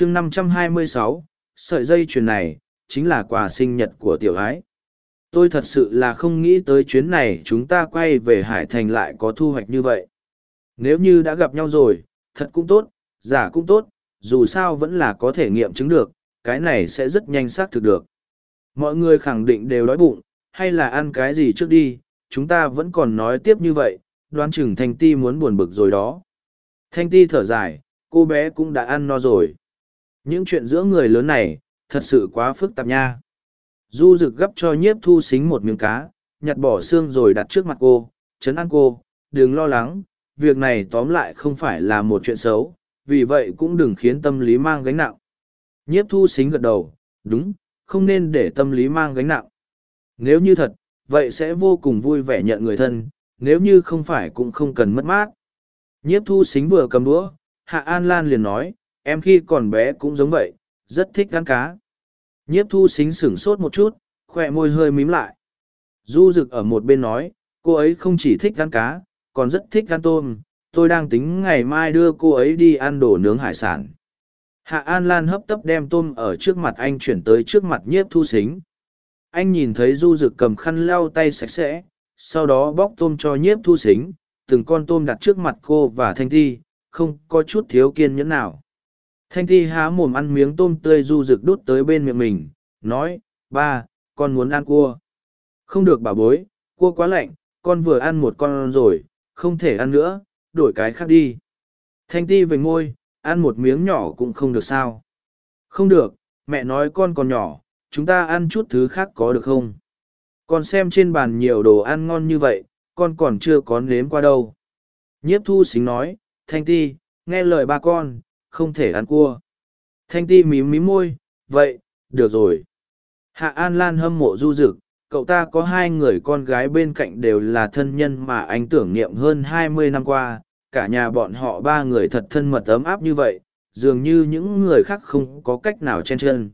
chương 526, sợi dây chuyền này, chính là quà sinh nhật của tiểu ái. Tôi thật sự là không nghĩ tới chuyến này chúng ta quay về Hải Thành lại có thu hoạch như vậy. Nếu như đã gặp nhau rồi, thật cũng tốt, giả cũng tốt, dù sao vẫn là có thể nghiệm chứng được, cái này sẽ rất nhanh xác thực được. Mọi người khẳng định đều đói bụng, hay là ăn cái gì trước đi, chúng ta vẫn còn nói tiếp như vậy, đoán chừng Thanh Ti muốn buồn bực rồi đó. Thanh Ti thở dài, cô bé cũng đã ăn no rồi. Những chuyện giữa người lớn này, thật sự quá phức tạp nha. Du rực gấp cho nhiếp thu xính một miếng cá, nhặt bỏ xương rồi đặt trước mặt cô, chấn an cô, đừng lo lắng, việc này tóm lại không phải là một chuyện xấu, vì vậy cũng đừng khiến tâm lý mang gánh nặng. Nhiếp thu xính gật đầu, đúng, không nên để tâm lý mang gánh nặng. Nếu như thật, vậy sẽ vô cùng vui vẻ nhận người thân, nếu như không phải cũng không cần mất mát. Nhiếp thu xính vừa cầm đũa, Hạ An Lan liền nói, em khi còn bé cũng giống vậy, rất thích ăn cá. Nhiếp thu xính sửng sốt một chút, khoe môi hơi mím lại. Du rực ở một bên nói, cô ấy không chỉ thích ăn cá, còn rất thích ăn tôm. Tôi đang tính ngày mai đưa cô ấy đi ăn đồ nướng hải sản. Hạ An Lan hấp tấp đem tôm ở trước mặt anh chuyển tới trước mặt nhiếp thu xính. Anh nhìn thấy du rực cầm khăn lau tay sạch sẽ, sau đó bóc tôm cho nhiếp thu xính, từng con tôm đặt trước mặt cô và Thanh Thi, không có chút thiếu kiên nhẫn nào. Thanh Thi há mồm ăn miếng tôm tươi du rực đút tới bên miệng mình, nói, ba, con muốn ăn cua. Không được bảo bối, cua quá lạnh, con vừa ăn một con rồi, không thể ăn nữa, đổi cái khác đi. Thanh Ti về môi, ăn một miếng nhỏ cũng không được sao. Không được, mẹ nói con còn nhỏ, chúng ta ăn chút thứ khác có được không? Con xem trên bàn nhiều đồ ăn ngon như vậy, con còn chưa có nếm qua đâu. Nhiếp thu xính nói, Thanh Ti, nghe lời ba con, không thể ăn cua. Thanh Ti mím mím môi, vậy, được rồi. Hạ An Lan hâm mộ du dực, cậu ta có hai người con gái bên cạnh đều là thân nhân mà anh tưởng niệm hơn hai mươi năm qua, cả nhà bọn họ ba người thật thân mật ấm áp như vậy, dường như những người khác không có cách nào chen chân.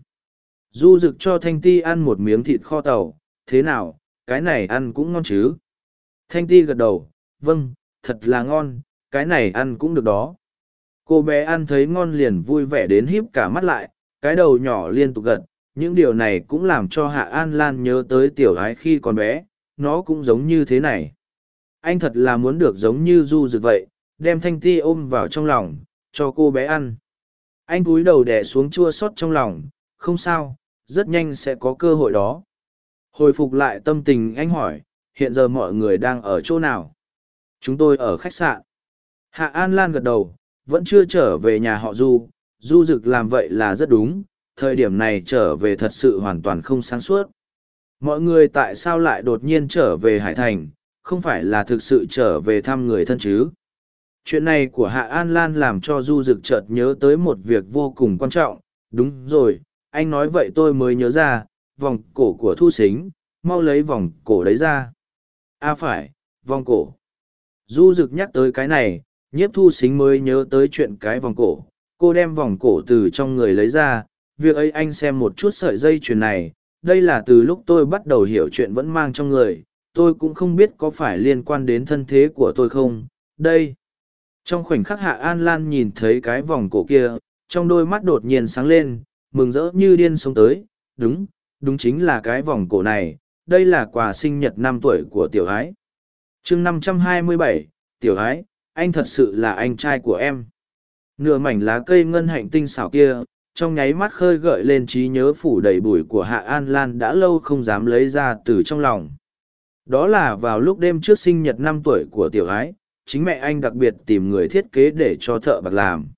Du rực cho Thanh Ti ăn một miếng thịt kho tàu, thế nào, cái này ăn cũng ngon chứ? Thanh Ti gật đầu, vâng, thật là ngon, cái này ăn cũng được đó. Cô bé ăn thấy ngon liền vui vẻ đến híp cả mắt lại, cái đầu nhỏ liên tục gật, những điều này cũng làm cho Hạ An Lan nhớ tới tiểu ái khi còn bé, nó cũng giống như thế này. Anh thật là muốn được giống như Du Dực vậy, đem Thanh Ti ôm vào trong lòng, cho cô bé ăn. Anh cúi đầu đẻ xuống chua xót trong lòng, không sao, rất nhanh sẽ có cơ hội đó. Hồi phục lại tâm tình anh hỏi, hiện giờ mọi người đang ở chỗ nào? Chúng tôi ở khách sạn. Hạ An Lan gật đầu, vẫn chưa trở về nhà họ Du, Du Dực làm vậy là rất đúng, thời điểm này trở về thật sự hoàn toàn không sáng suốt. Mọi người tại sao lại đột nhiên trở về Hải Thành, không phải là thực sự trở về thăm người thân chứ? Chuyện này của Hạ An Lan làm cho Du Dực chợt nhớ tới một việc vô cùng quan trọng, đúng rồi, anh nói vậy tôi mới nhớ ra, vòng cổ của Thu Xính, mau lấy vòng cổ đấy ra. À phải, vòng cổ. Du Dực nhắc tới cái này, nhiếp Thu Xính mới nhớ tới chuyện cái vòng cổ, cô đem vòng cổ từ trong người lấy ra, việc ấy anh xem một chút sợi dây chuyền này. Đây là từ lúc tôi bắt đầu hiểu chuyện vẫn mang trong người. Tôi cũng không biết có phải liên quan đến thân thế của tôi không. Đây. Trong khoảnh khắc hạ an lan nhìn thấy cái vòng cổ kia trong đôi mắt đột nhiên sáng lên mừng rỡ như điên sống tới. Đúng đúng chính là cái vòng cổ này. Đây là quà sinh nhật năm tuổi của tiểu ái chương năm trăm hai mươi bảy tiểu ái anh thật sự là anh trai của em. Nửa mảnh lá cây ngân hạnh tinh xảo kia, trong nháy mắt khơi gợi lên trí nhớ phủ đầy bụi của hạ an lan đã lâu không dám lấy ra từ trong lòng. Đó là vào lúc đêm trước sinh nhật năm tuổi của tiểu ái, chính mẹ anh đặc biệt tìm người thiết kế để cho thợ bạc làm.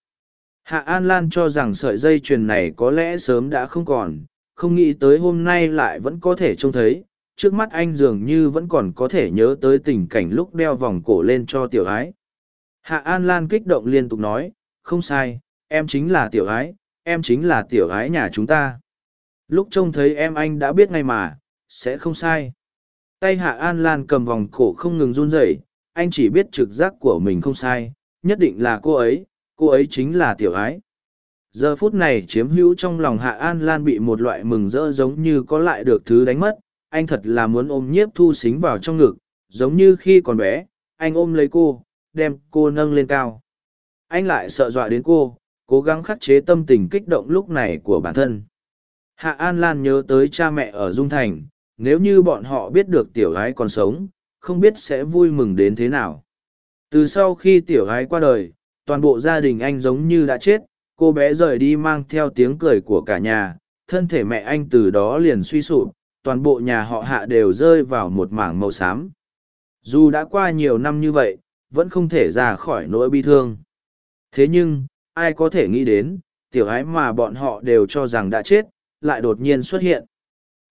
Hạ an lan cho rằng sợi dây chuyền này có lẽ sớm đã không còn, không nghĩ tới hôm nay lại vẫn có thể trông thấy, trước mắt anh dường như vẫn còn có thể nhớ tới tình cảnh lúc đeo vòng cổ lên cho tiểu ái hạ an lan kích động liên tục nói, không sai, em chính là tiểu ái, em chính là tiểu gái nhà chúng ta. Lúc trông thấy em anh đã biết ngay mà, sẽ không sai. Tay hạ an lan cầm vòng cổ không ngừng run rẩy, anh chỉ biết trực giác của mình không sai, nhất định là cô ấy cô ấy chính là tiểu ái. Giờ phút này chiếm hữu trong lòng hạ an lan bị một loại mừng rỡ giống như có lại được thứ đánh mất, anh thật là muốn ôm nhiếp thu xính vào trong ngực, giống như khi còn bé, anh ôm lấy cô đem cô nâng lên cao. Anh lại sợ dọa đến cô, cố gắng khắc chế tâm tình kích động lúc này của bản thân. Hạ an lan nhớ tới cha mẹ ở dung thành, nếu như bọn họ biết được tiểu gái còn sống, không biết sẽ vui mừng đến thế nào. Từ sau khi tiểu gái qua đời, toàn bộ gia đình anh giống như đã chết, cô bé rời đi mang theo tiếng cười của cả nhà, thân thể mẹ anh từ đó liền suy sụp, toàn bộ nhà họ hạ đều rơi vào một mảng màu xám. Dù đã qua nhiều năm như vậy vẫn không thể ra khỏi nỗi bi thương. Thế nhưng, ai có thể nghĩ đến, tiểu ái mà bọn họ đều cho rằng đã chết, lại đột nhiên xuất hiện.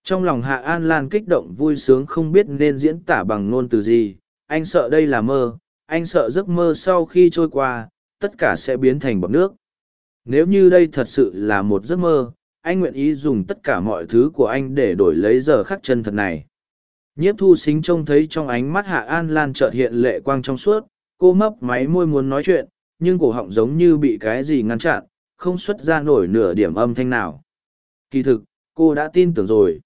Trong lòng hạ an lan kích động vui sướng không biết nên diễn tả bằng ngôn từ gì, anh sợ đây là mơ, anh sợ giấc mơ sau khi trôi qua, tất cả sẽ biến thành bọc nước. Nếu như đây thật sự là một giấc mơ, anh nguyện ý dùng tất cả mọi thứ của anh để đổi lấy giờ khắc chân thật này nhiếp thu xính trông thấy trong ánh mắt hạ an lan trợt hiện lệ quang trong suốt, cô mấp máy môi muốn nói chuyện, nhưng cổ họng giống như bị cái gì ngăn chặn, không xuất ra nổi nửa điểm âm thanh nào. Kỳ thực, cô đã tin tưởng rồi.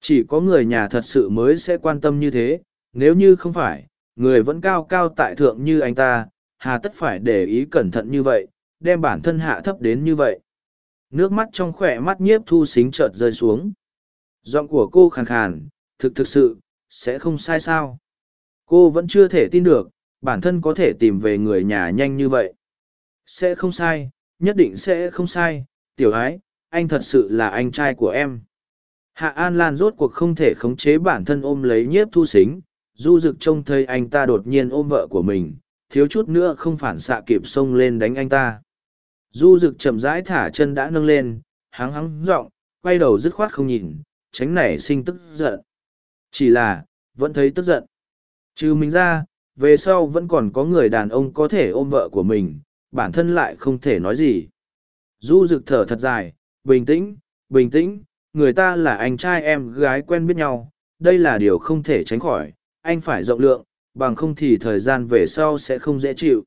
Chỉ có người nhà thật sự mới sẽ quan tâm như thế, nếu như không phải, người vẫn cao cao tại thượng như anh ta, hà tất phải để ý cẩn thận như vậy, đem bản thân hạ thấp đến như vậy. Nước mắt trong khỏe mắt nhiếp thu xính chợt rơi xuống. Giọng của cô khàn khàn thực thực sự, sẽ không sai sao? Cô vẫn chưa thể tin được, bản thân có thể tìm về người nhà nhanh như vậy. Sẽ không sai, nhất định sẽ không sai, tiểu ái, anh thật sự là anh trai của em. Hạ an lan rốt cuộc không thể khống chế bản thân ôm lấy nhiếp thu xính, du rực trông thấy anh ta đột nhiên ôm vợ của mình, thiếu chút nữa không phản xạ kịp xông lên đánh anh ta. Du rực chậm rãi thả chân đã nâng lên háng hắng giọng, quay đầu dứt khoát không nhìn, tránh nảy sinh tức giận chỉ là vẫn thấy tức giận trừ mình ra về sau vẫn còn có người đàn ông có thể ôm vợ của mình bản thân lại không thể nói gì du rực thở thật dài bình tĩnh bình tĩnh người ta là anh trai em gái quen biết nhau đây là điều không thể tránh khỏi anh phải rộng lượng bằng không thì thời gian về sau sẽ không dễ chịu.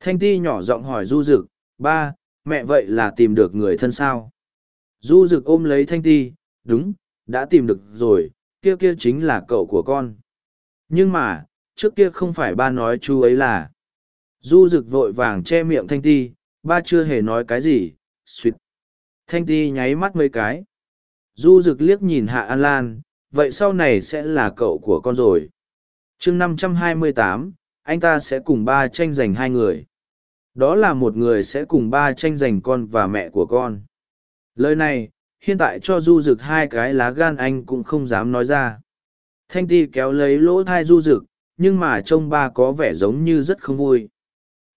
Thanh ti nhỏ giọng hỏi Du Dực, ba, mẹ vậy là tìm được người thân sao? Du Dực ôm lấy Thanh ti, đúng, đã tìm được rồi, kia kia chính là cậu của con. Nhưng mà, trước kia không phải ba nói chú ấy là. Du Dực vội vàng che miệng Thanh ti, ba chưa hề nói cái gì, suýt. Thanh ti nháy mắt mấy cái. Du Dực liếc nhìn Hạ An Lan, vậy sau này sẽ là cậu của con rồi chương năm trăm hai mươi tám anh ta sẽ cùng ba tranh giành hai người đó là một người sẽ cùng ba tranh giành con và mẹ của con lời này hiện tại cho du rực hai cái lá gan anh cũng không dám nói ra. Thanh ti kéo lấy lỗ thai du rực nhưng mà trông ba có vẻ giống như rất không vui.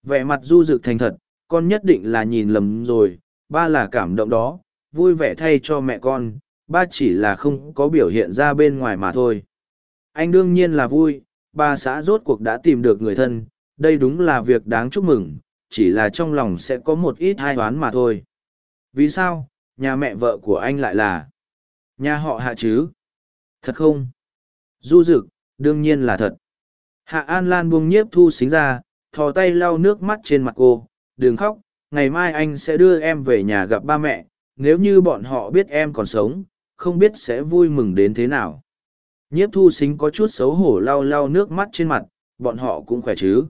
Vẻ mặt du rực thành thật con nhất định là nhìn lầm rồi ba là cảm động đó vui vẻ thay cho mẹ con ba chỉ là không có biểu hiện ra bên ngoài mà thôi. Anh đương nhiên là vui ba xã rốt cuộc đã tìm được người thân, đây đúng là việc đáng chúc mừng, chỉ là trong lòng sẽ có một ít hai toán mà thôi. Vì sao, nhà mẹ vợ của anh lại là nhà họ hạ chứ? Thật không? Du dực, đương nhiên là thật. Hạ An Lan buông nhiếp thu xính ra, thò tay lau nước mắt trên mặt cô, đừng khóc, ngày mai anh sẽ đưa em về nhà gặp ba mẹ, nếu như bọn họ biết em còn sống, không biết sẽ vui mừng đến thế nào. Nhiếp thu xính có chút xấu hổ lau lau nước mắt trên mặt, bọn họ cũng khỏe chứ.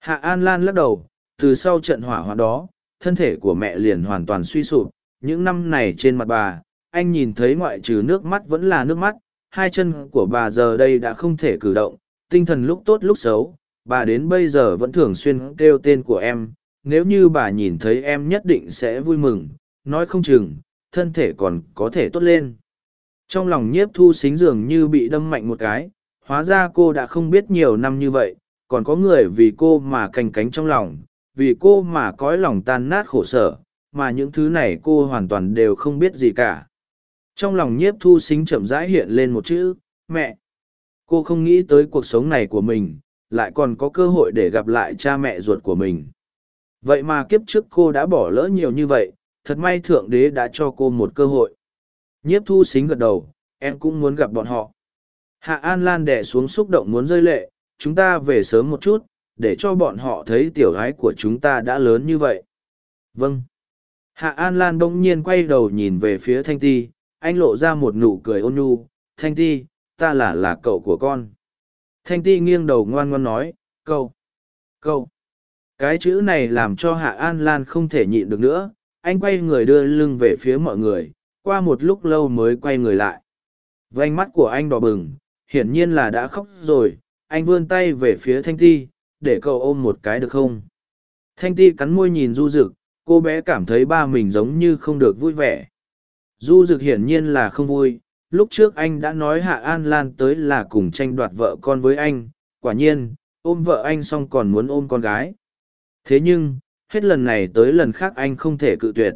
Hạ An Lan lắc đầu, từ sau trận hỏa hoạn đó, thân thể của mẹ liền hoàn toàn suy sụp. Những năm này trên mặt bà, anh nhìn thấy ngoại trừ nước mắt vẫn là nước mắt, hai chân của bà giờ đây đã không thể cử động, tinh thần lúc tốt lúc xấu, bà đến bây giờ vẫn thường xuyên kêu tên của em, nếu như bà nhìn thấy em nhất định sẽ vui mừng, nói không chừng, thân thể còn có thể tốt lên. Trong lòng nhiếp thu xính dường như bị đâm mạnh một cái, hóa ra cô đã không biết nhiều năm như vậy, còn có người vì cô mà cành cánh trong lòng, vì cô mà cõi lòng tan nát khổ sở, mà những thứ này cô hoàn toàn đều không biết gì cả. Trong lòng nhiếp thu xính chậm rãi hiện lên một chữ, mẹ. Cô không nghĩ tới cuộc sống này của mình, lại còn có cơ hội để gặp lại cha mẹ ruột của mình. Vậy mà kiếp trước cô đã bỏ lỡ nhiều như vậy, thật may Thượng Đế đã cho cô một cơ hội. Nhiếp thu xính gật đầu, em cũng muốn gặp bọn họ. Hạ An Lan đẻ xuống xúc động muốn rơi lệ, chúng ta về sớm một chút, để cho bọn họ thấy tiểu gái của chúng ta đã lớn như vậy. Vâng. Hạ An Lan bỗng nhiên quay đầu nhìn về phía Thanh Ti, anh lộ ra một nụ cười ôn nhu, Thanh Ti, ta là là cậu của con. Thanh Ti nghiêng đầu ngoan ngoan nói, cậu, cậu, cái chữ này làm cho hạ an lan không thể nhịn được nữa anh quay người đưa lưng về phía mọi người qua một lúc lâu mới quay người lại vánh mắt của anh đỏ bừng hiển nhiên là đã khóc rồi anh vươn tay về phía thanh ti để cậu ôm một cái được không thanh ti cắn môi nhìn du dực cô bé cảm thấy ba mình giống như không được vui vẻ. Du Dực hiển nhiên là không vui. Lúc trước anh đã nói hạ an lan tới là cùng tranh đoạt vợ con với anh. Quả nhiên, ôm vợ anh xong còn muốn ôm con gái. Thế nhưng, hết lần này tới lần khác anh không thể cự tuyệt.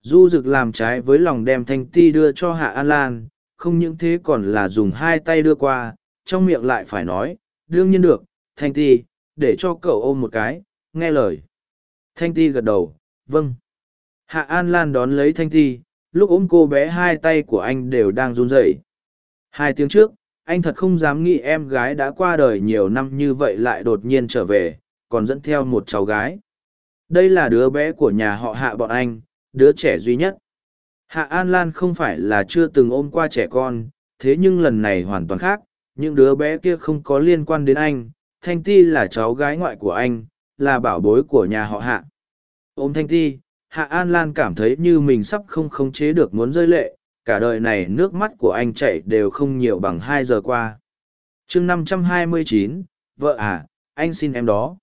Du Dực làm trái với lòng đem thanh ti đưa cho hạ an lan. Không những thế còn là dùng hai tay đưa qua. Trong miệng lại phải nói, đương nhiên được, thanh ti, để cho cậu ôm một cái. Nghe lời, thanh ti gật đầu vâng. Hạ an lan đón lấy thanh thi, lúc ôm cô bé hai tay của anh đều đang run rẩy. Hai tiếng trước, anh thật không dám nghĩ em gái đã qua đời nhiều năm như vậy lại đột nhiên trở về, còn dẫn theo một cháu gái. Đây là đứa bé của nhà họ hạ bọn anh, đứa trẻ duy nhất. Hạ an lan không phải là chưa từng ôm qua trẻ con, thế nhưng lần này hoàn toàn khác, những đứa bé kia không có liên quan đến anh. Thanh ti là cháu gái ngoại của anh, là bảo bối của nhà họ hạ ôm thanh ti, hạ an lan cảm thấy như mình sắp không khống chế được muốn rơi lệ, cả đời này nước mắt của anh chảy đều không nhiều bằng hai giờ qua. Chương năm trăm hai mươi chín, vợ à anh xin em đó.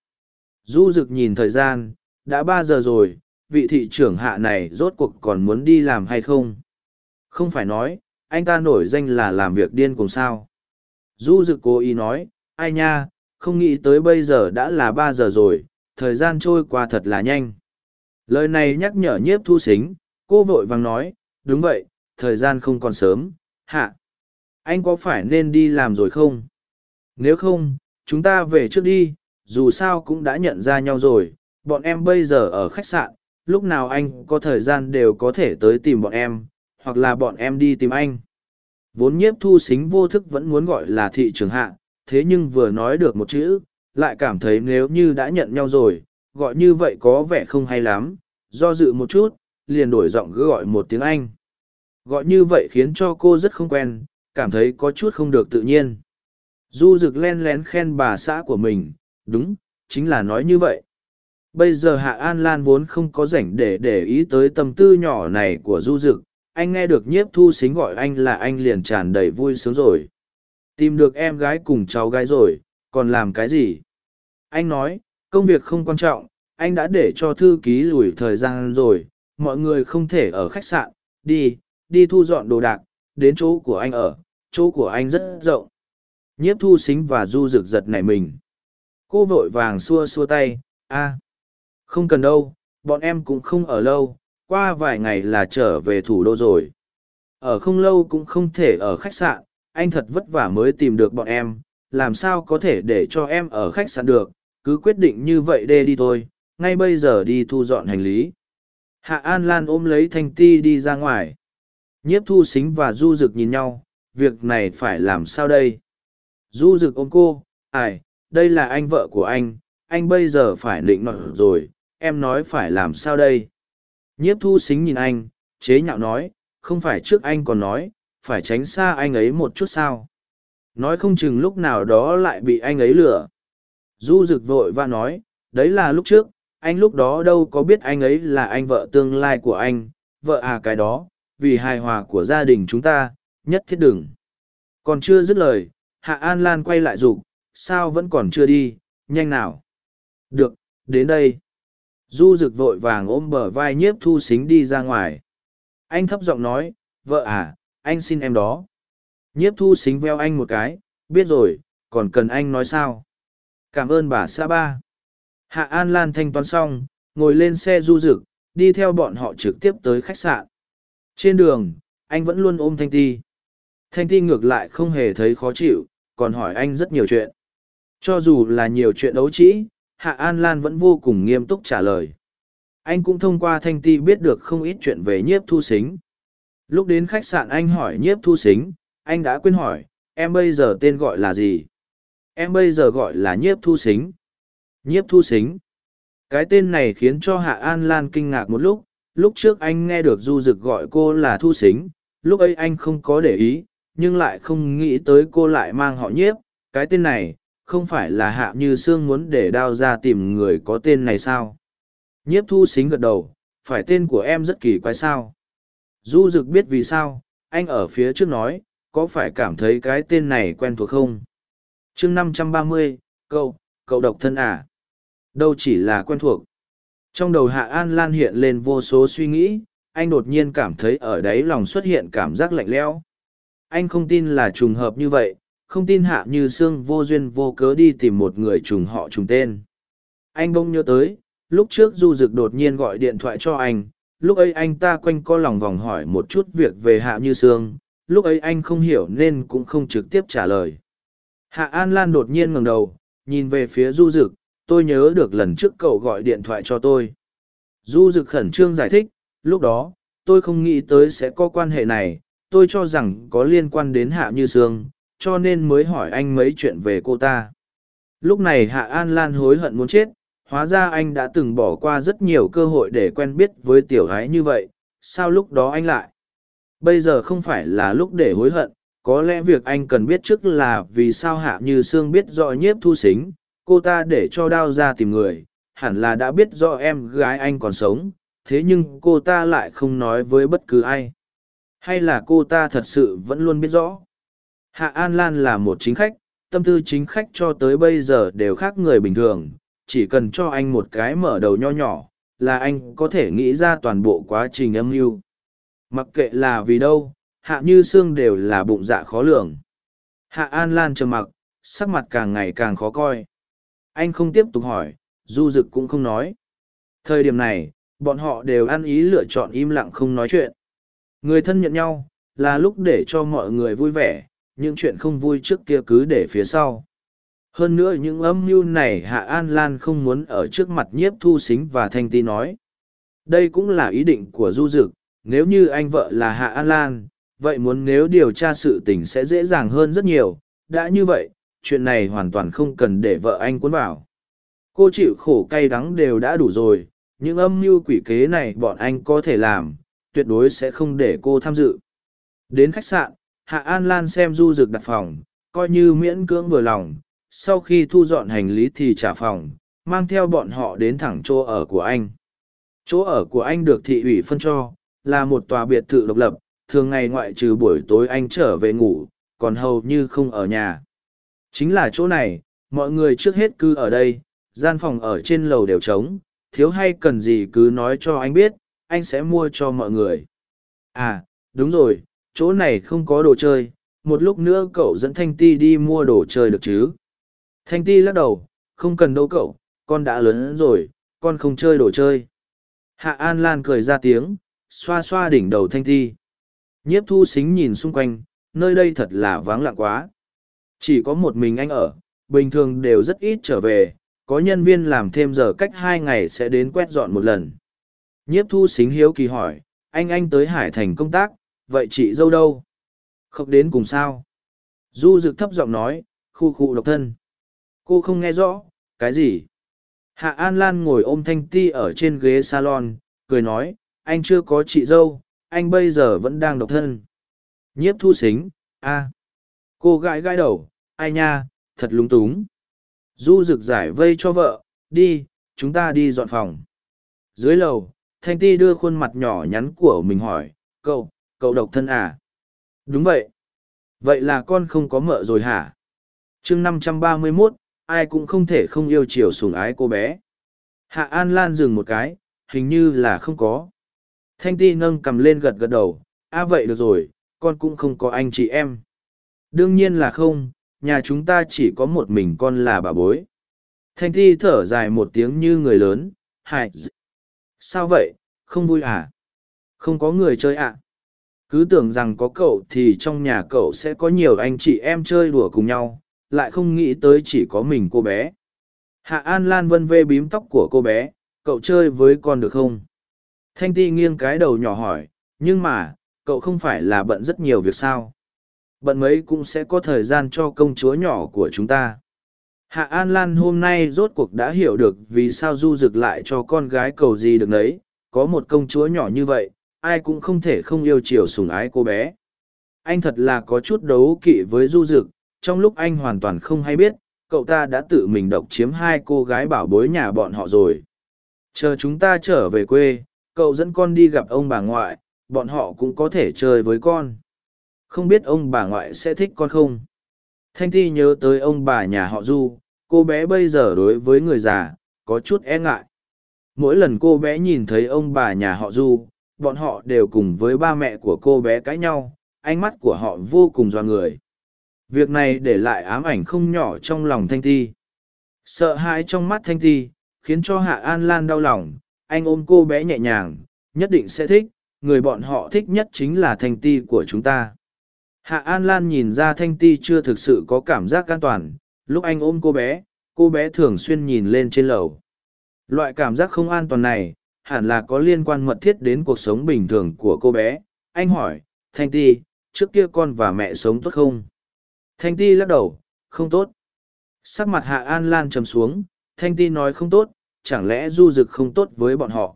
Du rực nhìn thời gian, đã ba giờ rồi, vị thị trưởng hạ này rốt cuộc còn muốn đi làm hay không? Không phải nói, anh ta nổi danh là làm việc điên cùng sao? Du rực cố ý nói, ai nha, không nghĩ tới bây giờ đã là ba giờ rồi, thời gian trôi qua thật là nhanh lời này nhắc nhở nhiếp thu xính, cô vội vàng nói, đúng vậy, thời gian không còn sớm, hạ. Anh có phải nên đi làm rồi không? Nếu không, chúng ta về trước đi, dù sao cũng đã nhận ra nhau rồi. Bọn em bây giờ ở khách sạn, lúc nào anh có thời gian đều có thể tới tìm bọn em, hoặc là bọn em đi tìm anh. Vốn nhiếp thu xính vô thức vẫn muốn gọi là thị trường hạ, thế nhưng vừa nói được một chữ, lại cảm thấy nếu như đã nhận nhau rồi gọi như vậy có vẻ không hay lắm, do dự một chút, liền đổi giọng cứ gọi một tiếng anh. Gọi như vậy khiến cho cô rất không quen, cảm thấy có chút không được tự nhiên. Du rực len lén khen bà xã của mình, đúng, chính là nói như vậy. Bây giờ hạ an lan vốn không có rảnh để để ý tới tâm tư nhỏ này của du rực anh nghe được nhiếp thu xính gọi anh là anh liền tràn đầy vui sướng rồi. Tìm được em gái cùng cháu gái rồi, còn làm cái gì? Anh nói công việc không quan trọng, anh đã để cho thư ký lùi thời gian rồi, mọi người không thể ở khách sạn, đi đi thu dọn đồ đạc, đến chỗ của anh ở, chỗ của anh rất rộng. Nhiếp thu xính và du rực giật nảy mình. Cô vội vàng xua xua tay, a, không cần đâu, bọn em cũng không ở lâu, qua vài ngày là trở về thủ đô rồi. Ở không lâu cũng không thể ở khách sạn, anh thật vất vả mới tìm được bọn em, làm sao có thể để cho em ở khách sạn được cứ quyết định như vậy đê đi thôi, ngay bây giờ đi thu dọn hành lý. Hạ an lan ôm lấy thanh ti đi ra ngoài. Nhiếp thu xính và du dực nhìn nhau, việc này phải làm sao đây? Du dực ôm cô, ai, đây là anh vợ của anh anh bây giờ phải định nọt rồi, em nói phải làm sao đây? Nhiếp thu xính nhìn anh, chế nhạo nói, không phải trước anh còn nói, phải tránh xa anh ấy một chút sao? Nói không chừng lúc nào đó lại bị anh ấy lừa du rực vội và nói, đấy là lúc trước, anh lúc đó đâu có biết anh ấy là anh vợ tương lai của anh, vợ à cái đó, vì hài hòa của gia đình chúng ta, nhất thiết đừng. Còn chưa dứt lời, hạ an lan quay lại rục sao vẫn còn chưa đi, nhanh nào. Được, đến đây. Du rực vội vàng ôm bờ vai nhiếp thu xính đi ra ngoài. Anh thấp giọng nói, vợ à anh xin em đó. Nhiếp thu xính veo anh một cái, biết rồi, còn cần anh nói sao? Cảm ơn bà sa ba. Hạ an lan thanh toán xong, ngồi lên xe du rực, đi theo bọn họ trực tiếp tới khách sạn. Trên đường, anh vẫn luôn ôm thanh ti. Thanh ti ngược lại không hề thấy khó chịu, còn hỏi anh rất nhiều chuyện. Cho dù là nhiều chuyện ấu trĩ hạ an lan vẫn vô cùng nghiêm túc trả lời. Anh cũng thông qua thanh ti biết được không ít chuyện về nhiếp thu xính. Lúc đến khách sạn anh hỏi nhiếp thu xính, anh đã quên hỏi, em bây giờ tên gọi là gì? Em bây giờ gọi là nhiếp thu xính nhiếp thu xính cái tên này khiến cho hạ an lan kinh ngạc một lúc. Lúc trước anh nghe được du rực gọi cô là thu xính lúc ấy anh không có để ý, nhưng lại không nghĩ tới cô lại mang họ nhiếp. Cái tên này, không phải là hạ như sương muốn để đao ra tìm người có tên này sao? Nhiếp thu xính gật đầu. Phải tên của em rất kỳ quái sao? Du rực biết vì sao? Anh ở phía trước nói, có phải cảm thấy cái tên này quen thuộc không? Chương năm trăm ba mươi, cậu cậu độc thân à? Đâu chỉ là quen thuộc. Trong đầu hạ an lan hiện lên vô số suy nghĩ, anh đột nhiên cảm thấy ở đáy lòng xuất hiện cảm giác lạnh lẽo. Anh không tin là trùng hợp như vậy, không tin hạ như sương vô duyên vô cớ đi tìm một người trùng họ trùng tên. Anh bỗng nhớ tới, lúc trước du dực đột nhiên gọi điện thoại cho anh, lúc ấy anh ta quanh co lòng vòng hỏi một chút việc về hạ như sương, lúc ấy anh không hiểu nên cũng không trực tiếp trả lời hạ an lan đột nhiên ngẩng đầu, nhìn về phía du Dực. tôi nhớ được lần trước cậu gọi điện thoại cho tôi du Dực khẩn trương giải thích, lúc đó, tôi không nghĩ tới sẽ có quan hệ này, tôi cho rằng có liên quan đến hạ như sương, cho nên mới hỏi anh mấy chuyện về cô ta lúc này hạ an lan hối hận muốn chết, hóa ra anh đã từng bỏ qua rất nhiều cơ hội để quen biết với tiểu gái như vậy, sao lúc đó anh lại bây giờ không phải là lúc để hối hận có lẽ việc anh cần biết trước là vì sao hạ như sương biết rõ nhiếp thu xính, cô ta để cho đao ra tìm người, hẳn là đã biết rõ em gái anh còn sống, thế nhưng cô ta lại không nói với bất cứ ai. Hay là cô ta thật sự vẫn luôn biết rõ? Hạ an lan là một chính khách, tâm tư chính khách cho tới bây giờ đều khác người bình thường, chỉ cần cho anh một cái mở đầu nho nhỏ, là anh có thể nghĩ ra toàn bộ quá trình âm mưu. Mặc kệ là vì đâu hạ như xương đều là bụng dạ khó lường. Hạ an lan trầm mặc, sắc mặt càng ngày càng khó coi. Anh không tiếp tục hỏi, du dực cũng không nói. Thời điểm này, bọn họ đều ăn ý lựa chọn im lặng không nói chuyện. Người thân nhận nhau, là lúc để cho mọi người vui vẻ, những chuyện không vui trước kia cứ để phía sau. Hơn nữa những âm mưu này hạ an lan không muốn ở trước mặt nhiếp thu xính và thanh ti nói. Đây cũng là ý định của du dực, nếu như anh vợ là hạ an lan vậy muốn nếu điều tra sự tình sẽ dễ dàng hơn rất nhiều, đã như vậy, chuyện này hoàn toàn không cần để vợ anh cuốn vào. Cô chịu khổ cay đắng đều đã đủ rồi, những âm mưu quỷ kế này bọn anh có thể làm, tuyệt đối sẽ không để cô tham dự. Đến khách sạn, hạ an lan xem du dực đặt phòng, coi như miễn cưỡng vừa lòng, sau khi thu dọn hành lý thì trả phòng, mang theo bọn họ đến thẳng chỗ ở của anh. Chỗ ở của anh được thị ủy phân cho, là một tòa biệt thự độc lập thường ngày ngoại trừ buổi tối anh trở về ngủ, còn hầu như không ở nhà. Chính là chỗ này, mọi người trước hết cư ở đây, gian phòng ở trên lầu đều trống, thiếu hay cần gì cứ nói cho anh biết, anh sẽ mua cho mọi người. À đúng rồi, chỗ này không có đồ chơi, một lúc nữa cậu dẫn thanh ti đi mua đồ chơi được chứ? Thanh ti lắc đầu, không cần đâu cậu, con đã lớn rồi, con không chơi đồ chơi. Hạ an lan cười ra tiếng, xoa xoa đỉnh đầu thanh ti nhiếp thu xính nhìn xung quanh, nơi đây thật là vắng lặng quá. Chỉ có một mình anh ở, bình thường đều rất ít trở về, có nhân viên làm thêm giờ cách hai ngày sẽ đến quét dọn một lần. Nhiếp thu xính hiếu kỳ hỏi, anh anh tới hải thành công tác, vậy chị dâu đâu? Không đến cùng sao? Du rực thấp giọng nói, khu khu độc thân. Cô không nghe rõ, cái gì? Hạ an lan ngồi ôm thanh ti ở trên ghế salon, cười nói, anh chưa có chị dâu anh bây giờ vẫn đang độc thân. Nhiếp thu xính, a. Cô gãi gãi đầu, ai nha, thật lúng túng. Du rực giải vây cho vợ, đi, chúng ta đi dọn phòng. Dưới lầu, thanh ti đưa khuôn mặt nhỏ nhắn của mình hỏi, cậu cậu độc thân à? Đúng vậy. Vậy là con không có mợ rồi hả? Chương năm trăm ba mươi mốt, ai cũng không thể không yêu chiều sùng ái cô bé. Hạ an lan dừng một cái, hình như là không có thanh ti nâng cầm lên gật gật đầu, a, vậy được rồi, con cũng không có anh chị em. Đương nhiên là không, nhà chúng ta chỉ có một mình con là bà bối. Thanh ti thở dài một tiếng như người lớn, hại sao vậy, không vui à? Không có người chơi ạ. À? cứ tưởng rằng có cậu thì trong nhà cậu sẽ có nhiều anh chị em chơi đùa cùng nhau, lại không nghĩ tới chỉ có mình cô bé. Hạ an lan vân vê bím tóc của cô bé, cậu chơi với con được không? Thanh ti nghiêng cái đầu nhỏ hỏi nhưng mà cậu không phải là bận rất nhiều việc sao bận mấy cũng sẽ có thời gian cho công chúa nhỏ của chúng ta hạ an lan hôm nay rốt cuộc đã hiểu được vì sao du rực lại cho con gái cầu gì được đấy. có một công chúa nhỏ như vậy ai cũng không thể không yêu chiều sùng ái cô bé anh thật là có chút đấu kỵ với du rực trong lúc anh hoàn toàn không hay biết cậu ta đã tự mình độc chiếm hai cô gái bảo bối nhà bọn họ rồi. Chờ chúng ta trở về quê, cậu dẫn con đi gặp ông bà ngoại, bọn họ cũng có thể chơi với con. Không biết ông bà ngoại sẽ thích con không? Thanh Thi nhớ tới ông bà nhà họ Du, cô bé bây giờ đối với người già, có chút e ngại. Mỗi lần cô bé nhìn thấy ông bà nhà họ Du, bọn họ đều cùng với ba mẹ của cô bé cãi nhau, ánh mắt của họ vô cùng doa người. Việc này để lại ám ảnh không nhỏ trong lòng Thanh Thi. Sợ hãi trong mắt Thanh Thi, khiến cho Hạ An Lan đau lòng, anh ôm cô bé nhẹ nhàng, nhất định sẽ thích, người bọn họ thích nhất chính là Thanh Ti của chúng ta. Hạ An Lan nhìn ra Thanh Ti chưa thực sự có cảm giác an toàn, lúc anh ôm cô bé, cô bé thường xuyên nhìn lên trên lầu. Loại cảm giác không an toàn này, hẳn là có liên quan mật thiết đến cuộc sống bình thường của cô bé. Anh hỏi, Thanh Ti, trước kia con và mẹ sống tốt không? Thanh Ti lắc đầu, không tốt. Sắc mặt Hạ An Lan trầm xuống, Thanh Ti nói không tốt, chẳng lẽ du dực không tốt với bọn họ.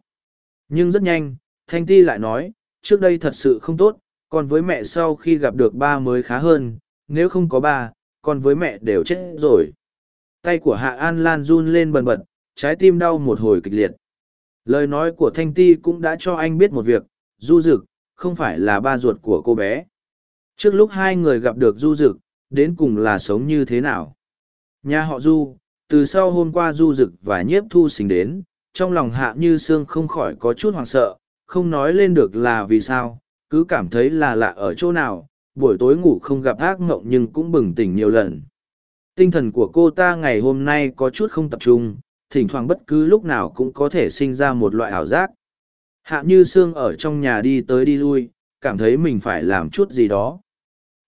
Nhưng rất nhanh, Thanh Ti lại nói, trước đây thật sự không tốt, còn với mẹ sau khi gặp được ba mới khá hơn, nếu không có ba, còn với mẹ đều chết rồi. Tay của Hạ An Lan run lên bần bật, trái tim đau một hồi kịch liệt. Lời nói của Thanh Ti cũng đã cho anh biết một việc, Du Dực, không phải là ba ruột của cô bé. Trước lúc hai người gặp được Du Dực, đến cùng là sống như thế nào? Nhà họ Du, từ sau hôm qua Du Dực và Nhiếp Thu Sinh đến, trong lòng Hạ Như Sương không khỏi có chút hoảng sợ, không nói lên được là vì sao, cứ cảm thấy là lạ ở chỗ nào, buổi tối ngủ không gặp ác mộng nhưng cũng bừng tỉnh nhiều lần. Tinh thần của cô ta ngày hôm nay có chút không tập trung, thỉnh thoảng bất cứ lúc nào cũng có thể sinh ra một loại ảo giác. Hạ như Sương ở trong nhà đi tới đi lui, cảm thấy mình phải làm chút gì đó.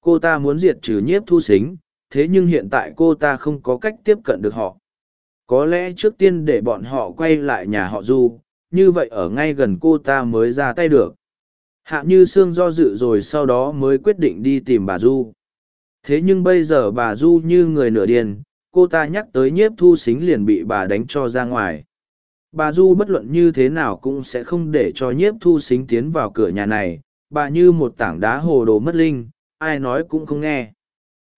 Cô ta muốn diệt trừ nhiếp thu xính, thế nhưng hiện tại cô ta không có cách tiếp cận được họ. Có lẽ trước tiên để bọn họ quay lại nhà họ Du, như vậy ở ngay gần cô ta mới ra tay được. Hạ Như Sương do dự rồi sau đó mới quyết định đi tìm bà Du. Thế nhưng bây giờ bà Du như người nửa điên, cô ta nhắc tới nhiếp thu xính liền bị bà đánh cho ra ngoài. Bà Du bất luận như thế nào cũng sẽ không để cho nhiếp thu xính tiến vào cửa nhà này, bà như một tảng đá hồ đồ mất linh, ai nói cũng không nghe.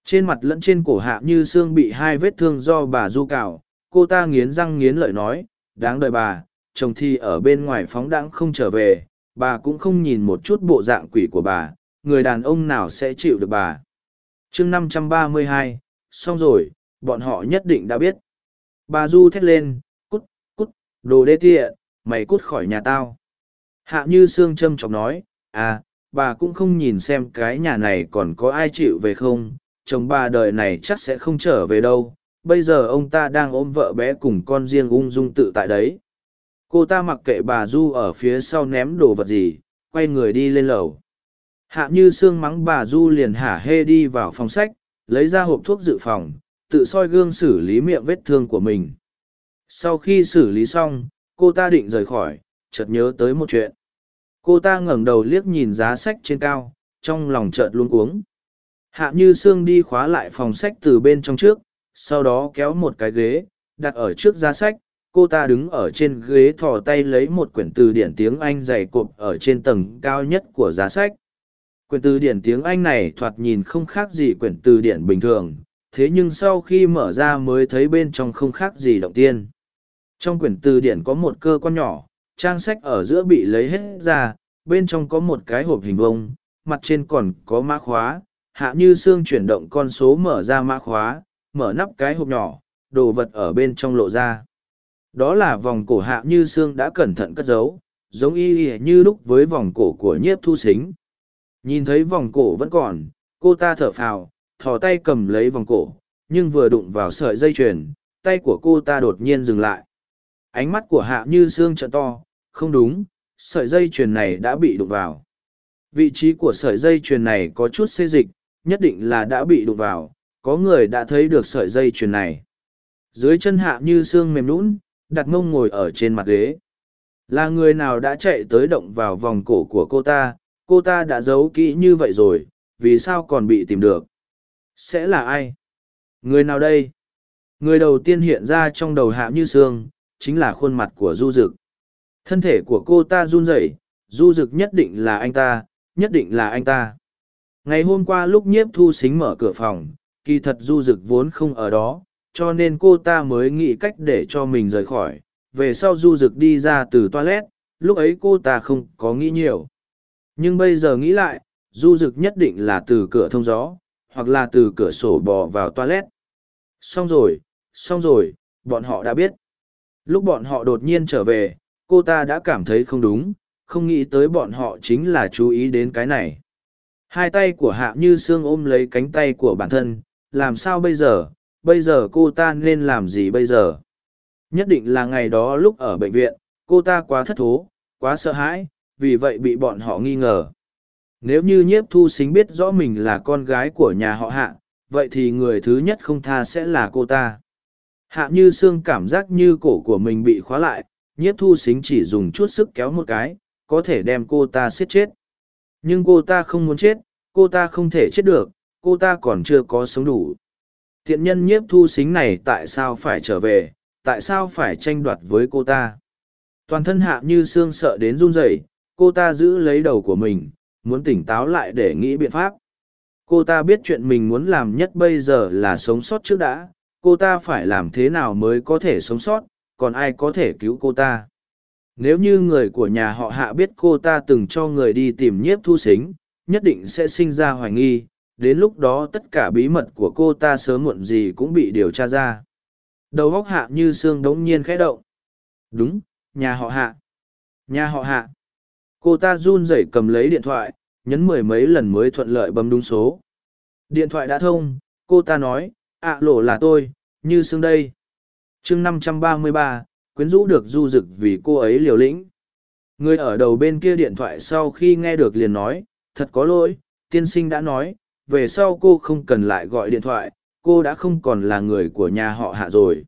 Trên mặt lẫn trên cổ hạ như xương bị hai vết thương do bà Du cào, cô ta nghiến răng nghiến lợi nói, đáng đợi bà, chồng thì ở bên ngoài phóng đãng không trở về, bà cũng không nhìn một chút bộ dạng quỷ của bà, người đàn ông nào sẽ chịu được bà. chương năm trăm ba mươi hai, xong rồi, bọn họ nhất định đã biết. Bà Du thét lên, cút, cút, đồ đê tiện, mày cút khỏi nhà tao. Hạ như Sương châm chọc nói, à, bà cũng không nhìn xem cái nhà này còn có ai chịu về không, chồng bà đời này chắc sẽ không trở về đâu, bây giờ ông ta đang ôm vợ bé cùng con riêng ung dung tự tại đấy. Cô ta mặc kệ bà Du ở phía sau ném đồ vật gì, quay người đi lên lầu. Hạ như Sương mắng bà Du liền hả hê đi vào phòng sách, lấy ra hộp thuốc dự phòng, tự soi gương xử lý miệng vết thương của mình. Sau khi xử lý xong, cô ta định rời khỏi, chợt nhớ tới một chuyện. Cô ta ngẩng đầu liếc nhìn giá sách trên cao, trong lòng chợt luôn cuống. Hạ như Sương đi khóa lại phòng sách từ bên trong trước, sau đó kéo một cái ghế, đặt ở trước giá sách. Cô ta đứng ở trên ghế thò tay lấy một quyển từ điển tiếng Anh dày cộp ở trên tầng cao nhất của giá sách. Quyển từ điển tiếng Anh này thoạt nhìn không khác gì quyển từ điển bình thường, thế nhưng sau khi mở ra mới thấy bên trong không khác gì động tiên. Trong quyển từ điển có một cơ quan nhỏ, trang sách ở giữa bị lấy hết ra, bên trong có một cái hộp hình vông, mặt trên còn có mã khóa, hạ như xương chuyển động con số mở ra mã khóa, mở nắp cái hộp nhỏ, đồ vật ở bên trong lộ ra. Đó là vòng cổ hạ như xương đã cẩn thận cất giấu, giống y như lúc với vòng cổ của nhiếp thu xính. Nhìn thấy vòng cổ vẫn còn, cô ta thở phào, thò tay cầm lấy vòng cổ, nhưng vừa đụng vào sợi dây chuyền, tay của cô ta đột nhiên dừng lại. Ánh mắt của hạ như xương trợ to, không đúng, sợi dây chuyền này đã bị đụng vào. Vị trí của sợi dây chuyền này có chút xê dịch, nhất định là đã bị đụng vào, có người đã thấy được sợi dây chuyền này. Dưới chân hạ như xương mềm nũng, đặt mông ngồi ở trên mặt ghế. Là người nào đã chạy tới động vào vòng cổ của cô ta, cô ta đã giấu kỹ như vậy rồi, vì sao còn bị tìm được? Sẽ là ai? Người nào đây? Người đầu tiên hiện ra trong đầu hạ như xương, chính là khuôn mặt của du dực. Thân thể của cô ta run rẩy, du dực nhất định là anh ta, nhất định là anh ta. Ngày hôm qua lúc nhiếp thu xính mở cửa phòng, kỳ thật du dực vốn không ở đó, cho nên cô ta mới nghĩ cách để cho mình rời khỏi. Về sau du Dực đi ra từ toilet lúc ấy cô ta không có nghĩ nhiều. Nhưng bây giờ nghĩ lại du Dực nhất định là từ cửa thông gió hoặc là từ cửa sổ bò vào toilet. Xong rồi xong rồi bọn họ đã biết. Lúc bọn họ đột nhiên trở về cô ta đã cảm thấy không đúng không nghĩ tới bọn họ chính là chú ý đến cái này hai tay của hạ như sương ôm lấy cánh tay của bản thân, làm sao bây giờ? Bây giờ cô ta nên làm gì bây giờ? Nhất định là ngày đó lúc ở bệnh viện, cô ta quá thất thố, quá sợ hãi, vì vậy bị bọn họ nghi ngờ. Nếu như nhiếp thu xính biết rõ mình là con gái của nhà họ hạ, vậy thì người thứ nhất không tha sẽ là cô ta. Hạ như xương cảm giác như cổ của mình bị khóa lại, nhiếp thu xính chỉ dùng chút sức kéo một cái, có thể đem cô ta siết chết nhưng cô ta không muốn chết, cô ta không thể chết được, cô ta còn chưa có sống đủ. Thiện nhân nhiếp thu xính này tại sao phải trở về, tại sao phải tranh đoạt với cô ta? Toàn thân hạ như xương sợ đến run rẩy, cô ta giữ lấy đầu của mình, muốn tỉnh táo lại để nghĩ biện pháp. Cô ta biết chuyện mình muốn làm nhất bây giờ là sống sót trước đã, cô ta phải làm thế nào mới có thể sống sót, còn ai có thể cứu cô ta? Nếu như người của nhà họ hạ biết cô ta từng cho người đi tìm nhiếp thu xính, nhất định sẽ sinh ra hoài nghi, đến lúc đó tất cả bí mật của cô ta sớm muộn gì cũng bị điều tra ra. Đầu góc hạ như xương đống nhiên khẽ động. Đúng, nhà họ hạ. Nhà họ hạ. Cô ta run rẩy cầm lấy điện thoại, nhấn mười mấy lần mới thuận lợi bấm đúng số. Điện thoại đã thông, cô ta nói, ạ lộ là tôi, như xương đây. Chương năm trăm ba mươi ba quyến rũ được du rực vì cô ấy liều lĩnh. Người ở đầu bên kia điện thoại sau khi nghe được liền nói, thật có lỗi, tiên sinh đã nói, về sau cô không cần lại gọi điện thoại, cô đã không còn là người của nhà họ hạ rồi.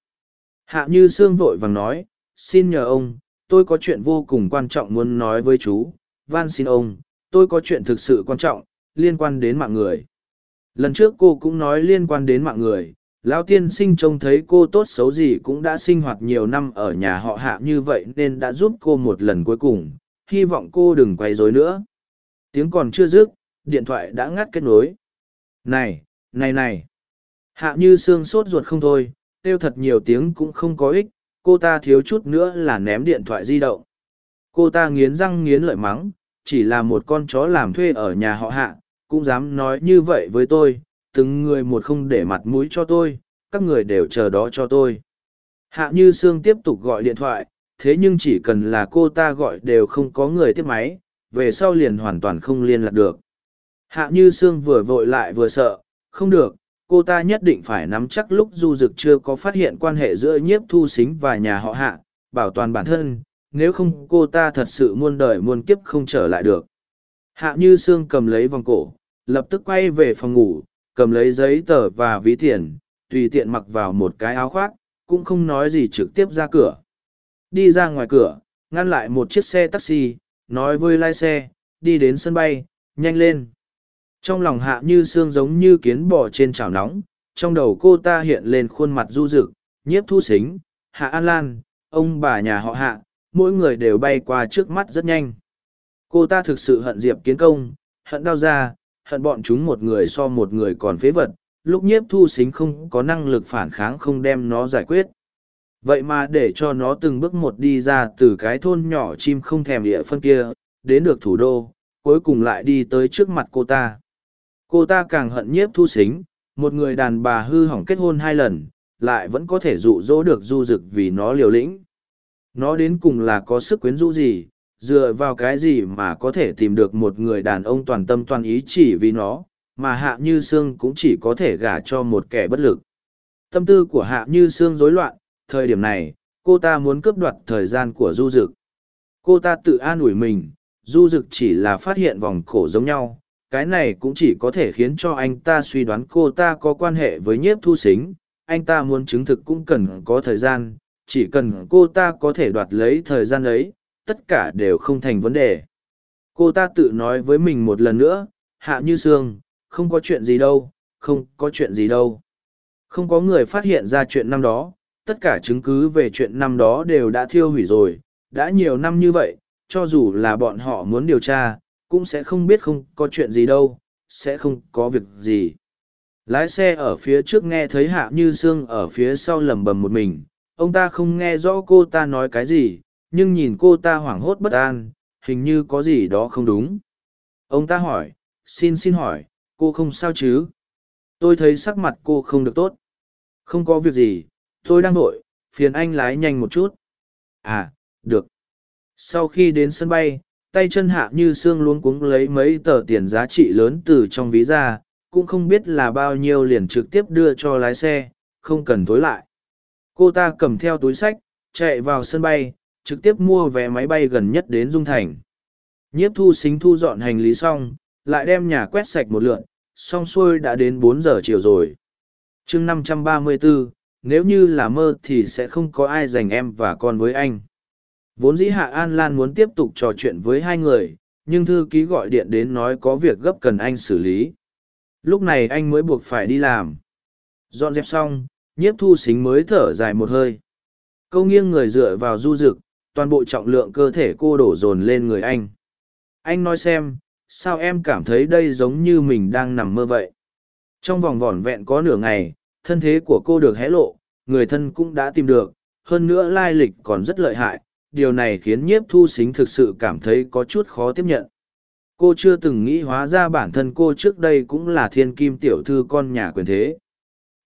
Hạ như sương vội vàng nói, xin nhờ ông, tôi có chuyện vô cùng quan trọng muốn nói với chú. Van xin ông, tôi có chuyện thực sự quan trọng, liên quan đến mạng người. Lần trước cô cũng nói liên quan đến mạng người lão tiên sinh trông thấy cô tốt xấu gì cũng đã sinh hoạt nhiều năm ở nhà họ hạ như vậy nên đã giúp cô một lần cuối cùng. Hy vọng cô đừng quay dối nữa. Tiếng còn chưa dứt, điện thoại đã ngắt kết nối. Này này này. Hạ như xương sốt ruột không thôi, kêu thật nhiều tiếng cũng không có ích, cô ta thiếu chút nữa là ném điện thoại di động. Cô ta nghiến răng nghiến lợi mắng, chỉ là một con chó làm thuê ở nhà họ hạ, cũng dám nói như vậy với tôi từng người một không để mặt mũi cho tôi, các người đều chờ đó cho tôi. Hạ như sương tiếp tục gọi điện thoại, thế nhưng chỉ cần là cô ta gọi đều không có người tiếp máy, về sau liền hoàn toàn không liên lạc được. Hạ như sương vừa vội lại vừa sợ, không được, cô ta nhất định phải nắm chắc lúc du dực chưa có phát hiện quan hệ giữa nhiếp thu xính và nhà họ hạ, bảo toàn bản thân, nếu không cô ta thật sự muôn đời muôn kiếp không trở lại được. Hạ như sương cầm lấy vòng cổ, lập tức quay về phòng ngủ cầm lấy giấy tờ và ví tiền, tùy tiện mặc vào một cái áo khoác, cũng không nói gì trực tiếp ra cửa. Đi ra ngoài cửa, ngăn lại một chiếc xe taxi, nói với lai xe, đi đến sân bay, nhanh lên. Trong lòng hạ như xương giống như kiến bò trên chảo nóng, trong đầu cô ta hiện lên khuôn mặt du rực, nhiếp thu xính, hạ an lan, ông bà nhà họ hạ, mỗi người đều bay qua trước mắt rất nhanh. Cô ta thực sự hận diệp kiến công, hận đau ra hận bọn chúng một người so một người còn phế vật, lúc nhiếp thu xính không có năng lực phản kháng không đem nó giải quyết. Vậy mà để cho nó từng bước một đi ra từ cái thôn nhỏ chim không thèm địa phân kia, đến được thủ đô, cuối cùng lại đi tới trước mặt cô ta. Cô ta càng hận nhiếp thu xính, một người đàn bà hư hỏng kết hôn hai lần, lại vẫn có thể dụ dỗ được du dực vì nó liều lĩnh. Nó đến cùng là có sức quyến rũ gì dựa vào cái gì mà có thể tìm được một người đàn ông toàn tâm toàn ý chỉ vì nó, mà hạ như sương cũng chỉ có thể gả cho một kẻ bất lực. Tâm tư của hạ như sương rối loạn, thời điểm này, cô ta muốn cướp đoạt thời gian của du dực. Cô ta tự an ủi mình, du dực chỉ là phát hiện vòng cổ giống nhau, cái này cũng chỉ có thể khiến cho anh ta suy đoán cô ta có quan hệ với nhiếp thu xính, anh ta muốn chứng thực cũng cần có thời gian, chỉ cần cô ta có thể đoạt lấy thời gian ấy tất cả đều không thành vấn đề. Cô ta tự nói với mình một lần nữa, hạ như sương, không có chuyện gì đâu, không có chuyện gì đâu. Không có người phát hiện ra chuyện năm đó, tất cả chứng cứ về chuyện năm đó đều đã thiêu hủy rồi, đã nhiều năm như vậy, cho dù là bọn họ muốn điều tra, cũng sẽ không biết không có chuyện gì đâu, sẽ không có việc gì. Lái xe ở phía trước nghe thấy hạ như sương ở phía sau lầm bầm một mình, ông ta không nghe rõ cô ta nói cái gì nhưng nhìn cô ta hoảng hốt bất an, hình như có gì đó không đúng. Ông ta hỏi, xin xin hỏi, cô không sao chứ? Tôi thấy sắc mặt cô không được tốt. Không có việc gì, tôi đang vội, phiền anh lái nhanh một chút. À được. Sau khi đến sân bay, tay chân hạ như xương luống cuống lấy mấy tờ tiền giá trị lớn từ trong ví ra, cũng không biết là bao nhiêu liền trực tiếp đưa cho lái xe, không cần tối lại. Cô ta cầm theo túi sách, chạy vào sân bay trực tiếp mua vé máy bay gần nhất đến dung thành. Nhiếp thu xính thu dọn hành lý xong, lại đem nhà quét sạch một lượn, xong xuôi đã đến bốn giờ chiều rồi. Chương năm trăm ba mươi bốn nếu như là mơ thì sẽ không có ai dành em và con với anh. Vốn dĩ hạ an lan muốn tiếp tục trò chuyện với hai người, nhưng thư ký gọi điện đến nói có việc gấp cần anh xử lý. Lúc này anh mới buộc phải đi làm. Dọn dẹp xong, nhiếp thu xính mới thở dài một hơi. Câu nghiêng người dựa vào du rực toàn bộ trọng lượng cơ thể cô đổ dồn lên người anh. Anh nói xem, sao em cảm thấy đây giống như mình đang nằm mơ vậy? Trong vòng vỏn vẹn có nửa ngày, thân thế của cô được hé lộ, người thân cũng đã tìm được, hơn nữa lai lịch còn rất lợi hại, điều này khiến nhiếp thu xính thực sự cảm thấy có chút khó tiếp nhận. Cô chưa từng nghĩ hóa ra bản thân cô trước đây cũng là thiên kim tiểu thư con nhà quyền thế.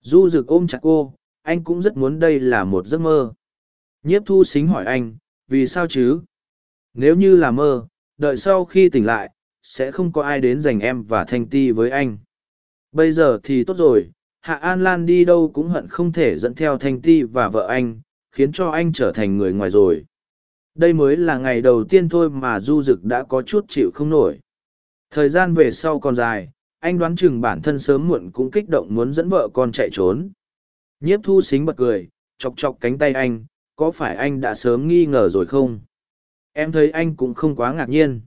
Du rực ôm chặt cô, anh cũng rất muốn đây là một giấc mơ. Nhiếp thu xính hỏi anh vì sao chứ? Nếu như là mơ, đợi sau khi tỉnh lại, sẽ không có ai đến giành em và thanh ti với anh. Bây giờ thì tốt rồi, hạ an lan đi đâu cũng hận không thể dẫn theo thanh ti và vợ anh, khiến cho anh trở thành người ngoài rồi. Đây mới là ngày đầu tiên thôi mà du d ự c đã có chút chịu không nổi. Thời gian về sau còn dài, anh đoán chừng bản thân sớm muộn cũng kích động muốn dẫn vợ con chạy trốn. Nhiếp thu xính bật cười, chọc chọc cánh tay anh có phải anh đã sớm nghi ngờ rồi không? Em thấy anh cũng không quá ngạc nhiên.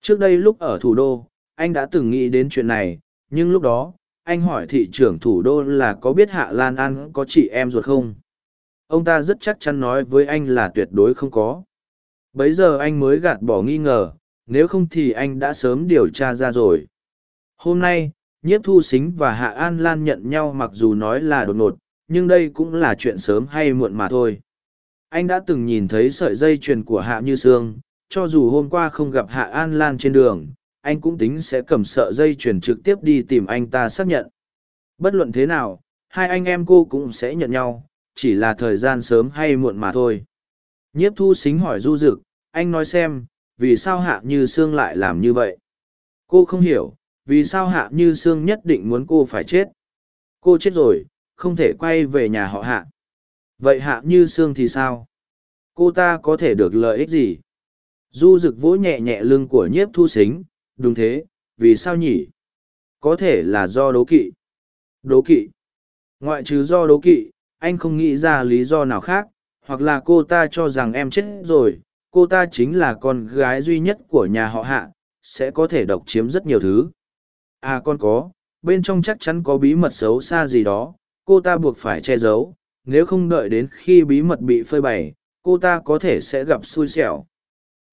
Trước đây lúc ở thủ đô, anh đã từng nghĩ đến chuyện này, nhưng lúc đó, anh hỏi thị trưởng thủ đô là có biết hạ lan an có chị em ruột không? Ông ta rất chắc chắn nói với anh là tuyệt đối không có. Bấy giờ anh mới gạt bỏ nghi ngờ, nếu không thì anh đã sớm điều tra ra rồi. Hôm nay, nhiếp thu xính và hạ an lan nhận nhau mặc dù nói là đột ngột, nhưng đây cũng là chuyện sớm hay muộn mà thôi anh đã từng nhìn thấy sợi dây chuyền của hạ như sương, cho dù hôm qua không gặp hạ an lan trên đường, anh cũng tính sẽ cầm sợi dây chuyền trực tiếp đi tìm anh ta xác nhận. Bất luận thế nào, hai anh em cô cũng sẽ nhận nhau, chỉ là thời gian sớm hay muộn mà thôi. Nhiếp thu xính hỏi du rực anh nói xem, vì sao hạ như sương lại làm như vậy? Cô không hiểu, vì sao hạ như sương nhất định muốn cô phải chết? Cô chết rồi, không thể quay về nhà họ hạ vậy hạ như sương thì sao? Cô ta có thể được lợi ích gì? Du rực vỗ nhẹ nhẹ lưng của nhiếp thu xính, đúng thế, vì sao nhỉ? Có thể là do đố kỵ. Đố kỵ? Ngoại trừ do đố kỵ, anh không nghĩ ra lý do nào khác, hoặc là cô ta cho rằng em chết rồi, cô ta chính là con gái duy nhất của nhà họ hạ, sẽ có thể độc chiếm rất nhiều thứ. À con có, bên trong chắc chắn có bí mật xấu xa gì đó, cô ta buộc phải che giấu nếu không đợi đến khi bí mật bị phơi bày cô ta có thể sẽ gặp xui xẻo.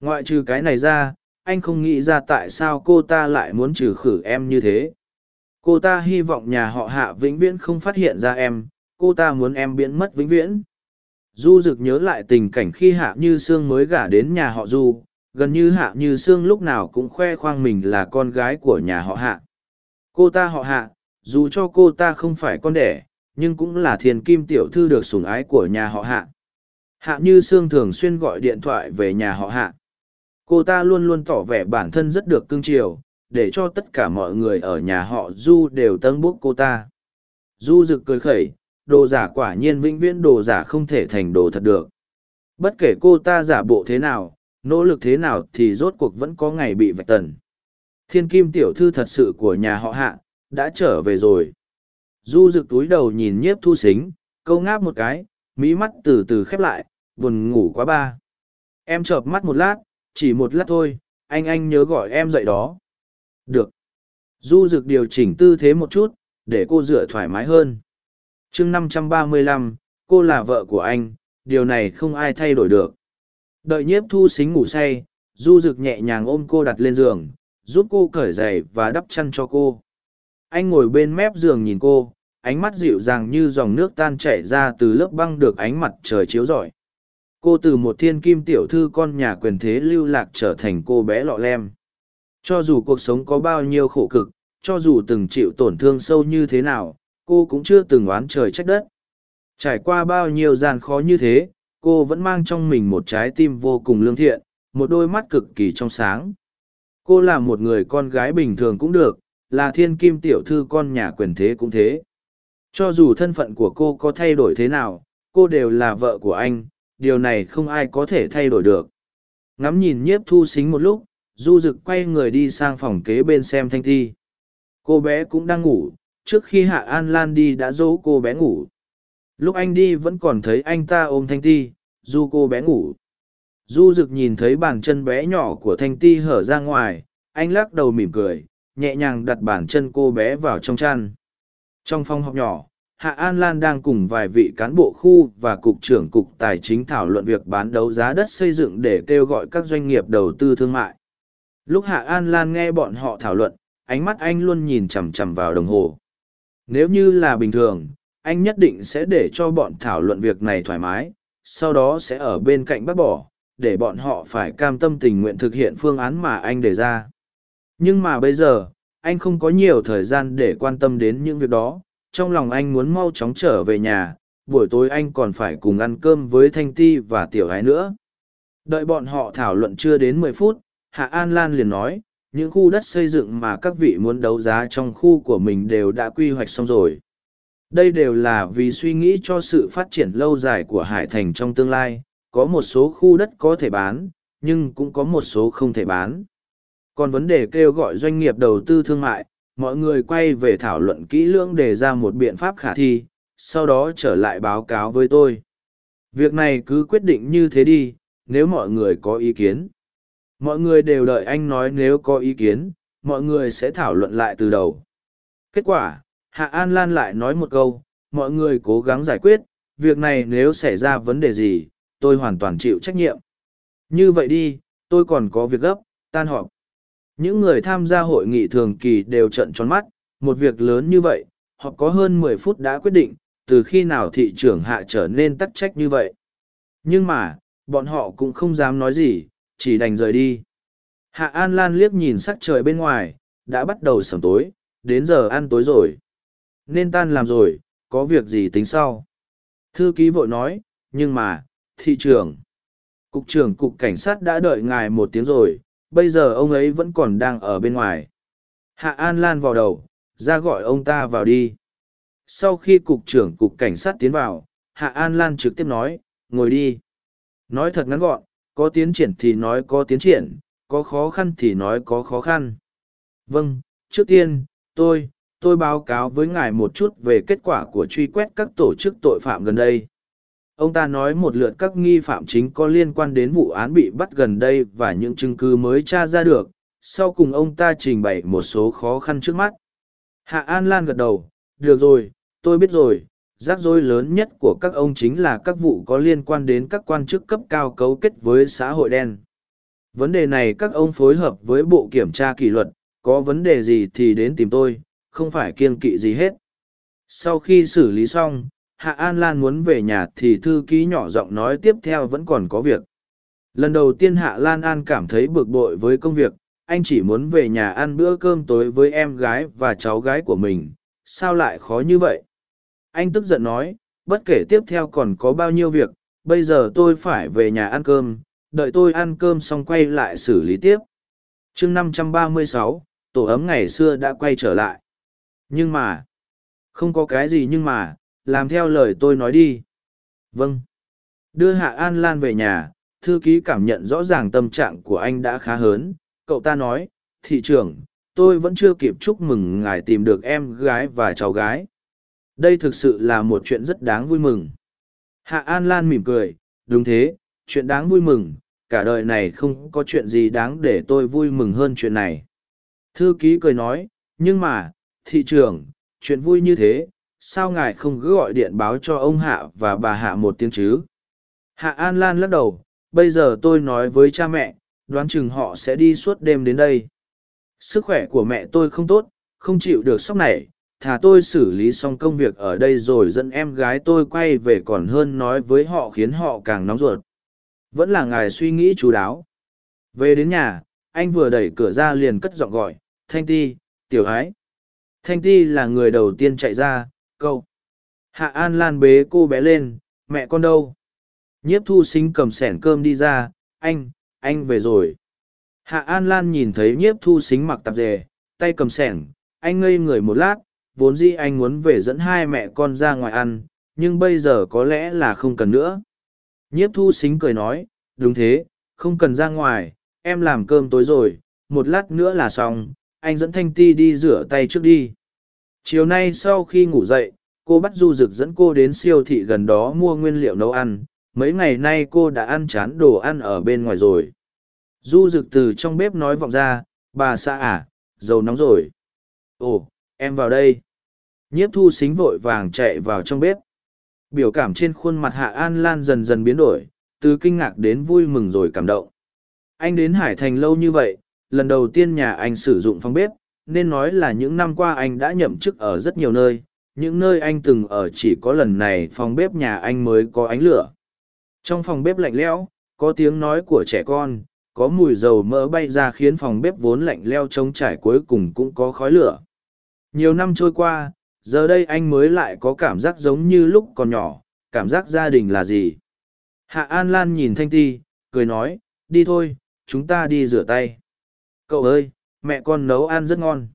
Ngoại trừ cái này ra anh không nghĩ ra tại sao cô ta lại muốn trừ khử em như thế. Cô ta hy vọng nhà họ hạ vĩnh viễn không phát hiện ra em cô ta muốn em biến mất vĩnh viễn. Du Dực nhớ lại tình cảnh khi Hạ Như Sương mới gả đến nhà họ Du, gần như Hạ Như Sương lúc nào cũng khoe khoang mình là con gái của nhà họ Hạ. Cô ta họ Hạ, dù cho cô ta không phải con đẻ, nhưng cũng là thiền kim tiểu thư được sủng ái của nhà họ Hạ. Hạ Như Sương thường xuyên gọi điện thoại về nhà họ Hạ. Cô ta luôn luôn tỏ vẻ bản thân rất được cưng chiều, để cho tất cả mọi người ở nhà họ Du đều tân bốc cô ta. Du rực cười khẩy, đồ giả quả nhiên vĩnh viễn đồ giả không thể thành đồ thật được. Bất kể cô ta giả bộ thế nào, nỗ lực thế nào thì rốt cuộc vẫn có ngày bị vạch tần. Thiên kim tiểu thư thật sự của nhà họ hạ, đã trở về rồi. Du rực túi đầu nhìn nhiếp thu xính, câu ngáp một cái, mí mắt từ từ khép lại, buồn ngủ quá ba. Em chợp mắt một lát, chỉ một lát thôi, anh anh nhớ gọi em dậy đó. Được. Du rực điều chỉnh tư thế một chút, để cô dựa thoải mái hơn chương năm trăm ba mươi lăm cô là vợ của anh điều này không ai thay đổi được đợi nhiếp thu xính ngủ say du rực nhẹ nhàng ôm cô đặt lên giường giúp cô cởi giày và đắp chăn cho cô anh ngồi bên mép giường nhìn cô ánh mắt dịu dàng như dòng nước tan chảy ra từ lớp băng được ánh mặt trời chiếu rọi. Cô từ một thiên kim tiểu thư con nhà quyền thế lưu lạc trở thành cô bé lọ lem. Cho dù cuộc sống có bao nhiêu khổ cực, cho dù từng chịu tổn thương sâu như thế nào, cô cũng chưa từng oán trời trách đất. Trải qua bao nhiêu gian khó như thế, cô vẫn mang trong mình một trái tim vô cùng lương thiện, một đôi mắt cực kỳ trong sáng. Cô là một người con gái bình thường cũng được, là thiên kim tiểu thư con nhà quyền thế cũng thế cho dù thân phận của cô có thay đổi thế nào, cô đều là vợ của anh, điều này không ai có thể thay đổi được. Ngắm nhìn nhiếp thu xính một lúc, du rực quay người đi sang phòng kế bên xem thanh thi. Cô bé cũng đang ngủ, trước khi hạ an lan đi đã dỗ cô bé ngủ. Lúc anh đi vẫn còn thấy anh ta ôm thanh ti du cô bé ngủ. Du rực nhìn thấy bàn chân bé nhỏ của thanh ti hở ra ngoài, anh lắc đầu mỉm cười, nhẹ nhàng đặt bàn chân cô bé vào trong chăn trong phòng học nhỏ, hạ an lan đang cùng vài vị cán bộ khu và cục trưởng cục tài chính thảo luận việc bán đấu giá đất xây dựng để kêu gọi các doanh nghiệp đầu tư thương mại. Lúc hạ an lan nghe bọn họ thảo luận, ánh mắt anh luôn nhìn chằm chằm vào đồng hồ. Nếu như là bình thường, anh nhất định sẽ để cho bọn thảo luận việc này thoải mái, sau đó sẽ ở bên cạnh bác bỏ, để bọn họ phải cam tâm tình nguyện thực hiện phương án mà anh đề ra. Nhưng mà bây giờ anh không có nhiều thời gian để quan tâm đến những việc đó. Trong lòng anh muốn mau chóng trở về nhà, buổi tối anh còn phải cùng ăn cơm với thanh ti và tiểu gái nữa. Đợi bọn họ thảo luận chưa đến mười phút, hạ an lan liền nói, những khu đất xây dựng mà các vị muốn đấu giá trong khu của mình đều đã quy hoạch xong rồi. Đây đều là vì suy nghĩ cho sự phát triển lâu dài của hải thành trong tương lai, có một số khu đất có thể bán, nhưng cũng có một số không thể bán còn vấn đề kêu gọi doanh nghiệp đầu tư thương mại, mọi người quay về thảo luận kỹ lưỡng đề ra một biện pháp khả thi, sau đó trở lại báo cáo với tôi. Việc này cứ quyết định như thế đi, nếu mọi người có ý kiến. Mọi người đều đợi anh nói nếu có ý kiến, mọi người sẽ thảo luận lại từ đầu. Kết quả, hạ an lan lại nói một câu, mọi người cố gắng giải quyết, việc này nếu xảy ra vấn đề gì, tôi hoàn toàn chịu trách nhiệm. Như vậy đi, tôi còn có việc gấp, tan họp những người tham gia hội nghị thường kỳ đều trận tròn mắt, một việc lớn như vậy, họ có hơn mười phút đã quyết định, từ khi nào thị trưởng hạ trở nên tắc trách như vậy. Nhưng mà, bọn họ cũng không dám nói gì, chỉ đành rời đi. Hạ An Lan liếc nhìn sắc trời bên ngoài, đã bắt đầu sầm tối, đến giờ ăn tối rồi. Nên tan làm rồi, có việc gì tính sau. Thư ký vội nói, nhưng mà, thị trưởng. Cục trưởng cục cảnh sát đã đợi ngài một tiếng rồi, bây giờ ông ấy vẫn còn đang ở bên ngoài. Hạ An Lan vào đầu, ra gọi ông ta vào đi. Sau khi cục trưởng cục cảnh sát tiến vào, Hạ An Lan trực tiếp nói, ngồi đi. Nói thật ngắn gọn, có tiến triển thì nói có tiến triển, có khó khăn thì nói có khó khăn. Vâng, trước tiên, tôi, tôi báo cáo với ngài một chút về kết quả của truy quét các tổ chức tội phạm gần đây ông ta nói một lượt các nghi phạm chính có liên quan đến vụ án bị bắt gần đây và những chứng cứ mới tra ra được, sau cùng ông ta trình bày một số khó khăn trước mắt. Hạ an lan gật đầu, được rồi, tôi biết rồi, rắc rối lớn nhất của các ông chính là các vụ có liên quan đến các quan chức cấp cao cấu kết với xã hội đen. Vấn đề này các ông phối hợp với bộ kiểm tra kỷ luật, có vấn đề gì thì đến tìm tôi, không phải kiên kỵ gì hết. Sau khi xử lý xong Hạ An Lan muốn về nhà thì thư ký nhỏ giọng nói tiếp theo vẫn còn có việc. Lần đầu tiên Hạ Lan An cảm thấy bực bội với công việc, anh chỉ muốn về nhà ăn bữa cơm tối với em gái và cháu gái của mình, sao lại khó như vậy? Anh tức giận nói, bất kể tiếp theo còn có bao nhiêu việc, bây giờ tôi phải về nhà ăn cơm, đợi tôi ăn cơm xong quay lại xử lý tiếp. chương 536, tổ ấm ngày xưa đã quay trở lại. Nhưng mà, không có cái gì nhưng mà, làm theo lời tôi nói đi. Vâng. Đưa hạ an lan về nhà, thư ký cảm nhận rõ ràng tâm trạng của anh đã khá hớn. Cậu ta nói, thị trưởng, tôi vẫn chưa kịp chúc mừng ngài tìm được em gái và cháu gái. Đây thực sự là một chuyện rất đáng vui mừng. Hạ an lan mỉm cười, đúng thế, chuyện đáng vui mừng. Cả đời này không có chuyện gì đáng để tôi vui mừng hơn chuyện này. Thư ký cười nói, nhưng mà, thị trưởng, chuyện vui như thế sao ngài không cứ gọi điện báo cho ông hạ và bà hạ một tiếng chứ? Hạ an lan lắc đầu, bây giờ tôi nói với cha mẹ, đoán chừng họ sẽ đi suốt đêm đến đây. Sức khỏe của mẹ tôi không tốt, không chịu được sốc này, thà tôi xử lý xong công việc ở đây rồi dẫn em gái tôi quay về còn hơn nói với họ khiến họ càng nóng ruột. Vẫn là ngài suy nghĩ chú đáo. Về đến nhà, anh vừa đẩy cửa ra liền cất giọng gọi, thanh ti, tiểu ái. Thanh ti là người đầu tiên chạy ra câu. Hạ an lan bế cô bé lên mẹ con đâu? Nhiếp thu sinh cầm sẻn cơm đi ra anh anh về rồi. Hạ an lan nhìn thấy nhiếp thu sinh mặc tạp dề tay cầm sẻn, anh ngây người một lát vốn dĩ anh muốn về dẫn hai mẹ con ra ngoài ăn nhưng bây giờ có lẽ là không cần nữa. Nhiếp thu sinh cười nói đúng thế không cần ra ngoài em làm cơm tối rồi một lát nữa là xong anh dẫn thanh ti đi rửa tay trước đi chiều nay sau khi ngủ dậy, cô bắt du rực dẫn cô đến siêu thị gần đó mua nguyên liệu nấu ăn. Mấy ngày nay cô đã ăn chán đồ ăn ở bên ngoài rồi. Du rực từ trong bếp nói vọng ra, bà xã à dầu nóng rồi. Ồ, em vào đây. Nhiếp thu xính vội vàng chạy vào trong bếp. Biểu cảm trên khuôn mặt hạ an lan dần dần biến đổi, từ kinh ngạc đến vui mừng rồi cảm động. Anh đến hải thành lâu như vậy, lần đầu tiên nhà anh sử dụng phòng bếp nên nói là những năm qua anh đã nhậm chức ở rất nhiều nơi, những nơi anh từng ở chỉ có lần này phòng bếp nhà anh mới có ánh lửa. Trong phòng bếp lạnh lẽo, có tiếng nói của trẻ con, có mùi dầu mỡ bay ra khiến phòng bếp vốn lạnh leo trống trải cuối cùng cũng có khói lửa. Nhiều năm trôi qua, giờ đây anh mới lại có cảm giác giống như lúc còn nhỏ, cảm giác gia đình là gì? Hạ an lan nhìn thanh ti, cười nói, đi thôi, chúng ta đi rửa tay. Cậu ơi mẹ con nấu ăn rất ngon.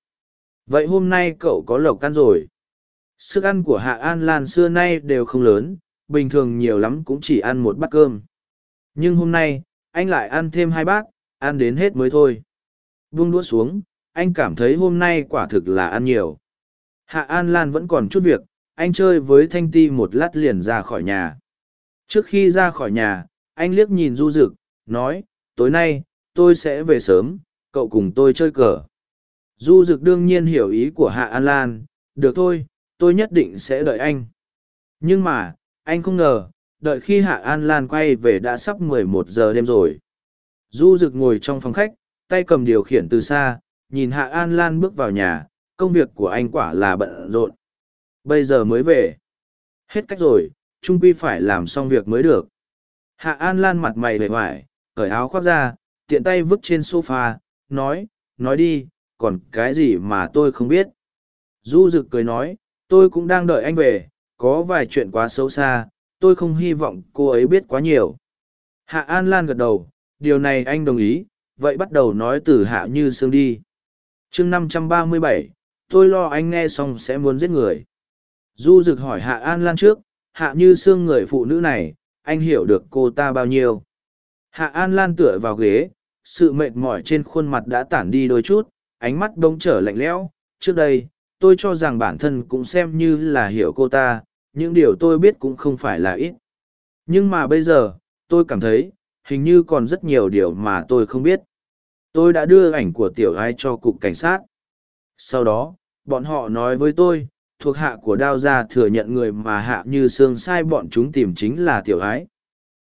Vậy hôm nay cậu có lộc ăn rồi. Sức ăn của hạ an lan xưa nay đều không lớn, bình thường nhiều lắm cũng chỉ ăn một bát cơm. Nhưng hôm nay, anh lại ăn thêm hai bát, ăn đến hết mới thôi. Vung đũa xuống, anh cảm thấy hôm nay quả thực là ăn nhiều. Hạ an lan vẫn còn chút việc, anh chơi với thanh ti một lát liền ra khỏi nhà. Trước khi ra khỏi nhà, anh liếc nhìn du rực nói, tối nay, tôi sẽ về sớm cậu cùng tôi chơi cờ. Du rực đương nhiên hiểu ý của hạ an lan. Được thôi, tôi nhất định sẽ đợi anh. Nhưng mà, anh không ngờ, đợi khi hạ an lan quay về đã sắp mười một giờ đêm rồi. Du rực ngồi trong phòng khách, tay cầm điều khiển từ xa, nhìn hạ an lan bước vào nhà. Công việc của anh quả là bận rộn. Bây giờ mới về. Hết cách rồi, trung quy phải làm xong việc mới được. Hạ an lan mặt mày vẻ vải cởi áo khoác ra, tiện tay vứt trên sofa nói nói đi, còn cái gì mà tôi không biết? Du rực cười nói, tôi cũng đang đợi anh về, có vài chuyện quá xấu xa, tôi không hy vọng cô ấy biết quá nhiều. Hạ an lan gật đầu, điều này anh đồng ý, vậy bắt đầu nói từ hạ như sương đi. Chương năm trăm ba mươi bảy, tôi lo anh nghe xong sẽ muốn giết người. Du rực hỏi hạ an lan trước, hạ như sương người phụ nữ này, anh hiểu được cô ta bao nhiêu? Hạ an lan tựa vào ghế sự mệt mỏi trên khuôn mặt đã tản đi đôi chút, ánh mắt bỗng trở lạnh lẽo. Trước đây, tôi cho rằng bản thân cũng xem như là hiểu cô ta, những điều tôi biết cũng không phải là ít. Nhưng mà bây giờ, tôi cảm thấy, hình như còn rất nhiều điều mà tôi không biết. Tôi đã đưa ảnh của tiểu ái cho cục cảnh sát. Sau đó, bọn họ nói với tôi, thuộc hạ của đao gia thừa nhận người mà hạ như sương sai bọn chúng tìm chính là tiểu ái.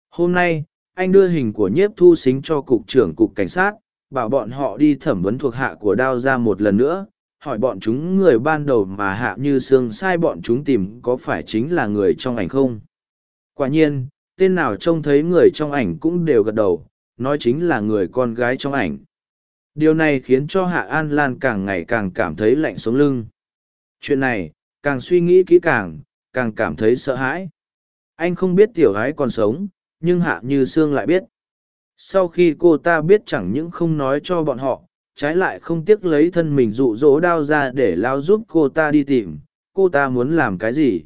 Hôm nay anh đưa hình của nhiếp thu xính cho cục trưởng cục cảnh sát, bảo bọn họ đi thẩm vấn thuộc hạ của đao gia một lần nữa, hỏi bọn chúng người ban đầu mà hạ như sương sai bọn chúng tìm có phải chính là người trong ảnh không. Quả nhiên, tên nào trông thấy người trong ảnh cũng đều gật đầu, nói chính là người con gái trong ảnh. Điều này khiến cho hạ an lan càng ngày càng cảm thấy lạnh sống lưng. Chuyện này, càng suy nghĩ kỹ càng càng cảm thấy sợ hãi. Anh không biết tiểu gái còn sống nhưng hạ như sương lại biết. Sau khi cô ta biết chẳng những không nói cho bọn họ, trái lại không tiếc lấy thân mình rụ rỗ đao ra để lao giúp cô ta đi tìm, cô ta muốn làm cái gì?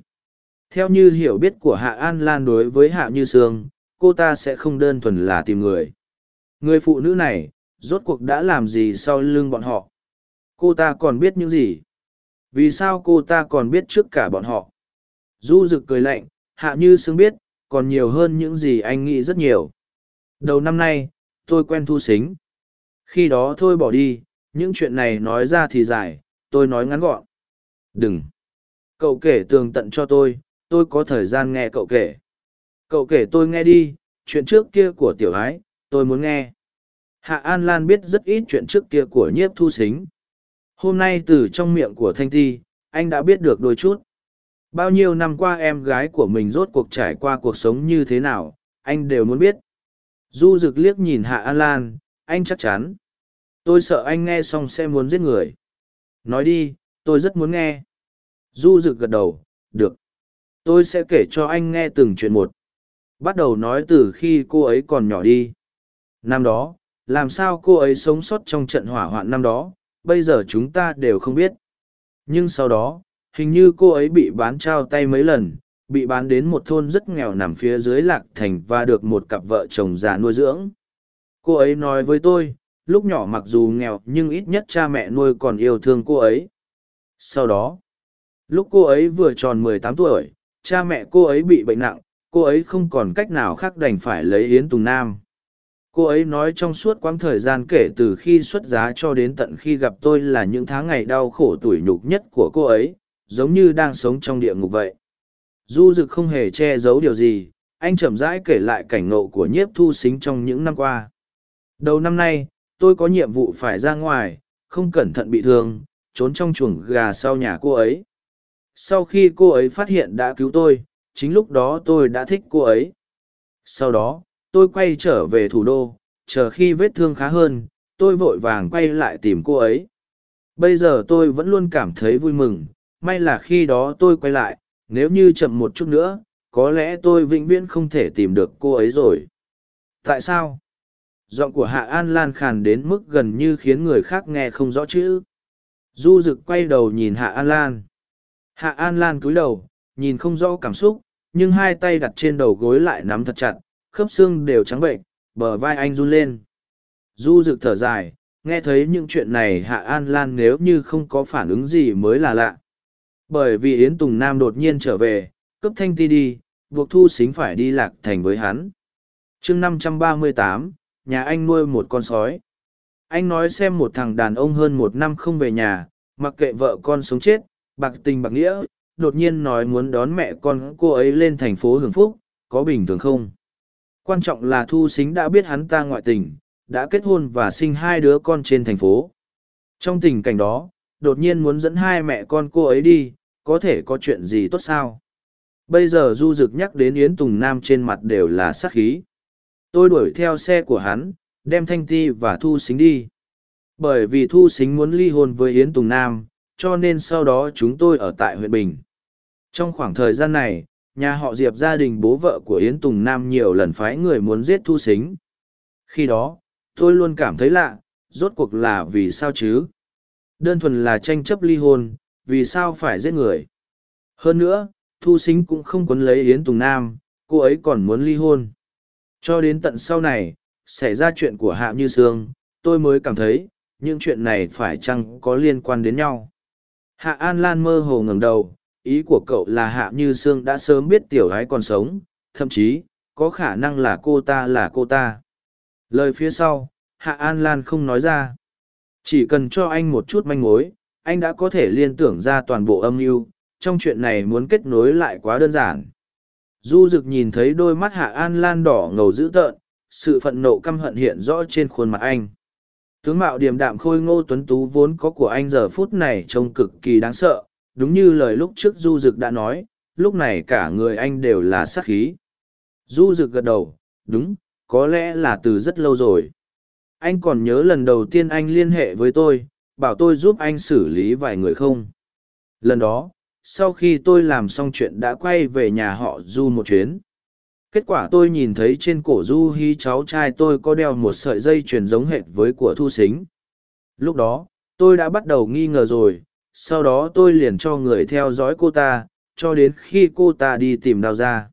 Theo như hiểu biết của hạ an lan đối với hạ như sương, cô ta sẽ không đơn thuần là tìm người. Người phụ nữ này, rốt cuộc đã làm gì sau lưng bọn họ? Cô ta còn biết những gì? Vì sao cô ta còn biết trước cả bọn họ? Du rực cười lạnh, hạ như sương biết còn nhiều hơn những gì anh nghĩ rất nhiều. Đầu năm nay, tôi quen thu xính. Khi đó thôi bỏ đi, những chuyện này nói ra thì dài, tôi nói ngắn gọn. Đừng. Cậu kể tường tận cho tôi tôi có thời gian nghe cậu kể. Cậu kể tôi nghe đi, chuyện trước kia của tiểu ái, tôi muốn nghe. Hạ an lan biết rất ít chuyện trước kia của nhiếp thu xính. Hôm nay từ trong miệng của thanh ti anh đã biết được đôi chút bao nhiêu năm qua em gái của mình rốt cuộc trải qua cuộc sống như thế nào, anh đều muốn biết. Du rực liếc nhìn hạ an lan, anh chắc chắn. Tôi sợ anh nghe xong sẽ muốn giết người. Nói đi, tôi rất muốn nghe. Du rực gật đầu, được. Tôi sẽ kể cho anh nghe từng chuyện một. Bắt đầu nói từ khi cô ấy còn nhỏ đi. Năm đó, làm sao cô ấy sống sót trong trận hỏa hoạn năm đó, bây giờ chúng ta đều không biết. Nhưng sau đó hình như cô ấy bị bán trao tay mấy lần, bị bán đến một thôn rất nghèo nằm phía dưới lạc thành và được một cặp vợ chồng già nuôi dưỡng. Cô ấy nói với tôi, lúc nhỏ mặc dù nghèo nhưng ít nhất cha mẹ nuôi còn yêu thương cô ấy. Sau đó, lúc cô ấy vừa tròn mười tám tuổi, cha mẹ cô ấy bị bệnh nặng, cô ấy không còn cách nào khác đành phải lấy yến tùng nam. Cô ấy nói trong suốt quãng thời gian kể từ khi xuất giá cho đến tận khi gặp tôi là những tháng ngày đau khổ tủi nhục nhất của cô ấy giống như đang sống trong địa ngục vậy. Du Dực không hề che giấu điều gì, anh chậm rãi kể lại cảnh ngộ của nhiếp thu xính trong những năm qua. Đầu năm nay, tôi có nhiệm vụ phải ra ngoài, không cẩn thận bị thương, trốn trong chuồng gà sau nhà cô ấy. Sau khi cô ấy phát hiện đã cứu tôi, chính lúc đó tôi đã thích cô ấy. Sau đó, tôi quay trở về thủ đô, chờ khi vết thương khá hơn, tôi vội vàng quay lại tìm cô ấy. Bây giờ tôi vẫn luôn cảm thấy vui mừng may là khi đó tôi quay lại, nếu như chậm một chút nữa, có lẽ tôi vĩnh viễn không thể tìm được cô ấy rồi. Tại sao? Giọng của hạ an lan khàn đến mức gần như khiến người khác nghe không rõ chữ. Du rực quay đầu nhìn hạ an lan. Hạ an lan cúi đầu, nhìn không rõ cảm xúc, nhưng hai tay đặt trên đầu gối lại nắm thật chặt, khớp xương đều trắng bệnh, bờ vai anh run lên. Du rực thở dài, nghe thấy những chuyện này hạ an lan nếu như không có phản ứng gì mới là lạ bởi vì yến tùng nam đột nhiên trở về cấp thanh ti đi, buộc thu xính phải đi lạc thành với hắn. Chương năm trăm ba mươi tám, nhà anh nuôi một con sói. Anh nói xem một thằng đàn ông hơn một năm không về nhà, mặc kệ vợ con sống chết, bạc tình bạc nghĩa, đột nhiên nói muốn đón mẹ con cô ấy lên thành phố hưởng phúc, có bình thường không? Quan trọng là thu xính đã biết hắn ta ngoại tình, đã kết hôn và sinh hai đứa con trên thành phố. Trong tình cảnh đó, đột nhiên muốn dẫn hai mẹ con cô ấy đi có thể có chuyện gì tốt sao? Bây giờ du Dực nhắc đến yến tùng nam trên mặt đều là sát khí. Tôi đuổi theo xe của hắn, đem thanh ti và thu xính đi. Bởi vì thu xính muốn ly hôn với yến tùng nam, cho nên sau đó chúng tôi ở tại huyện bình. Trong khoảng thời gian này, nhà họ diệp gia đình bố vợ của yến tùng nam nhiều lần phái người muốn giết thu xính khi đó, tôi luôn cảm thấy lạ, rốt cuộc là vì sao chứ? Đơn thuần là tranh chấp ly hôn vì sao phải giết người? Hơn nữa, thu xính cũng không quấn lấy yến tùng nam, cô ấy còn muốn ly hôn. Cho đến tận sau này, xảy ra chuyện của hạ như sương, tôi mới cảm thấy, những chuyện này phải chăng có liên quan đến nhau? Hạ an lan mơ hồ ngẩng đầu, ý của cậu là hạ như sương đã sớm biết tiểu gái còn sống, thậm chí, có khả năng là cô ta là cô ta. Lời phía sau, hạ an lan không nói ra. Chỉ cần cho anh một chút manh mối anh đã có thể liên tưởng ra toàn bộ âm mưu, trong chuyện này muốn kết nối lại quá đơn giản. Du rực nhìn thấy đôi mắt hạ an lan đỏ ngầu dữ tợn, sự phẫn nộ căm hận hiện rõ trên khuôn mặt anh. Tướng mạo điềm đạm khôi ngô tuấn tú vốn có của anh giờ phút này trông cực kỳ đáng sợ, đúng như lời lúc trước du rực đã nói, lúc này cả người anh đều là sát khí. Du rực gật đầu, đúng, có lẽ là từ rất lâu rồi. Anh còn nhớ lần đầu tiên anh liên hệ với tôi bảo tôi giúp anh xử lý vài người không? Lần đó, sau khi tôi làm xong chuyện đã quay về nhà họ du một chuyến. Kết quả tôi nhìn thấy trên cổ du hi cháu trai tôi có đeo một sợi dây chuyền giống hệt với của thu xính lúc đó, tôi đã bắt đầu nghi ngờ rồi, sau đó tôi liền cho người theo dõi cô ta, cho đến khi cô ta đi tìm đào ra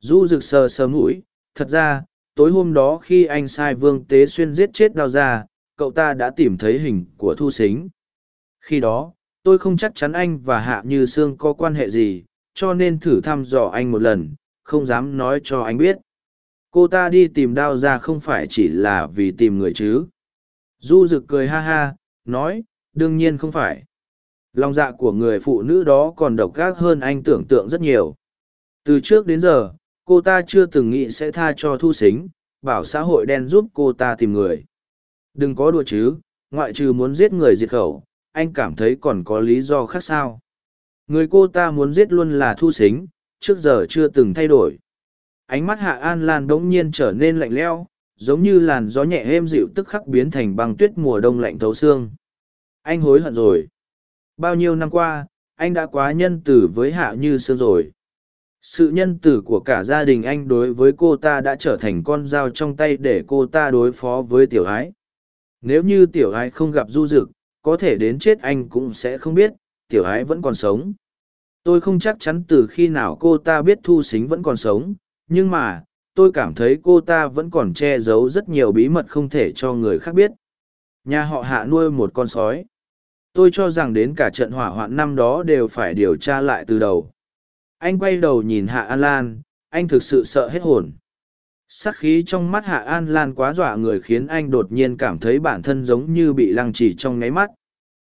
du rực sờ sờ mũi, thật ra, tối hôm đó khi anh sai vương tế xuyên giết chết đào ra cậu ta đã tìm thấy hình của thu xính. Khi đó, tôi không chắc chắn anh và hạ như sương có quan hệ gì, cho nên thử thăm dò anh một lần, không dám nói cho anh biết. Cô ta đi tìm đao ra không phải chỉ là vì tìm người chứ. Du rực cười ha ha, nói, đương nhiên không phải. Lòng dạ của người phụ nữ đó còn độc ác hơn anh tưởng tượng rất nhiều. Từ trước đến giờ, cô ta chưa từng nghĩ sẽ tha cho thu xính, bảo xã hội đen giúp cô ta tìm người đừng có đùa chứ, ngoại trừ muốn giết người diệt khẩu, anh cảm thấy còn có lý do khác sao? Người cô ta muốn giết luôn là thu xính trước giờ chưa từng thay đổi. Ánh mắt hạ an lan đống nhiên trở nên lạnh lẽo, giống như làn gió nhẹ êm dịu tức khắc biến thành băng tuyết mùa đông lạnh thấu xương. Anh hối hận rồi. Bao nhiêu năm qua, anh đã quá nhân từ với hạ như sương rồi. Sự nhân từ của cả gia đình anh đối với cô ta đã trở thành con dao trong tay để cô ta đối phó với tiểu ái nếu như tiểu ái không gặp du dực, có thể đến chết anh cũng sẽ không biết, tiểu ái vẫn còn sống. Tôi không chắc chắn từ khi nào cô ta biết thu xính vẫn còn sống, nhưng mà, tôi cảm thấy cô ta vẫn còn che giấu rất nhiều bí mật không thể cho người khác biết. Nhà họ hạ nuôi một con sói. Tôi cho rằng đến cả trận hỏa hoạn năm đó đều phải điều tra lại từ đầu. Anh quay đầu nhìn hạ an lan, anh thực sự sợ hết hồn sát khí trong mắt hạ an lan quá dọa người khiến anh đột nhiên cảm thấy bản thân giống như bị lăng trì trong ngáy mắt.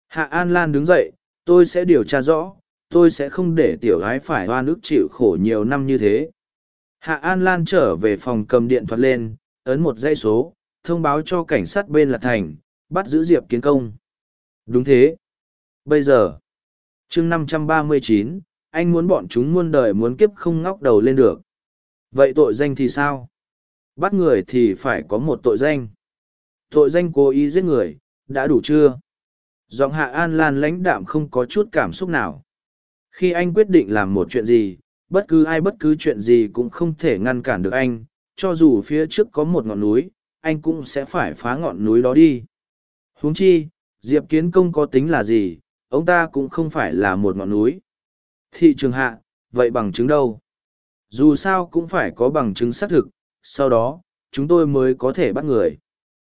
Hạ an lan đứng dậy, tôi sẽ điều tra rõ, tôi sẽ không để tiểu gái phải hoa nước chịu khổ nhiều năm như thế. Hạ an lan trở về phòng cầm điện thoại lên, ấn một dây số, thông báo cho cảnh sát bên lạc thành, bắt giữ diệp kiến công. Đúng thế. Bây giờ, chương năm trăm ba mươi chín, anh muốn bọn chúng muôn đời muốn kiếp không ngóc đầu lên được. Vậy tội danh thì sao? Bắt người thì phải có một tội danh. Tội danh cố ý giết người, đã đủ chưa? Giọng hạ an lan lãnh đạm không có chút cảm xúc nào. Khi anh quyết định làm một chuyện gì, bất cứ ai bất cứ chuyện gì cũng không thể ngăn cản được anh, cho dù phía trước có một ngọn núi, anh cũng sẽ phải phá ngọn núi đó đi. Huống chi, diệp kiến công có tính là gì, ông ta cũng không phải là một ngọn núi. Thị trường hạ, vậy bằng chứng đâu? Dù sao cũng phải có bằng chứng xác thực sau đó, chúng tôi mới có thể bắt người.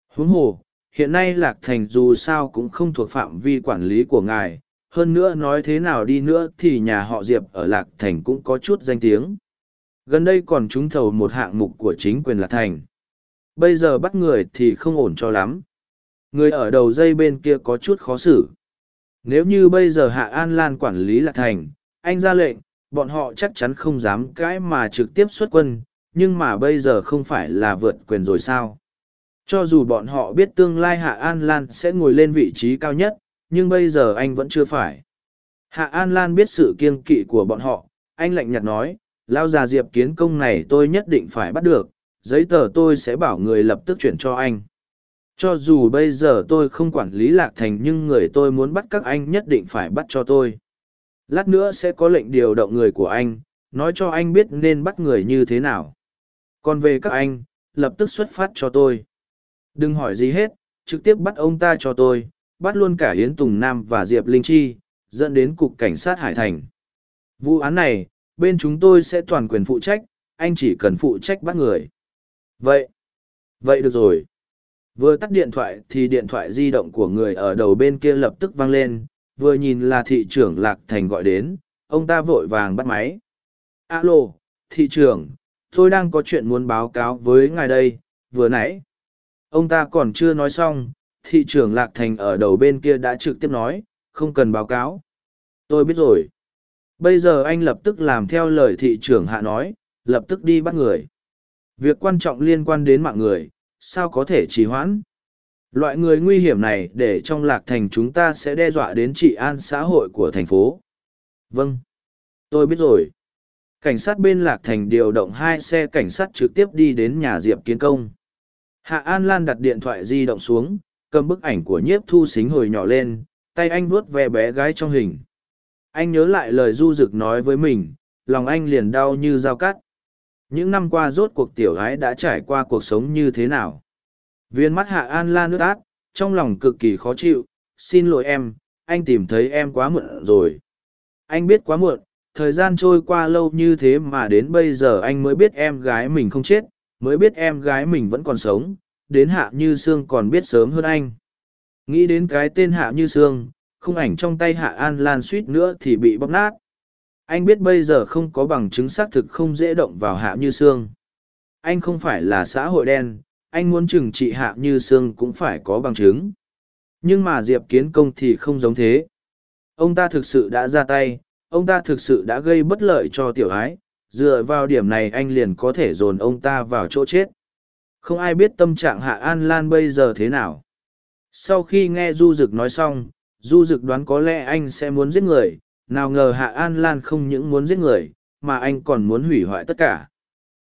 Huống hồ, hiện nay lạc thành dù sao cũng không thuộc phạm vi quản lý của ngài, hơn nữa nói thế nào đi nữa thì nhà họ diệp ở lạc thành cũng có chút danh tiếng. Gần đây còn trúng thầu một hạng mục của chính quyền lạc thành. Bây giờ bắt người thì không ổn cho lắm. Người ở đầu dây bên kia có chút khó xử. Nếu như bây giờ hạ an lan quản lý lạc thành, anh ra lệnh, bọn họ chắc chắn không dám cãi mà trực tiếp xuất quân nhưng mà bây giờ không phải là vượt quyền rồi sao? Cho dù bọn họ biết tương lai hạ an lan sẽ ngồi lên vị trí cao nhất, nhưng bây giờ anh vẫn chưa phải. Hạ an lan biết sự kiêng kỵ của bọn họ, anh lạnh nhạt nói, lao già diệp kiến công này tôi nhất định phải bắt được, giấy tờ tôi sẽ bảo người lập tức chuyển cho anh. Cho dù bây giờ tôi không quản lý lạc thành nhưng người tôi muốn bắt các anh nhất định phải bắt cho tôi. Lát nữa sẽ có lệnh điều động người của anh, nói cho anh biết nên bắt người như thế nào còn về các anh lập tức xuất phát cho tôi đừng hỏi gì hết trực tiếp bắt ông ta cho tôi bắt luôn cả Hiến Tùng Nam và Diệp Linh Chi, dẫn đến Cục Cảnh sát Hải Thành. Vụ án này, bên chúng tôi sẽ toàn quyền phụ trách, anh chỉ cần phụ trách bắt người. Vậy, vậy được rồi. Vừa tắt điện thoại thì điện thoại di động của người ở đầu bên kia lập tức vang lên, vừa nhìn là thị trưởng Lạc Thành gọi đến, ông ta vội vàng bắt máy. Alo, thị trưởng, tôi đang có chuyện muốn báo cáo với ngài đây, vừa nãy. Ông ta còn chưa nói xong, thị trưởng Lạc Thành ở đầu bên kia đã trực tiếp nói, không cần báo cáo. Tôi biết rồi. Bây giờ anh lập tức làm theo lời thị trưởng hạ nói, lập tức đi bắt người. Việc quan trọng liên quan đến mạng người, sao có thể trì hoãn? Loại người nguy hiểm này để trong lạc thành chúng ta sẽ đe dọa đến trị an xã hội của thành phố. Vâng. Tôi biết rồi. Cảnh sát bên lạc thành điều động hai xe cảnh sát trực tiếp đi đến nhà Diệp Kiến Công. Hạ An Lan đặt điện thoại di động xuống, cầm bức ảnh của nhiếp thu xính hồi nhỏ lên tay anh vuốt ve bé gái trong hình. Anh nhớ lại lời du rực nói với mình lòng anh liền đau như dao cắt. Những năm qua rốt cuộc tiểu gái đã trải qua cuộc sống như thế nào? Viên mắt hạ an Lan nước át trong lòng cực kỳ khó chịu xin lỗi em anh tìm thấy em quá muộn rồi. Anh biết quá muộn thời gian trôi qua lâu như thế mà đến bây giờ anh mới biết em gái mình không chết, mới biết em gái mình vẫn còn sống, đến hạ như sương còn biết sớm hơn anh. Nghĩ đến cái tên hạ như sương, khung ảnh trong tay hạ an lan suýt nữa thì bị bóc nát. Anh biết bây giờ không có bằng chứng xác thực không dễ động vào hạ như sương. Anh không phải là xã hội đen, anh muốn trừng trị hạ như sương cũng phải có bằng chứng. Nhưng mà diệp kiến công thì không giống thế. Ông ta thực sự đã ra tay ông ta thực sự đã gây bất lợi cho tiểu ái dựa vào điểm này anh liền có thể dồn ông ta vào chỗ chết không ai biết tâm trạng Hạ An Lan bây giờ thế nào. Sau khi nghe Du Dực nói xong, Du dực đoán có lẽ anh sẽ muốn giết người, nào ngờ Hạ An Lan không những muốn giết người, mà anh còn muốn hủy hoại tất cả.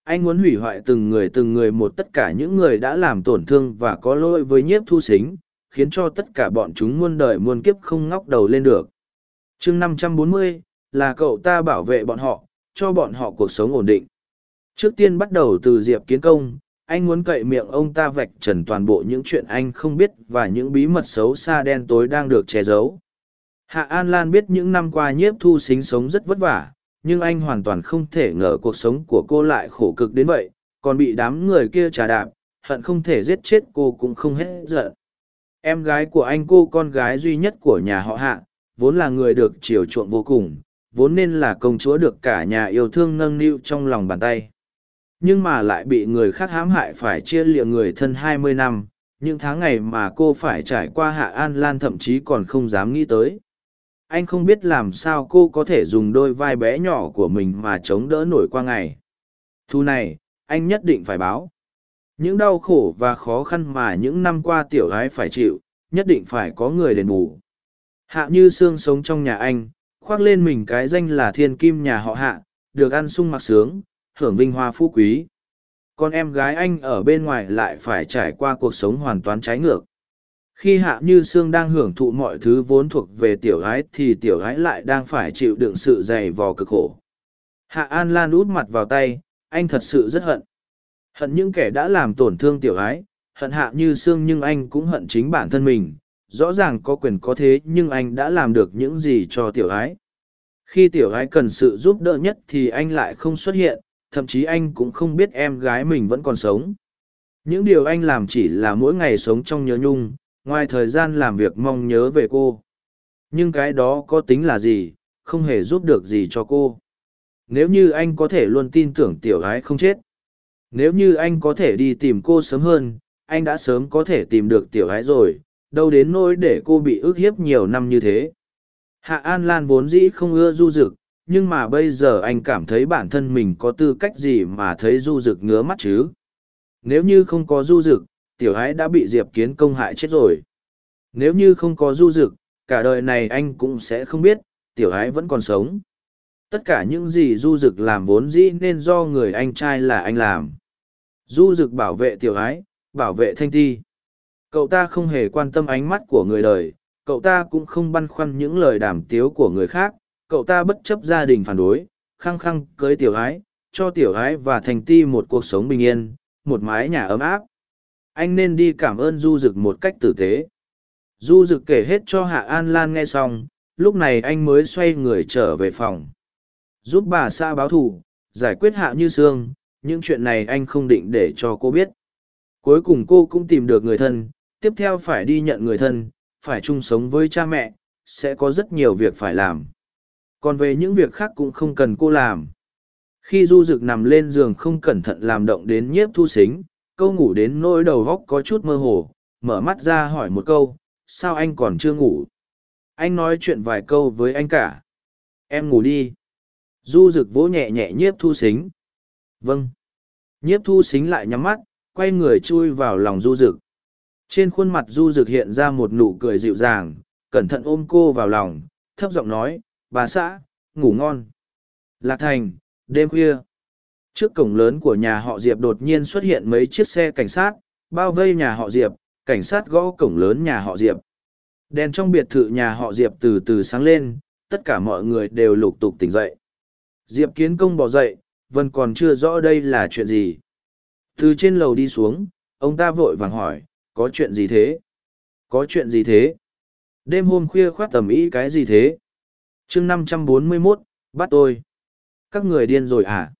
Anh muốn hủy hoại từng người từng người một tất cả những người đã làm tổn thương và có lỗi với nhiếp thu xính, khiến cho tất cả bọn chúng muôn đời muôn kiếp không ngóc đầu lên được. chương 540, là cậu ta bảo vệ bọn họ, cho bọn họ cuộc sống ổn định. Trước tiên bắt đầu từ Diệp Kiến Công, anh muốn cậy miệng ông ta vạch trần toàn bộ những chuyện anh không biết và những bí mật xấu xa đen tối đang được che giấu. Hạ An Lan biết những năm qua nhiếp thu sinh sống rất vất vả, nhưng anh hoàn toàn không thể ngờ cuộc sống của cô lại khổ cực đến vậy, còn bị đám người kia trà đạp, hận không thể giết chết cô cũng không hết giận. Em gái của anh cô con gái duy nhất của nhà họ Hạ, vốn là người được chiều chuộng vô cùng, vốn nên là công chúa được cả nhà yêu thương nâng niu trong lòng bàn tay. Nhưng mà lại bị người khác hãm hại phải chia liệng người thân hai mươi năm, những tháng ngày mà cô phải trải qua hạ an lan thậm chí còn không dám nghĩ tới. Anh không biết làm sao cô có thể dùng đôi vai bé nhỏ của mình mà chống đỡ nổi qua ngày. Thu này, anh nhất định phải báo. Những đau khổ và khó khăn mà những năm qua tiểu gái phải chịu, nhất định phải có người đền bù. Hạ như sương sống trong nhà anh khoác lên mình cái danh là thiên kim nhà họ hạ được ăn sung mặc sướng hưởng vinh hoa phú quý. Con em gái anh ở bên ngoài lại phải trải qua cuộc sống hoàn toàn trái ngược. Khi Hạ Như Sương đang hưởng thụ mọi thứ vốn thuộc về tiểu gái thì tiểu gái lại đang phải chịu đựng sự dày vò cực khổ. Hạ An Lan út mặt vào tay, anh thật sự rất hận. Hận những kẻ đã làm tổn thương tiểu gái, hận Hạ Như Sương nhưng anh cũng hận chính bản thân mình. Rõ ràng có quyền có thế nhưng anh đã làm được những gì cho tiểu gái. Khi tiểu gái cần sự giúp đỡ nhất thì anh lại không xuất hiện, thậm chí anh cũng không biết em gái mình vẫn còn sống. Những điều anh làm chỉ là mỗi ngày sống trong nhớ nhung, ngoài thời gian làm việc mong nhớ về cô. Nhưng cái đó có tính là gì, không hề giúp được gì cho cô. Nếu như anh có thể luôn tin tưởng tiểu gái không chết. Nếu như anh có thể đi tìm cô sớm hơn, anh đã sớm có thể tìm được tiểu gái rồi, đâu đến nỗi để cô bị ức hiếp nhiều năm như thế. Hạ An Lan vốn dĩ không ưa du dực, nhưng mà bây giờ anh cảm thấy bản thân mình có tư cách gì mà thấy du rực ngứa mắt chứ? Nếu như không có du rực tiểu ái đã bị diệp kiến công hại chết rồi. Nếu như không có du rực cả đời này anh cũng sẽ không biết tiểu ái vẫn còn sống. Tất cả những gì du rực làm vốn dĩ nên do người anh trai là anh làm. Du rực bảo vệ tiểu ái bảo vệ thanh ti cậu ta không hề quan tâm ánh mắt của người đời cậu ta cũng không băn khoăn những lời đàm tiếu của người khác cậu ta bất chấp gia đình phản đối, khăng khăng cưới tiểu ái, cho tiểu ái và thành ti một cuộc sống bình yên, một mái nhà ấm áp. Anh nên đi cảm ơn Du Dực một cách tử tế. Du Dực kể hết cho Hạ An Lan nghe xong, lúc này anh mới xoay người trở về phòng. Giúp bà xã báo thù, giải quyết Hạ Như Sương, những chuyện này anh không định để cho cô biết. Cuối cùng cô cũng tìm được người thân, tiếp theo phải đi nhận người thân, phải chung sống với cha mẹ, sẽ có rất nhiều việc phải làm. Còn về những việc khác cũng không cần cô làm. Khi du dực nằm lên giường không cẩn thận làm động đến nhiếp thu xính câu ngủ đến nỗi đầu góc có chút mơ hồ mở mắt ra hỏi một câu sao anh còn chưa ngủ? Anh nói chuyện vài câu với anh cả. Em ngủ đi. Du rực vỗ nhẹ nhẹ nhiếp thu xính. Vâng. Nhiếp thu xính lại nhắm mắt quay người chui vào lòng du rực trên khuôn mặt du rực hiện ra một nụ cười dịu dàng, cẩn thận ôm cô vào lòng, thấp giọng nói, bà xã, ngủ ngon. Lạc thành, đêm khuya. Trước cổng lớn của nhà họ diệp đột nhiên xuất hiện mấy chiếc xe cảnh sát, bao vây nhà họ diệp, cảnh sát gõ cổng lớn nhà họ diệp. Đèn trong biệt thự nhà họ diệp từ từ sáng lên, tất cả mọi người đều lục tục tỉnh dậy. Diệp kiến công bỏ dậy, vân còn chưa rõ đây là chuyện gì. Từ trên lầu đi xuống, ông ta vội vàng hỏi có chuyện gì thế? Có chuyện gì thế? Đêm hôm khuya khoát tầm ý cái gì thế? Chương năm trăm bốn mươi mốt, bắt tôi. Các người điên rồi à?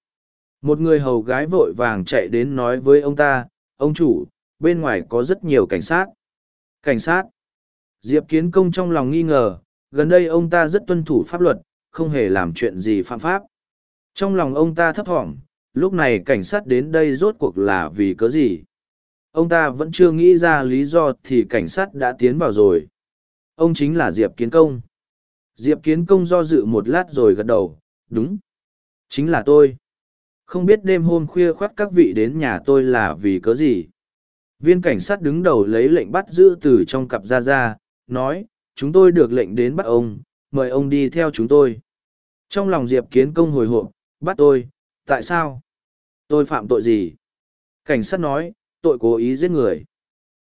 Một người hầu gái vội vàng chạy đến nói với ông ta, ông chủ, bên ngoài có rất nhiều cảnh sát. Cảnh sát? Diệp kiến công trong lòng nghi ngờ, gần đây ông ta rất tuân thủ pháp luật, không hề làm chuyện gì phạm pháp. Trong lòng ông ta thấp thỏm, lúc này cảnh sát đến đây rốt cuộc là vì cớ gì? Ông ta vẫn chưa nghĩ ra lý do thì cảnh sát đã tiến vào rồi ông chính là diệp kiến công Diệp Kiến Công do dự một lát rồi gật đầu, đúng. Chính là tôi. Không biết đêm hôm khuya khoác các vị đến nhà tôi là vì cớ gì. Viên cảnh sát đứng đầu lấy lệnh bắt giữ từ trong cặp ra ra, nói, chúng tôi được lệnh đến bắt ông, mời ông đi theo chúng tôi. Trong lòng Diệp Kiến Công hồi hộp, bắt tôi, tại sao? Tôi phạm tội gì? Cảnh sát nói, tội cố ý giết người.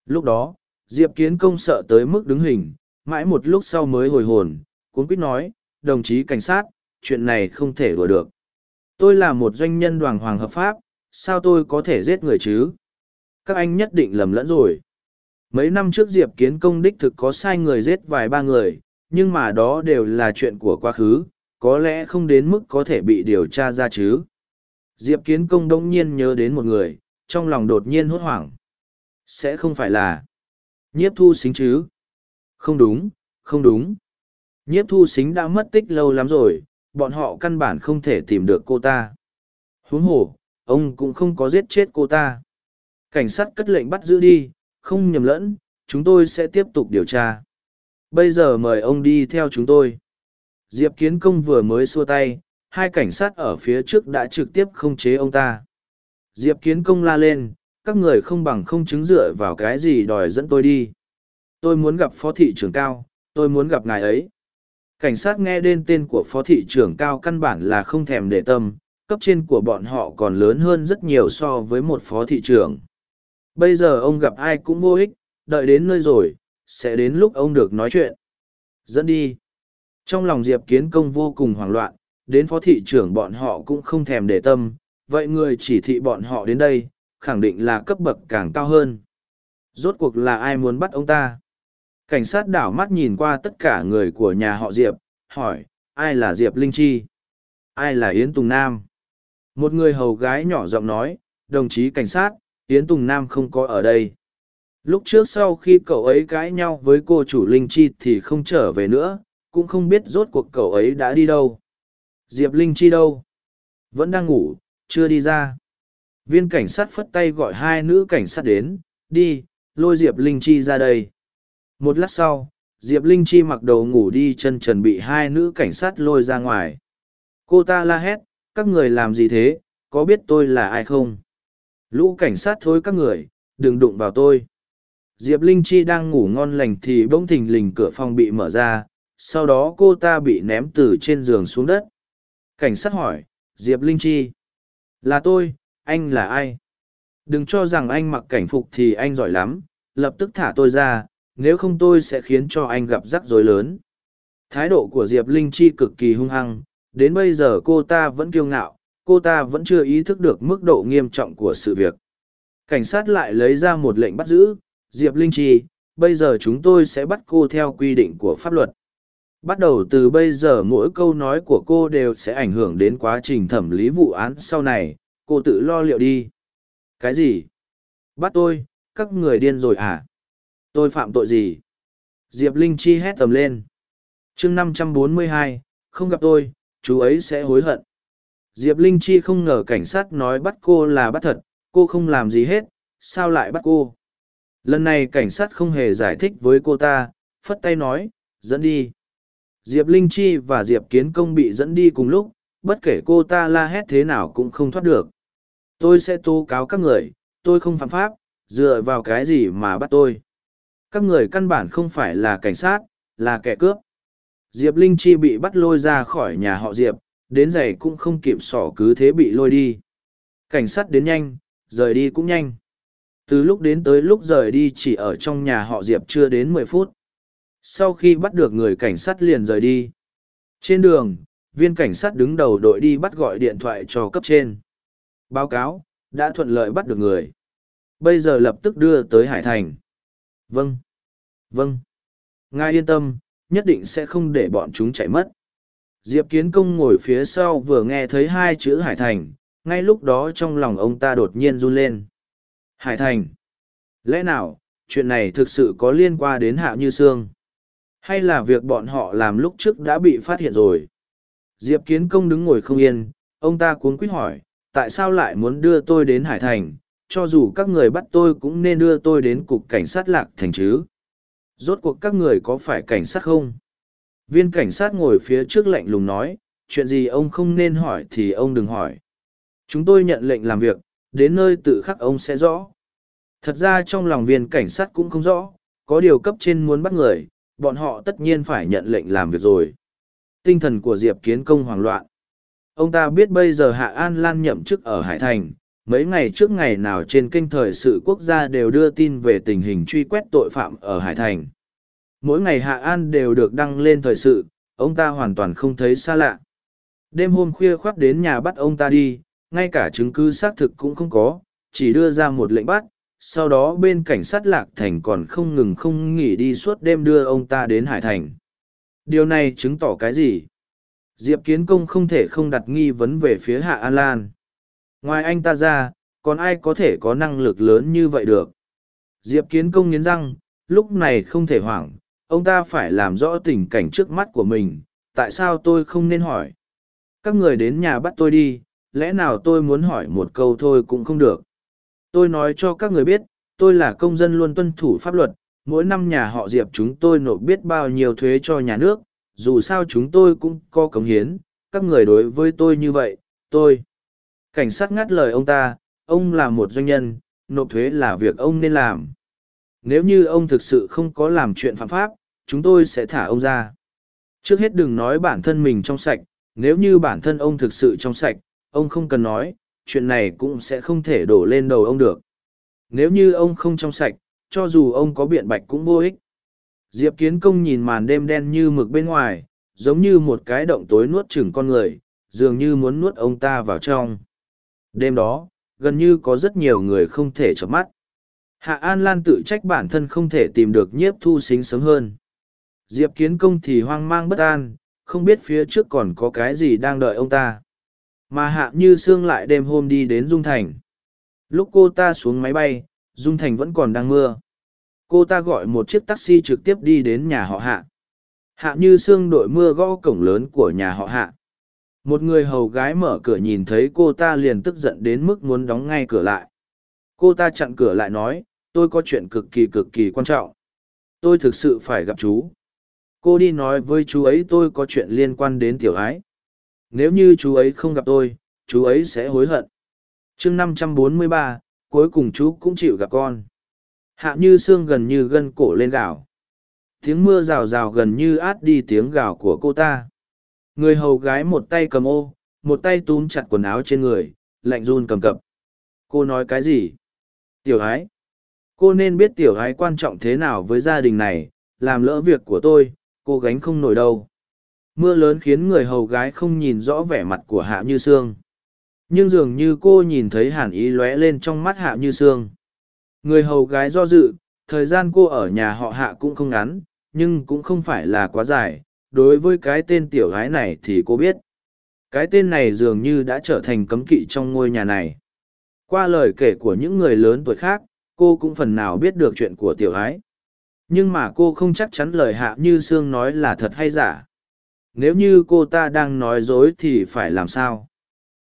Lúc đó, Diệp Kiến Công sợ tới mức đứng hình, mãi một lúc sau mới hồi hồn, cuốn quýt nói, đồng chí cảnh sát, chuyện này không thể đùa được. Tôi là một doanh nhân đoàn hoàng hợp pháp, sao tôi có thể giết người chứ? Các anh nhất định lầm lẫn rồi. Mấy năm trước Diệp Kiến Công đích thực có sai người giết vài ba người, nhưng mà đó đều là chuyện của quá khứ, có lẽ không đến mức có thể bị điều tra ra chứ. Diệp Kiến Công đông nhiên nhớ đến một người, trong lòng đột nhiên hốt hoảng. Sẽ không phải là nhiếp thu xính chứ? Không đúng, không đúng. Nhiếp thu xính đã mất tích lâu lắm rồi, bọn họ căn bản không thể tìm được cô ta. Huống hồ, ông cũng không có giết chết cô ta. Cảnh sát cất lệnh bắt giữ đi, không nhầm lẫn, chúng tôi sẽ tiếp tục điều tra. Bây giờ mời ông đi theo chúng tôi. Diệp Kiến Công vừa mới xua tay, hai cảnh sát ở phía trước đã trực tiếp không chế ông ta. Diệp Kiến Công la lên, các người không bằng không chứng dựa vào cái gì đòi dẫn tôi đi. Tôi muốn gặp phó thị trưởng cao, tôi muốn gặp ngài ấy. Cảnh sát nghe đến tên của phó thị trưởng cao căn bản là không thèm để tâm, cấp trên của bọn họ còn lớn hơn rất nhiều so với một phó thị trưởng. Bây giờ ông gặp ai cũng vô ích, đợi đến nơi rồi, sẽ đến lúc ông được nói chuyện. Dẫn đi. Trong lòng Diệp Kiến Công vô cùng hoảng loạn, đến phó thị trưởng bọn họ cũng không thèm để tâm, vậy người chỉ thị bọn họ đến đây, khẳng định là cấp bậc càng cao hơn. Rốt cuộc là ai muốn bắt ông ta? Cảnh sát đảo mắt nhìn qua tất cả người của nhà họ Diệp, hỏi, ai là Diệp Linh Chi? Ai là Yến Tùng Nam? Một người hầu gái nhỏ giọng nói, đồng chí cảnh sát, Yến Tùng Nam không có ở đây. Lúc trước sau khi cậu ấy cãi nhau với cô chủ Linh Chi thì không trở về nữa, cũng không biết rốt cuộc cậu ấy đã đi đâu. Diệp Linh Chi đâu? Vẫn đang ngủ, chưa đi ra. Viên cảnh sát phất tay gọi hai nữ cảnh sát đến, đi, lôi Diệp Linh Chi ra đây. Một lát sau, Diệp Linh Chi mặc đồ ngủ đi chân trần bị hai nữ cảnh sát lôi ra ngoài. Cô ta la hét, các người làm gì thế, có biết tôi là ai không? Lũ cảnh sát thôi các người, đừng đụng vào tôi. Diệp Linh Chi đang ngủ ngon lành thì bỗng thình lình cửa phòng bị mở ra, sau đó cô ta bị ném từ trên giường xuống đất. Cảnh sát hỏi, Diệp Linh Chi. Là tôi, anh là ai? Đừng cho rằng anh mặc cảnh phục thì anh giỏi lắm, lập tức thả tôi ra, nếu không tôi sẽ khiến cho anh gặp rắc rối lớn. Thái độ của Diệp Linh Chi cực kỳ hung hăng, đến bây giờ cô ta vẫn kiêu ngạo, cô ta vẫn chưa ý thức được mức độ nghiêm trọng của sự việc. Cảnh sát lại lấy ra một lệnh bắt giữ, Diệp Linh Chi, bây giờ chúng tôi sẽ bắt cô theo quy định của pháp luật. Bắt đầu từ bây giờ mỗi câu nói của cô đều sẽ ảnh hưởng đến quá trình thẩm lý vụ án sau này, cô tự lo liệu đi. Cái gì? Bắt tôi, các người điên rồi à? Tôi phạm tội gì? Diệp Linh Chi hét tầm lên. chương năm trăm bốn mươi hai, không gặp tôi, chú ấy sẽ hối hận. Diệp Linh Chi không ngờ cảnh sát nói bắt cô là bắt thật, cô không làm gì hết, sao lại bắt cô? Lần này cảnh sát không hề giải thích với cô ta, phất tay nói, dẫn đi. Diệp Linh Chi và Diệp Kiến Công bị dẫn đi cùng lúc, bất kể cô ta la hét thế nào cũng không thoát được. Tôi sẽ tố cáo các người, tôi không phạm pháp, dựa vào cái gì mà bắt tôi. Các người căn bản không phải là cảnh sát, là kẻ cướp. Diệp Linh Chi bị bắt lôi ra khỏi nhà họ Diệp, đến giày cũng không kịp sỏ cứ thế bị lôi đi. Cảnh sát đến nhanh, rời đi cũng nhanh. Từ lúc đến tới lúc rời đi chỉ ở trong nhà họ Diệp chưa đến mười phút. Sau khi bắt được người cảnh sát liền rời đi. Trên đường, viên cảnh sát đứng đầu đội đi bắt gọi điện thoại cho cấp trên. Báo cáo, đã thuận lợi bắt được người. Bây giờ lập tức đưa tới Hải Thành. Vâng. Vâng. Ngài yên tâm, nhất định sẽ không để bọn chúng chạy mất. Diệp Kiến Công ngồi phía sau vừa nghe thấy hai chữ Hải Thành, ngay lúc đó trong lòng ông ta đột nhiên run lên. Hải Thành. Lẽ nào, chuyện này thực sự có liên quan đến Hạ Như Sương? Hay là việc bọn họ làm lúc trước đã bị phát hiện rồi? Diệp Kiến Công đứng ngồi không yên, ông ta cuống quýt hỏi, tại sao lại muốn đưa tôi đến Hải Thành, cho dù các người bắt tôi cũng nên đưa tôi đến cục cảnh sát lạc thành chứ. Rốt cuộc các người có phải cảnh sát không? Viên cảnh sát ngồi phía trước lạnh lùng nói, chuyện gì ông không nên hỏi thì ông đừng hỏi. Chúng tôi nhận lệnh làm việc, đến nơi tự khắc ông sẽ rõ. Thật ra trong lòng viên cảnh sát cũng không rõ, có điều cấp trên muốn bắt người, bọn họ tất nhiên phải nhận lệnh làm việc rồi. Tinh thần của Diệp Kiến Công hoảng loạn. Ông ta biết bây giờ Hạ An Lan nhậm chức ở Hải Thành, mấy ngày trước ngày nào trên kênh thời sự quốc gia đều đưa tin về tình hình truy quét tội phạm ở Hải Thành. Mỗi ngày Hạ An đều được đăng lên thời sự, ông ta hoàn toàn không thấy xa lạ. Đêm hôm khuya khoác đến nhà bắt ông ta đi, ngay cả chứng cứ xác thực cũng không có, chỉ đưa ra một lệnh bắt, sau đó bên cảnh sát Lạc Thành còn không ngừng không nghỉ đi suốt đêm đưa ông ta đến Hải Thành. Điều này chứng tỏ cái gì? Diệp Kiến Công không thể không đặt nghi vấn về phía Hạ An Lan. Ngoài anh ta ra, còn ai có thể có năng lực lớn như vậy được? Diệp Kiến Công nghiến răng, lúc này không thể hoảng, ông ta phải làm rõ tình cảnh trước mắt của mình, tại sao tôi không nên hỏi? Các người đến nhà bắt tôi đi, lẽ nào tôi muốn hỏi một câu thôi cũng không được. Tôi nói cho các người biết, tôi là công dân luôn tuân thủ pháp luật, mỗi năm nhà họ Diệp chúng tôi nộp biết bao nhiêu thuế cho nhà nước, dù sao chúng tôi cũng có cống hiến, các người đối với tôi như vậy, tôi. Cảnh sát ngắt lời ông ta, ông là một doanh nhân, nộp thuế là việc ông nên làm. Nếu như ông thực sự không có làm chuyện phạm pháp, chúng tôi sẽ thả ông ra. Trước hết đừng nói bản thân mình trong sạch, nếu như bản thân ông thực sự trong sạch, ông không cần nói, chuyện này cũng sẽ không thể đổ lên đầu ông được. Nếu như ông không trong sạch, cho dù ông có biện bạch cũng vô ích. Diệp Kiến Công nhìn màn đêm đen như mực bên ngoài, giống như một cái động tối nuốt chửng con người, dường như muốn nuốt ông ta vào trong. Đêm đó, gần như có rất nhiều người không thể chợp mắt. Hạ An Lan tự trách bản thân không thể tìm được nhiếp thu xính sớm hơn. Diệp Kiến Công thì hoang mang bất an, không biết phía trước còn có cái gì đang đợi ông ta. Mà Hạ Như Sương lại đêm hôm đi đến Dung Thành. Lúc cô ta xuống máy bay, Dung Thành vẫn còn đang mưa. Cô ta gọi một chiếc taxi trực tiếp đi đến nhà họ Hạ. Hạ Như Sương đội mưa gõ cổng lớn của nhà họ Hạ. Một người hầu gái mở cửa nhìn thấy cô ta liền tức giận đến mức muốn đóng ngay cửa lại. Cô ta chặn cửa lại nói, tôi có chuyện cực kỳ cực kỳ quan trọng. Tôi thực sự phải gặp chú. Cô đi nói với chú ấy tôi có chuyện liên quan đến tiểu ái. Nếu như chú ấy không gặp tôi, chú ấy sẽ hối hận. chương năm trăm bốn mươi ba, cuối cùng chú cũng chịu gặp con. Hạ như xương gần như gân cổ lên gạo. Tiếng mưa rào rào gần như át đi tiếng gào của cô ta. Người hầu gái một tay cầm ô, một tay túm chặt quần áo trên người, lạnh run cầm cập. Cô nói cái gì? Tiểu ái. Cô nên biết tiểu ái quan trọng thế nào với gia đình này, làm lỡ việc của tôi, cô gánh không nổi đâu. Mưa lớn khiến người hầu gái không nhìn rõ vẻ mặt của Hạ Như Sương. Nhưng dường như cô nhìn thấy hàn ý lóe lên trong mắt Hạ Như Sương. Người hầu gái do dự, thời gian cô ở nhà họ Hạ cũng không ngắn, nhưng cũng không phải là quá dài. Đối với cái tên tiểu gái này thì cô biết. Cái tên này dường như đã trở thành cấm kỵ trong ngôi nhà này. Qua lời kể của những người lớn tuổi khác, cô cũng phần nào biết được chuyện của tiểu gái. Nhưng mà cô không chắc chắn lời Hạ Như Sương nói là thật hay giả nếu như cô ta đang nói dối thì phải làm sao?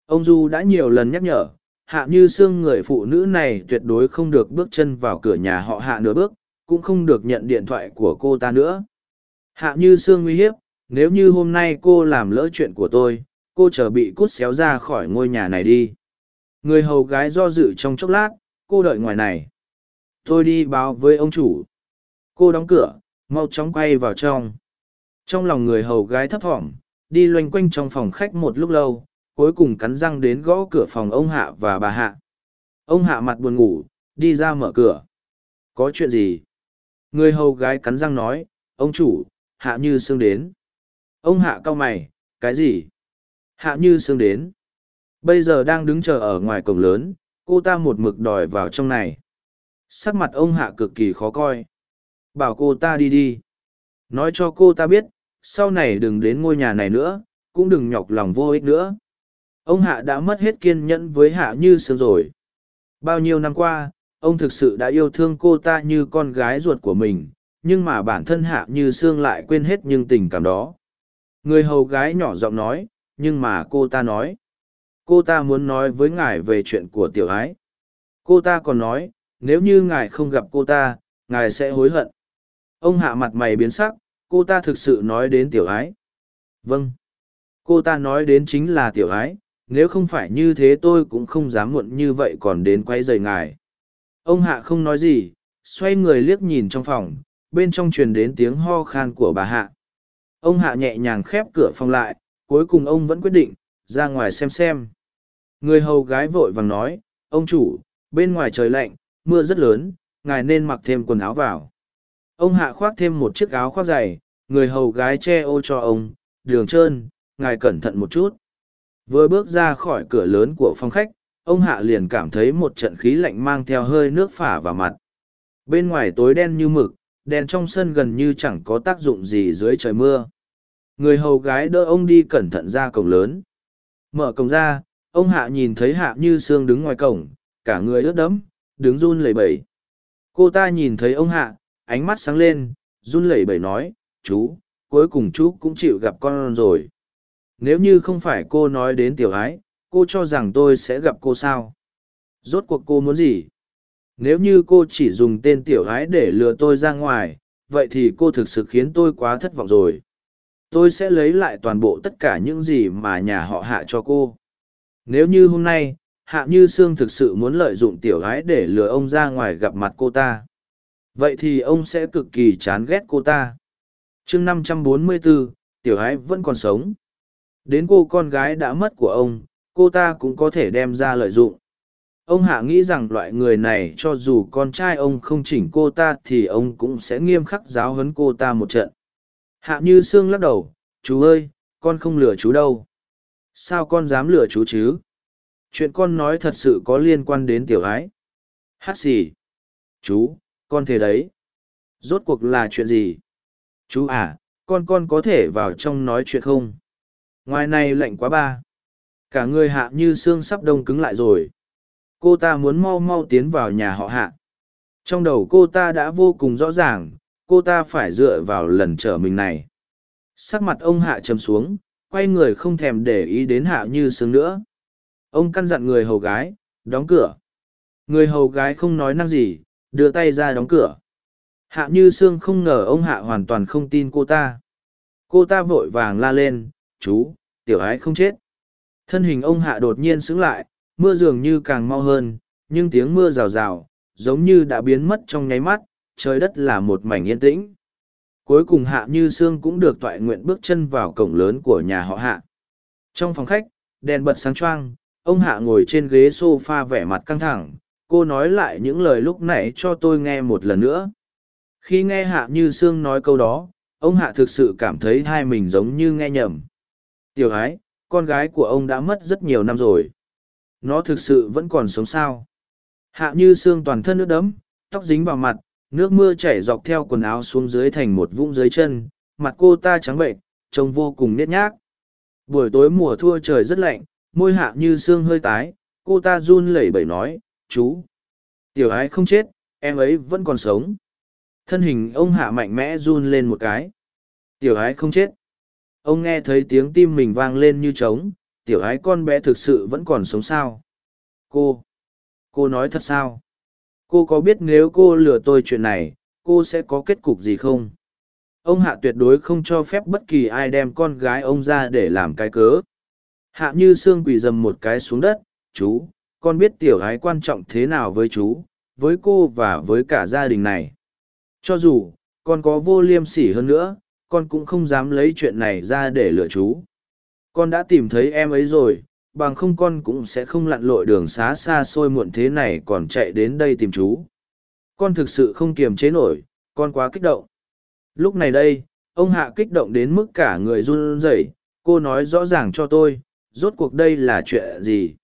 Ông du đã nhiều lần nhắc nhở, hạ như xương người phụ nữ này tuyệt đối không được bước chân vào cửa nhà họ hạ nửa bước, cũng không được nhận điện thoại của cô ta nữa. Hạ như xương uy hiếp, nếu như hôm nay cô làm lỡ chuyện của tôi, cô chờ bị cút xéo ra khỏi ngôi nhà này đi. Người hầu gái do dự trong chốc lát, cô đợi ngoài này. Tôi đi báo với ông chủ. Cô đóng cửa, mau chóng quay vào trong trong lòng người hầu gái thấp thỏm, đi loanh quanh trong phòng khách một lúc lâu, cuối cùng cắn răng đến gõ cửa phòng ông Hạ và bà Hạ. Ông Hạ mặt buồn ngủ, đi ra mở cửa. Có chuyện gì? Người hầu gái cắn răng nói, ông chủ, Hạ Như Sương đến. Ông Hạ cau mày, cái gì? Hạ Như Sương đến. Bây giờ đang đứng chờ ở ngoài cổng lớn, cô ta một mực đòi vào trong này. Sắc mặt ông Hạ cực kỳ khó coi. Bảo cô ta đi đi. Nói cho cô ta biết, sau này đừng đến ngôi nhà này nữa, cũng đừng nhọc lòng vô ích nữa. Ông Hạ đã mất hết kiên nhẫn với Hạ Như Sương rồi. Bao nhiêu năm qua, ông thực sự đã yêu thương cô ta như con gái ruột của mình, nhưng mà bản thân Hạ Như Sương lại quên hết những tình cảm đó. Người hầu gái nhỏ giọng nói, nhưng mà cô ta nói. Cô ta muốn nói với ngài về chuyện của tiểu ái. Cô ta còn nói, nếu như ngài không gặp cô ta, ngài sẽ hối hận. Ông hạ mặt mày biến sắc, cô ta thực sự nói đến tiểu ái. Vâng. Cô ta nói đến chính là tiểu ái, nếu không phải như thế tôi cũng không dám muộn như vậy còn đến quay rời ngài. Ông hạ không nói gì, xoay người liếc nhìn trong phòng, bên trong truyền đến tiếng ho khan của bà hạ ông hạ nhẹ nhàng khép cửa phòng lại cuối cùng ông vẫn quyết định ra ngoài xem xem người hầu gái vội vàng nói ông chủ bên ngoài trời lạnh mưa rất lớn ngài nên mặc thêm quần áo vào ông hạ khoác thêm một chiếc áo khoác dày, người hầu gái che ô cho ông, đường trơn, ngài cẩn thận một chút. Vừa bước ra khỏi cửa lớn của phòng khách, ông hạ liền cảm thấy một trận khí lạnh mang theo hơi nước phả vào mặt. Bên ngoài tối đen như mực, đèn trong sân gần như chẳng có tác dụng gì dưới trời mưa. Người hầu gái đỡ ông đi cẩn thận ra cổng lớn. Mở cổng ra, ông hạ nhìn thấy hạ như sương đứng ngoài cổng, cả người ướt đẫm, đứng run lẩy bẩy. Cô ta nhìn thấy ông hạ ánh mắt sáng lên, run lẩy bẩy nói, chú, cuối cùng chú cũng chịu gặp con rồi. Nếu như không phải cô nói đến tiểu ái, cô cho rằng tôi sẽ gặp cô sao? Rốt cuộc cô muốn gì? Nếu như cô chỉ dùng tên tiểu ái để lừa tôi ra ngoài, vậy thì cô thực sự khiến tôi quá thất vọng rồi. Tôi sẽ lấy lại toàn bộ tất cả những gì mà nhà họ hạ cho cô. Nếu như hôm nay, hạ như sương thực sự muốn lợi dụng tiểu gái để lừa ông ra ngoài gặp mặt cô ta vậy thì ông sẽ cực kỳ chán ghét cô ta. Chương năm trăm bốn mươi bốn, tiểu ái vẫn còn sống. Đến cô con gái đã mất của ông, cô ta cũng có thể đem ra lợi dụng. Ông hạ nghĩ rằng loại người này cho dù con trai ông không chỉnh cô ta thì ông cũng sẽ nghiêm khắc giáo huấn cô ta một trận. Hạ như sương lắc đầu, chú ơi, con không lừa chú đâu. Sao con dám lừa chú chứ? Chuyện con nói thật sự có liên quan đến tiểu ái hát xì. Chú con thế đấy. Rốt cuộc là chuyện gì? Chú à con con có thể vào trong nói chuyện không? Ngoài này lạnh quá ba. Cả người hạ như xương sắp đông cứng lại rồi. Cô ta muốn mau mau tiến vào nhà họ hạ. Trong đầu cô ta đã vô cùng rõ ràng, cô ta phải dựa vào lần trở mình này. Sắc mặt ông hạ chầm xuống, quay người không thèm để ý đến hạ như xương nữa. Ông căn dặn người hầu gái, đóng cửa. Người hầu gái không nói năng gì đưa tay ra đóng cửa. Hạ như sương không ngờ ông hạ hoàn toàn không tin cô ta. Cô ta vội vàng la lên, chú, tiểu ái không chết. Thân hình ông hạ đột nhiên sững lại, mưa dường như càng mau hơn, nhưng tiếng mưa rào rào, giống như đã biến mất trong nháy mắt, trời đất là một mảnh yên tĩnh. Cuối cùng hạ như sương cũng được tọa nguyện bước chân vào cổng lớn của nhà họ hạ. Trong phòng khách, đèn bật sáng choang, ông hạ ngồi trên ghế sofa vẻ mặt căng thẳng cô nói lại những lời lúc nãy cho tôi nghe một lần nữa. Khi nghe hạ như sương nói câu đó, ông hạ thực sự cảm thấy hai mình giống như nghe nhầm. Tiểu ái, con gái của ông đã mất rất nhiều năm rồi. Nó thực sự vẫn còn sống sao? Hạ như sương toàn thân nước đẫm, tóc dính vào mặt, nước mưa chảy dọc theo quần áo xuống dưới thành một vũng dưới chân. Mặt cô ta trắng bệnh trông vô cùng nết nhác. Buổi tối mùa thua trời rất lạnh, môi hạ như Sương hơi tái, cô ta run lẩy bẩy nói chú. Tiểu ái không chết, em ấy vẫn còn sống. Thân hình ông hạ mạnh mẽ run lên một cái. Tiểu ái không chết. Ông nghe thấy tiếng tim mình vang lên như trống, tiểu ái con bé thực sự vẫn còn sống sao? Cô cô nói thật sao? Cô có biết nếu cô lừa tôi chuyện này, cô sẽ có kết cục gì không? Ông hạ tuyệt đối không cho phép bất kỳ ai đem con gái ông ra để làm cái cớ. Hạ như xương quỳ dầm một cái xuống đất, chú con biết tiểu ái quan trọng thế nào với chú với cô và với cả gia đình này cho dù con có vô liêm sỉ hơn nữa con cũng không dám lấy chuyện này ra để lừa chú con đã tìm thấy em ấy rồi bằng không con cũng sẽ không lặn lội đường xá xa xôi muộn thế này còn chạy đến đây tìm chú. Con thực sự không kiềm chế nổi, con quá kích động. Lúc này đây, ông Hạ kích động đến mức cả người run rẩy. cô nói rõ ràng cho tôi, rốt cuộc đây là chuyện gì.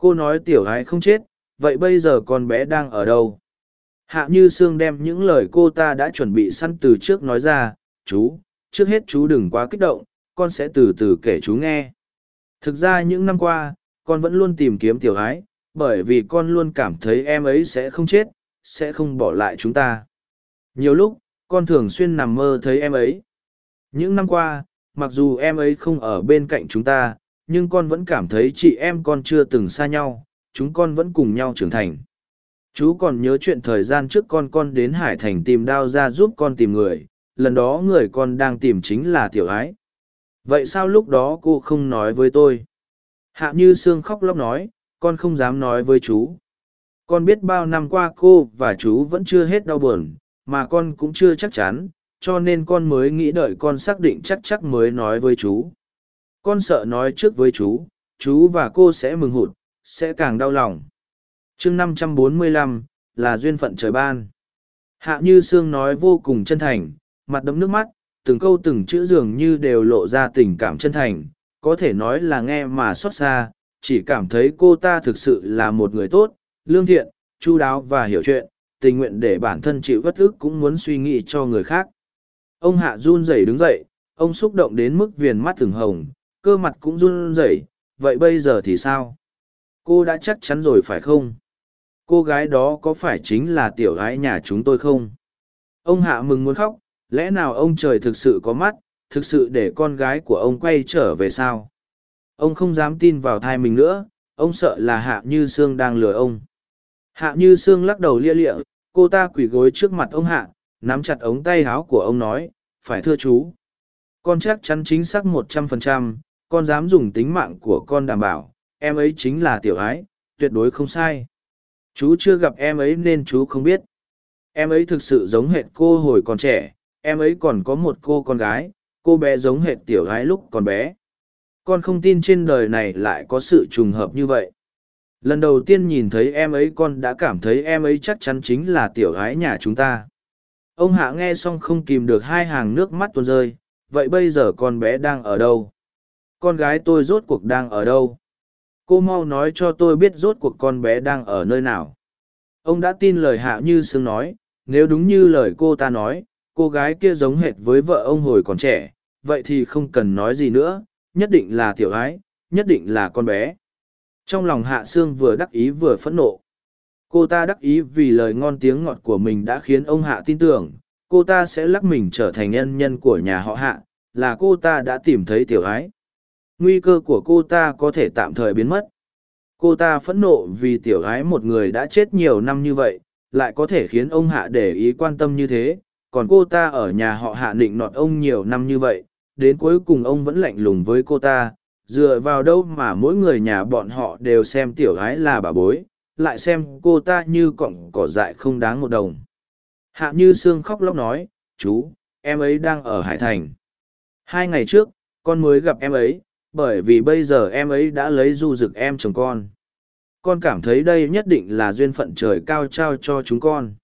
Cô nói tiểu gái không chết, vậy bây giờ con bé đang ở đâu? Hạ như Sương đem những lời cô ta đã chuẩn bị săn từ trước nói ra, chú, trước hết chú đừng quá kích động, con sẽ từ từ kể chú nghe. Thực ra những năm qua, con vẫn luôn tìm kiếm tiểu gái, bởi vì con luôn cảm thấy em ấy sẽ không chết, sẽ không bỏ lại chúng ta. Nhiều lúc, con thường xuyên nằm mơ thấy em ấy. Những năm qua, mặc dù em ấy không ở bên cạnh chúng ta, nhưng con vẫn cảm thấy chị em con chưa từng xa nhau, chúng con vẫn cùng nhau trưởng thành. Chú còn nhớ chuyện thời gian trước con con đến Hải Thành tìm đao ra giúp con tìm người, lần đó người con đang tìm chính là tiểu ái vậy sao lúc đó cô không nói với tôi hạ như sương khóc lóc nói con không dám nói với chú con biết bao năm qua cô và chú vẫn chưa hết đau buồn mà con cũng chưa chắc chắn, cho nên con mới nghĩ đợi con xác định chắc chắc mới nói với chú. Con sợ nói trước với chú, chú và cô sẽ mừng hụt, sẽ càng đau lòng. chương năm trăm bốn mươi lăm là duyên phận trời ban. Hạ Như Sương nói vô cùng chân thành, mặt đấm nước mắt, từng câu từng chữ dường như đều lộ ra tình cảm chân thành, có thể nói là nghe mà xót xa, chỉ cảm thấy cô ta thực sự là một người tốt, lương thiện, chu đáo và hiểu chuyện, tình nguyện để bản thân chịu vất ức cũng muốn suy nghĩ cho người khác. Ông Hạ run rẩy đứng dậy, ông xúc động đến mức viền mắt từng hồng, cơ mặt cũng run rẩy, vậy bây giờ thì sao? Cô đã chắc chắn rồi phải không? Cô gái đó có phải chính là tiểu gái nhà chúng tôi không? Ông Hạ mừng muốn khóc, lẽ nào ông trời thực sự có mắt, thực sự để con gái của ông quay trở về sao? Ông không dám tin vào thai mình nữa, ông sợ là Hạ Như Sương đang lừa ông. Hạ Như Sương lắc đầu lia lịa, cô ta quỳ gối trước mặt ông Hạ, nắm chặt ống tay áo của ông nói, phải thưa chú. Con chắc chắn chính xác một trăm phần trăm, con dám dùng tính mạng của con đảm bảo, em ấy chính là tiểu ái, tuyệt đối không sai. Chú chưa gặp em ấy nên chú không biết. Em ấy thực sự giống hệt cô hồi còn trẻ, em ấy còn có một cô con gái, cô bé giống hệt tiểu gái lúc còn bé. Con không tin trên đời này lại có sự trùng hợp như vậy. Lần đầu tiên nhìn thấy em ấy con đã cảm thấy em ấy chắc chắn chính là tiểu gái nhà chúng ta. Ông Hạ nghe xong không kìm được hai hàng nước mắt tuôn rơi, vậy bây giờ con bé đang ở đâu? Con gái tôi rốt cuộc đang ở đâu? Cô mau nói cho tôi biết rốt cuộc con bé đang ở nơi nào. Ông đã tin lời Hạ Như Sương nói, nếu đúng như lời cô ta nói, cô gái kia giống hệt với vợ ông hồi còn trẻ, vậy thì không cần nói gì nữa, nhất định là tiểu ái, nhất định là con bé. Trong lòng Hạ Sương vừa đắc ý vừa phẫn nộ. Cô ta đắc ý vì lời ngon tiếng ngọt của mình đã khiến ông Hạ tin tưởng, cô ta sẽ lắc mình trở thành nhân nhân của nhà họ Hạ, là cô ta đã tìm thấy tiểu ái. Nguy cơ của cô ta có thể tạm thời biến mất. Cô ta phẫn nộ vì tiểu gái một người đã chết nhiều năm như vậy, lại có thể khiến ông Hạ để ý quan tâm như thế, còn cô ta ở nhà họ Hạ định nọt ông nhiều năm như vậy, đến cuối cùng ông vẫn lạnh lùng với cô ta, dựa vào đâu mà mỗi người nhà bọn họ đều xem tiểu gái là bà bối, lại xem cô ta như cọng cỏ dại không đáng một đồng. Hạ Như Sương khóc lóc nói, chú, em ấy đang ở Hải Thành. Hai ngày trước, con mới gặp em ấy, bởi vì bây giờ em ấy đã lấy du dực em chồng con. Con cảm thấy đây nhất định là duyên phận trời cao trao cho chúng con.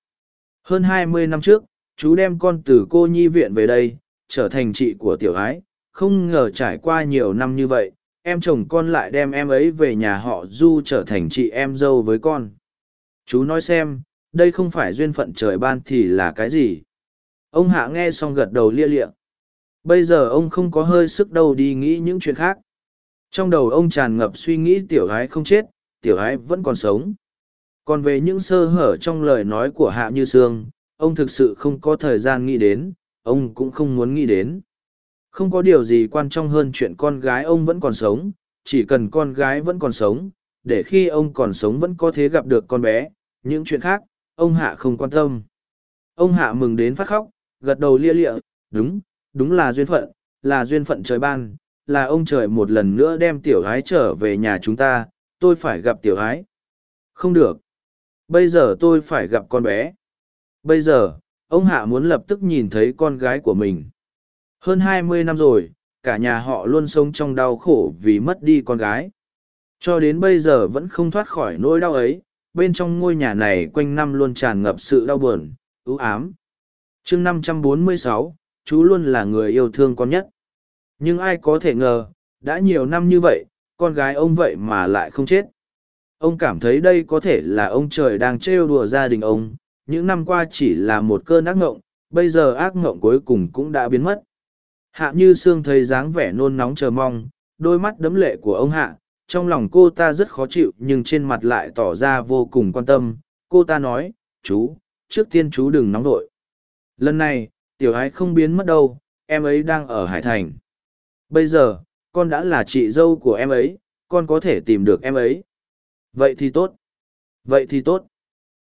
Hơn hai mươi năm trước, chú đem con từ cô nhi viện về đây, trở thành chị của tiểu ái, không ngờ trải qua nhiều năm như vậy, em chồng con lại đem em ấy về nhà họ du trở thành chị em dâu với con. Chú nói xem, đây không phải duyên phận trời ban thì là cái gì? Ông Hạ nghe xong gật đầu lia lịa. Bây giờ ông không có hơi sức đâu đi nghĩ những chuyện khác. Trong đầu ông tràn ngập suy nghĩ tiểu ái không chết, tiểu ái vẫn còn sống. Còn về những sơ hở trong lời nói của Hạ Như Sương, ông thực sự không có thời gian nghĩ đến, ông cũng không muốn nghĩ đến. Không có điều gì quan trọng hơn chuyện con gái ông vẫn còn sống, chỉ cần con gái vẫn còn sống, để khi ông còn sống vẫn có thể gặp được con bé, những chuyện khác, ông Hạ không quan tâm. Ông Hạ mừng đến phát khóc, gật đầu lia lịa, đúng, đúng là duyên phận, là duyên phận trời ban, là ông trời một lần nữa đem tiểu gái trở về nhà chúng ta, tôi phải gặp tiểu gái. Không được. Bây giờ tôi phải gặp con bé. Bây giờ, ông Hạ muốn lập tức nhìn thấy con gái của mình. Hơn hai mươi năm rồi, cả nhà họ luôn sống trong đau khổ vì mất đi con gái. Cho đến bây giờ vẫn không thoát khỏi nỗi đau ấy, bên trong ngôi nhà này quanh năm luôn tràn ngập sự đau buồn, ưu ám. chương năm trăm bốn mươi sáu, chú luôn là người yêu thương con nhất. Nhưng ai có thể ngờ, đã nhiều năm như vậy, con gái ông vậy mà lại không chết. Ông cảm thấy đây có thể là ông trời đang trêu đùa gia đình ông, những năm qua chỉ là một cơn ác ngộng, bây giờ ác ngộng cuối cùng cũng đã biến mất. Hạ như Sương thấy dáng vẻ nôn nóng chờ mong, đôi mắt đấm lệ của ông Hạ, trong lòng cô ta rất khó chịu nhưng trên mặt lại tỏ ra vô cùng quan tâm. Cô ta nói, chú, trước tiên chú đừng nóng vội. Lần này, tiểu ái không biến mất đâu, em ấy đang ở Hải Thành. Bây giờ, con đã là chị dâu của em ấy, con có thể tìm được em ấy. Vậy thì tốt. Vậy thì tốt.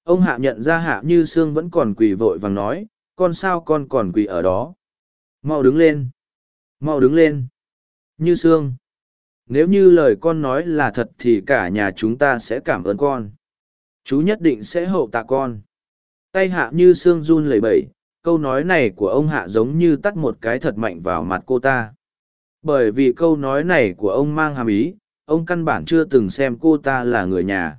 Ông Hạ nhận ra Hạ Như Sương vẫn còn quỳ vội vàng nói, con sao con còn quỳ ở đó. Mau đứng lên. Mau đứng lên. Như Sương. Nếu như lời con nói là thật thì cả nhà chúng ta sẽ cảm ơn con. Chú nhất định sẽ hậu tạ con. tay hạ như Sương run lẩy bẩy câu nói này của ông hạ giống như tắt một cái thật mạnh vào mặt cô ta. Bởi vì câu nói này của ông mang hàm ý, ông căn bản chưa từng xem cô ta là người nhà.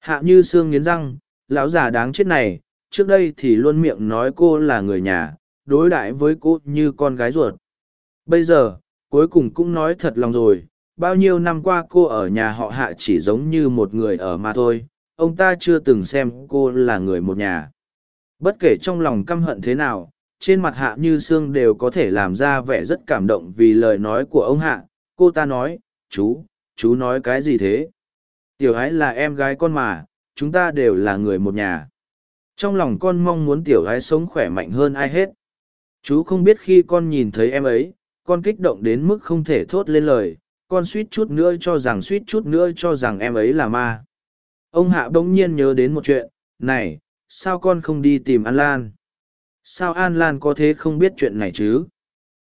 Hạ như xương nghiến răng, lão già đáng chết này, trước đây thì luôn miệng nói cô là người nhà, đối đãi với cô như con gái ruột. Bây giờ, cuối cùng cũng nói thật lòng rồi, bao nhiêu năm qua cô ở nhà họ hạ chỉ giống như một người ở mà thôi, ông ta chưa từng xem cô là người một nhà bất kể trong lòng căm hận thế nào, trên mặt hạ như sương đều có thể làm ra vẻ rất cảm động vì lời nói của ông hạ. Cô ta nói, chú chú nói cái gì thế? Tiểu ái là em gái con mà, chúng ta đều là người một nhà. Trong lòng con mong muốn tiểu gái sống khỏe mạnh hơn ai hết. Chú không biết khi con nhìn thấy em ấy, con kích động đến mức không thể thốt lên lời. Con suýt chút nữa cho rằng, suýt chút nữa cho rằng em ấy là ma. Ông hạ bỗng nhiên nhớ đến một chuyện. Này sao con không đi tìm an lan? Sao an lan có thế không biết chuyện này chứ?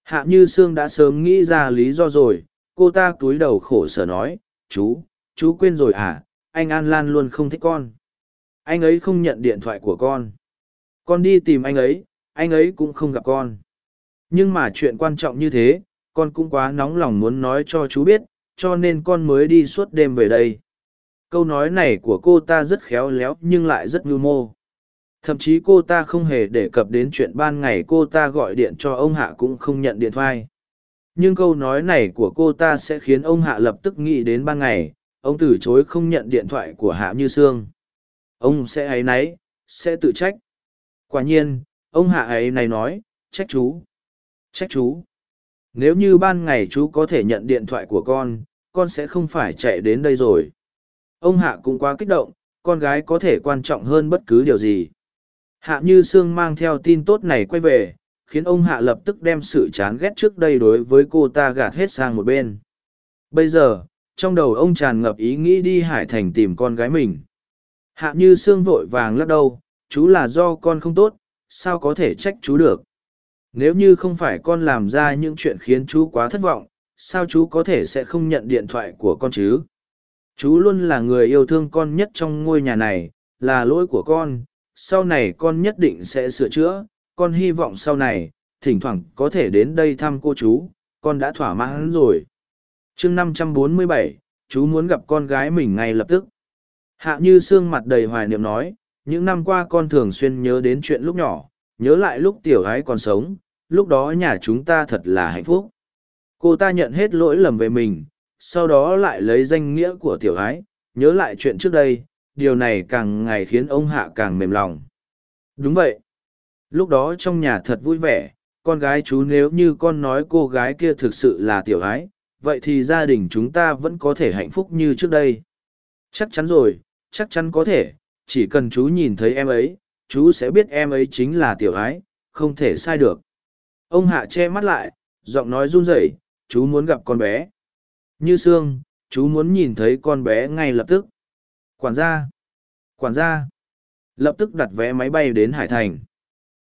Hạ như sương đã sớm nghĩ ra lý do rồi, cô ta cúi đầu khổ sở nói, chú chú quên rồi à anh an lan luôn không thích con. Anh ấy không nhận điện thoại của con. Con đi tìm anh ấy anh ấy cũng không gặp con. Nhưng mà chuyện quan trọng như thế, con cũng quá nóng lòng muốn nói cho chú biết, cho nên con mới đi suốt đêm về đây. Câu nói này của cô ta rất khéo léo nhưng lại rất mưu mô thậm chí cô ta không hề đề cập đến chuyện ban ngày cô ta gọi điện cho ông hạ cũng không nhận điện thoại. Nhưng câu nói này của cô ta sẽ khiến ông hạ lập tức nghĩ đến ban ngày, ông từ chối không nhận điện thoại của hạ như sương. Ông sẽ áy náy sẽ tự trách. Quả nhiên, ông hạ ấy này nói, trách chú trách chú. Nếu như ban ngày chú có thể nhận điện thoại của con con sẽ không phải chạy đến đây rồi. Ông hạ cũng quá kích động, con gái có thể quan trọng hơn bất cứ điều gì hạ như sương mang theo tin tốt này quay về, khiến ông hạ lập tức đem sự chán ghét trước đây đối với cô ta gạt hết sang một bên. Bây giờ, trong đầu ông tràn ngập ý nghĩ đi hải thành tìm con gái mình. Hạ như sương vội vàng lắc đầu, chú là do con không tốt, sao có thể trách chú được? Nếu như không phải con làm ra những chuyện khiến chú quá thất vọng, sao chú có thể sẽ không nhận điện thoại của con chứ? Chú luôn là người yêu thương con nhất trong ngôi nhà này, là lỗi của con sau này con nhất định sẽ sửa chữa, con hy vọng sau này, thỉnh thoảng có thể đến đây thăm cô chú, con đã thỏa mãn rồi. Chương năm trăm bốn mươi bảy, chú muốn gặp con gái mình ngay lập tức. Hạ như sương mặt đầy hoài niệm nói, những năm qua con thường xuyên nhớ đến chuyện lúc nhỏ, nhớ lại lúc tiểu gái còn sống, lúc đó nhà chúng ta thật là hạnh phúc. Cô ta nhận hết lỗi lầm về mình, sau đó lại lấy danh nghĩa của tiểu gái nhớ lại chuyện trước đây điều này càng ngày khiến ông hạ càng mềm lòng. Đúng vậy. Lúc đó trong nhà thật vui vẻ, con gái chú nếu như con nói cô gái kia thực sự là tiểu gái vậy thì gia đình chúng ta vẫn có thể hạnh phúc như trước đây. Chắc chắn rồi, chắc chắn có thể, chỉ cần chú nhìn thấy em ấy, chú sẽ biết em ấy chính là tiểu gái không thể sai được. Ông hạ che mắt lại, giọng nói run rẩy, chú muốn gặp con bé. Như sương, chú muốn nhìn thấy con bé ngay lập tức quản gia. Quản gia. Lập tức đặt vé máy bay đến hải thành.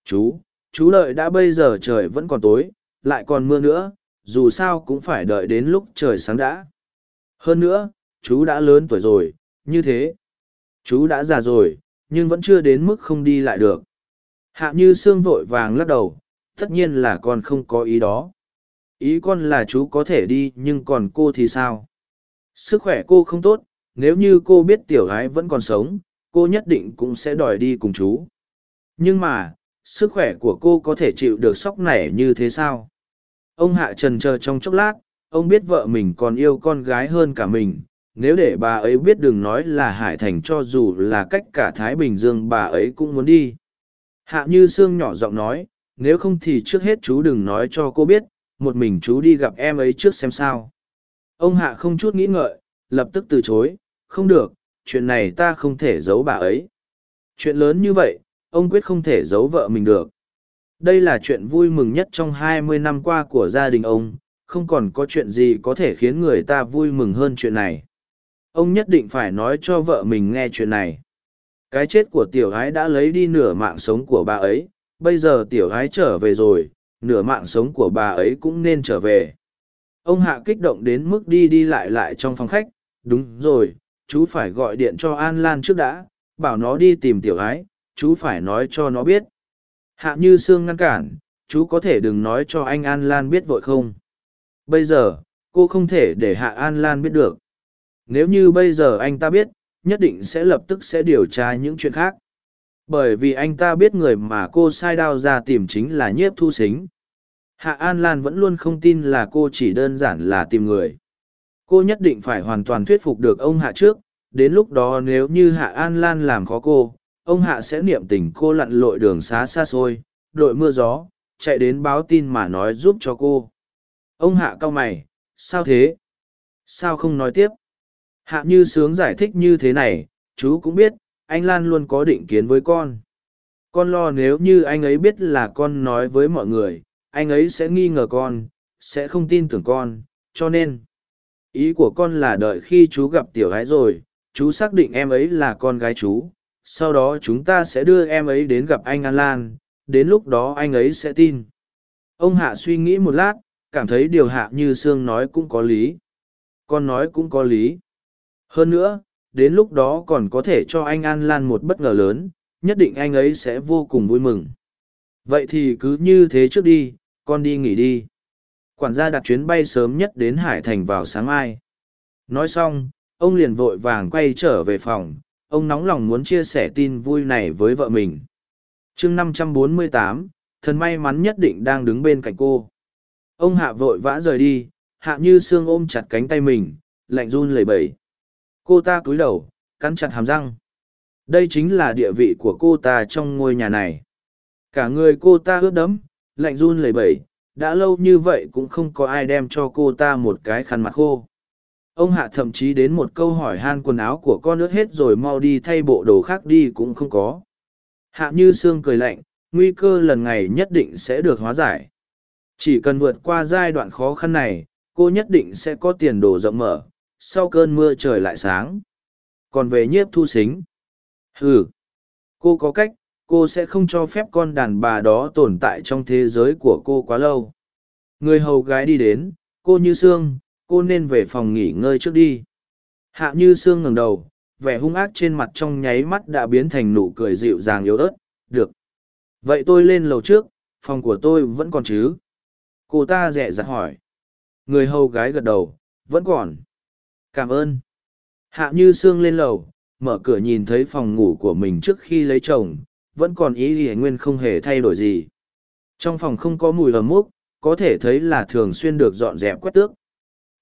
Chú chú lợi đã bây giờ trời vẫn còn tối, lại còn mưa nữa, dù sao cũng phải đợi đến lúc trời sáng đã. Hơn nữa, chú đã lớn tuổi rồi, như thế. Chú đã già rồi, nhưng vẫn chưa đến mức không đi lại được. Hạ như sương vội vàng lắc đầu, tất nhiên là con không có ý đó. Ý con là chú có thể đi, nhưng còn cô thì sao? Sức khỏe cô không tốt nếu như cô biết tiểu gái vẫn còn sống, cô nhất định cũng sẽ đòi đi cùng chú. Nhưng mà, sức khỏe của cô có thể chịu được sóc nảy như thế sao? Ông hạ trần chờ trong chốc lát, ông biết vợ mình còn yêu con gái hơn cả mình. Nếu để bà ấy biết đừng nói là hải thành cho dù là cách cả thái bình dương, bà ấy cũng muốn đi. Hạ như sương nhỏ giọng nói, nếu không thì trước hết chú đừng nói cho cô biết, một mình chú đi gặp em ấy trước xem sao. Ông hạ không chút nghĩ ngợi, lập tức từ chối không được, chuyện này ta không thể giấu bà ấy. Chuyện lớn như vậy, ông quyết không thể giấu vợ mình được. Đây là chuyện vui mừng nhất trong hai mươi năm qua của gia đình ông, không còn có chuyện gì có thể khiến người ta vui mừng hơn chuyện này. Ông nhất định phải nói cho vợ mình nghe chuyện này. Cái chết của tiểu gái đã lấy đi nửa mạng sống của bà ấy, bây giờ tiểu gái trở về rồi, nửa mạng sống của bà ấy cũng nên trở về. Ông hạ kích động đến mức đi đi lại lại trong phòng khách, đúng rồi chú phải gọi điện cho an lan trước đã bảo nó đi tìm tiểu gái chú phải nói cho nó biết. Hạ như Sương ngăn cản, chú có thể đừng nói cho anh An Lan biết vội không. Bây giờ, cô không thể để Hạ An Lan biết được. Nếu như bây giờ anh ta biết, nhất định sẽ lập tức sẽ điều tra những chuyện khác. Bởi vì anh ta biết người mà cô sai đao ra tìm chính là nhiếp thu xính. Hạ An Lan vẫn luôn không tin là cô chỉ đơn giản là tìm người. Cô nhất định phải hoàn toàn thuyết phục được ông Hạ trước, đến lúc đó nếu như Hạ An Lan làm khó cô, ông Hạ sẽ niệm tình cô lặn lội đường xá xa xôi, đội mưa gió, chạy đến báo tin mà nói giúp cho cô. Ông Hạ cau mày, sao thế? Sao không nói tiếp? Hạ như sướng giải thích như thế này, chú cũng biết, anh Lan luôn có định kiến với con. Con lo nếu như anh ấy biết là con nói với mọi người, anh ấy sẽ nghi ngờ con, sẽ không tin tưởng con, cho nên. Ý của con là đợi khi chú gặp tiểu gái rồi, chú xác định em ấy là con gái chú, sau đó chúng ta sẽ đưa em ấy đến gặp anh An Lan, đến lúc đó anh ấy sẽ tin. Ông Hạ suy nghĩ một lát, cảm thấy điều Hạ Như Sương nói cũng có lý. Con nói cũng có lý. Hơn nữa, đến lúc đó còn có thể cho anh An Lan một bất ngờ lớn, nhất định anh ấy sẽ vô cùng vui mừng. Vậy thì cứ như thế trước đi, con đi nghỉ đi. Quản gia đặt chuyến bay sớm nhất đến Hải Thành vào sáng mai. Nói xong, ông liền vội vàng quay trở về phòng, ông nóng lòng muốn chia sẻ tin vui này với vợ mình. chương 548, thần may mắn nhất định đang đứng bên cạnh cô. Ông hạ vội vã rời đi, hạ như xương ôm chặt cánh tay mình, lạnh run lẩy bẩy. Cô ta cúi đầu, cắn chặt hàm răng. Đây chính là địa vị của cô ta trong ngôi nhà này. Cả người cô ta ướt đẫm, lạnh run lẩy bẩy, đã lâu như vậy cũng không có ai đem cho cô ta một cái khăn mặt khô. Ông Hạ thậm chí đến một câu hỏi han quần áo của con ướt hết rồi mau đi thay bộ đồ khác đi cũng không có. Hạ như sương cười lạnh, nguy cơ lần này nhất định sẽ được hóa giải. Chỉ cần vượt qua giai đoạn khó khăn này, cô nhất định sẽ có tiền đồ rộng mở, sau cơn mưa trời lại sáng. Còn về nhiếp thu xính. Ừ, cô có cách, cô sẽ không cho phép con đàn bà đó tồn tại trong thế giới của cô quá lâu. Người hầu gái đi đến, cô như sương, cô nên về phòng nghỉ ngơi trước đi. Hạ như sương ngẩng đầu, vẻ hung ác trên mặt trong nháy mắt đã biến thành nụ cười dịu dàng yếu ớt, được. Vậy tôi lên lầu trước, phòng của tôi vẫn còn chứ? Cô ta dẹ dặt hỏi. Người hầu gái gật đầu, vẫn còn cảm ơn hạ như sương lên lầu mở cửa nhìn thấy phòng ngủ của mình trước khi lấy chồng vẫn còn ý ý nguyên không hề thay đổi gì. Trong phòng không có mùi ấm mốc, có thể thấy là thường xuyên được dọn dẹp quét tước.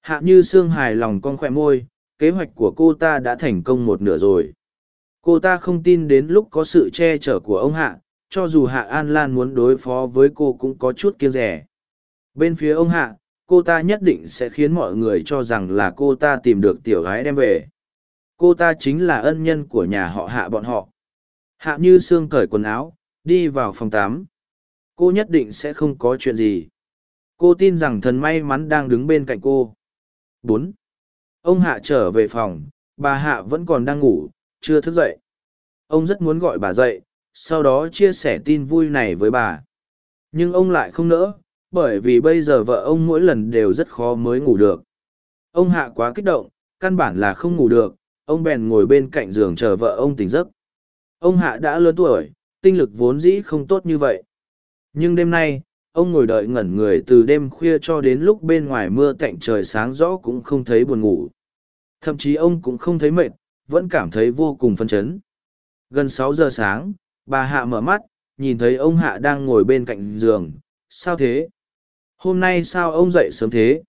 Hạ như xương hài lòng con khoe môi, kế hoạch của cô ta đã thành công một nửa rồi. Cô ta không tin đến lúc có sự che chở của ông hạ, cho dù hạ an lan muốn đối phó với cô cũng có chút kiêng rẻ. Bên phía ông hạ, cô ta nhất định sẽ khiến mọi người cho rằng là cô ta tìm được tiểu gái đem về. Cô ta chính là ân nhân của nhà họ hạ bọn họ hạ như sương cởi quần áo đi vào phòng tám cô nhất định sẽ không có chuyện gì. Cô tin rằng thần may mắn đang đứng bên cạnh cô. Bốn. Ông hạ trở về phòng bà hạ vẫn còn đang ngủ chưa thức dậy. Ông rất muốn gọi bà dậy sau đó chia sẻ tin vui này với bà. Nhưng ông lại không nỡ bởi vì bây giờ vợ ông mỗi lần đều rất khó mới ngủ được. Ông hạ quá kích động, căn bản là không ngủ được, ông bèn ngồi bên cạnh giường chờ vợ ông tỉnh giấc. Ông hạ đã lớn tuổi, tinh lực vốn dĩ không tốt như vậy. Nhưng đêm nay, ông ngồi đợi ngẩn người từ đêm khuya cho đến lúc bên ngoài mưa tạnh trời sáng rõ cũng không thấy buồn ngủ. Thậm chí ông cũng không thấy mệt, vẫn cảm thấy vô cùng phân chấn. Gần sáu giờ sáng, bà hạ mở mắt, nhìn thấy ông hạ đang ngồi bên cạnh giường. Sao thế? hôm nay sao ông dậy sớm thế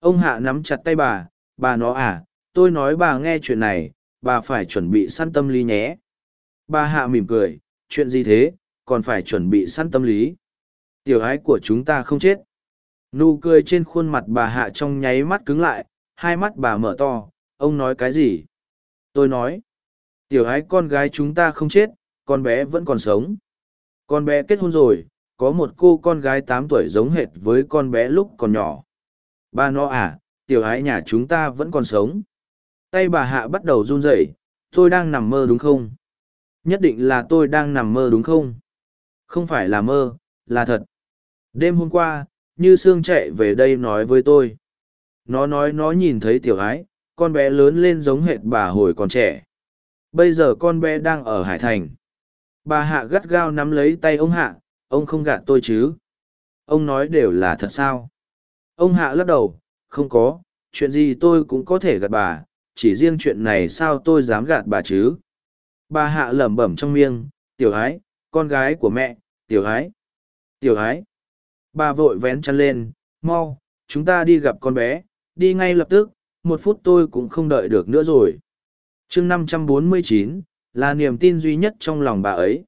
ông hạ nắm chặt tay bà bà nói à tôi nói bà nghe chuyện này bà phải chuẩn bị săn tâm lý nhé bà hạ mỉm cười, chuyện gì thế, còn phải chuẩn bị sẵn tâm lý. Tiểu ái của chúng ta không chết. Nụ cười trên khuôn mặt bà hạ trong nháy mắt cứng lại, hai mắt bà mở to, ông nói cái gì? Tôi nói, tiểu ái con gái chúng ta không chết, con bé vẫn còn sống. Con bé kết hôn rồi, có một cô con gái tám tuổi giống hệt với con bé lúc còn nhỏ. Ba nó à tiểu ái nhà chúng ta vẫn còn sống. Tay bà hạ bắt đầu run rẩy, tôi đang nằm mơ đúng không? Nhất định là tôi đang nằm mơ đúng không? Không phải là mơ, là thật. Đêm hôm qua, như sương chạy về đây nói với tôi. Nó nói nó nhìn thấy tiểu ái, con bé lớn lên giống hệt bà hồi còn trẻ. Bây giờ con bé đang ở hải thành. Bà hạ gắt gao nắm lấy tay ông hạ, ông không gạt tôi chứ? Ông nói đều là thật sao? Ông hạ lắc đầu, không có, chuyện gì tôi cũng có thể gạt bà, chỉ riêng chuyện này sao tôi dám gạt bà chứ? Bà hạ lẩm bẩm trong miệng tiểu ái con gái của mẹ, tiểu ái tiểu ái bà vội vén chăn lên, mau, chúng ta đi gặp con bé, đi ngay lập tức, một phút tôi cũng không đợi được nữa rồi. Chương năm trăm bốn mươi chín, là niềm tin duy nhất trong lòng bà ấy.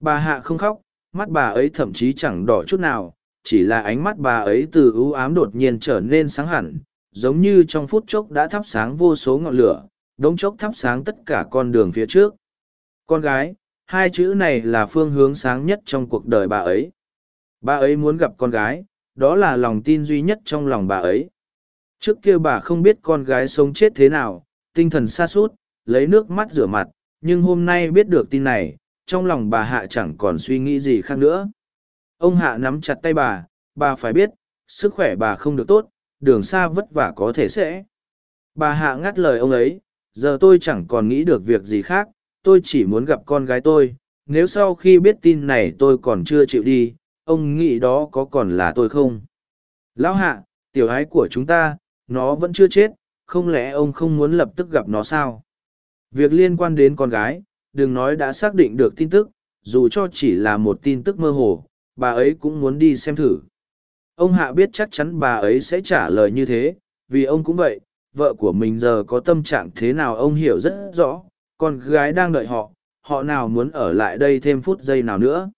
Bà hạ không khóc, mắt bà ấy thậm chí chẳng đỏ chút nào, chỉ là ánh mắt bà ấy từ ưu ám đột nhiên trở nên sáng hẳn, giống như trong phút chốc đã thắp sáng vô số ngọn lửa, đống chốc thắp sáng tất cả con đường phía trước con gái, hai chữ này là phương hướng sáng nhất trong cuộc đời bà ấy. Bà ấy muốn gặp con gái, đó là lòng tin duy nhất trong lòng bà ấy. Trước kia bà không biết con gái sống chết thế nào, tinh thần xa sút, lấy nước mắt rửa mặt, nhưng hôm nay biết được tin này, trong lòng bà hạ chẳng còn suy nghĩ gì khác nữa. Ông hạ nắm chặt tay bà bà phải biết, sức khỏe bà không được tốt, đường xa vất vả có thể sẽ. Bà hạ ngắt lời ông ấy, giờ tôi chẳng còn nghĩ được việc gì khác tôi chỉ muốn gặp con gái tôi, nếu sau khi biết tin này tôi còn chưa chịu đi, ông nghĩ đó có còn là tôi không? Lão hạ, tiểu ái của chúng ta, nó vẫn chưa chết, không lẽ ông không muốn lập tức gặp nó sao? Việc liên quan đến con gái, đừng nói đã xác định được tin tức, dù cho chỉ là một tin tức mơ hồ, bà ấy cũng muốn đi xem thử. Ông hạ biết chắc chắn bà ấy sẽ trả lời như thế, vì ông cũng vậy, vợ của mình giờ có tâm trạng thế nào ông hiểu rất rõ con gái đang đợi họ họ nào muốn ở lại đây thêm phút giây nào nữa?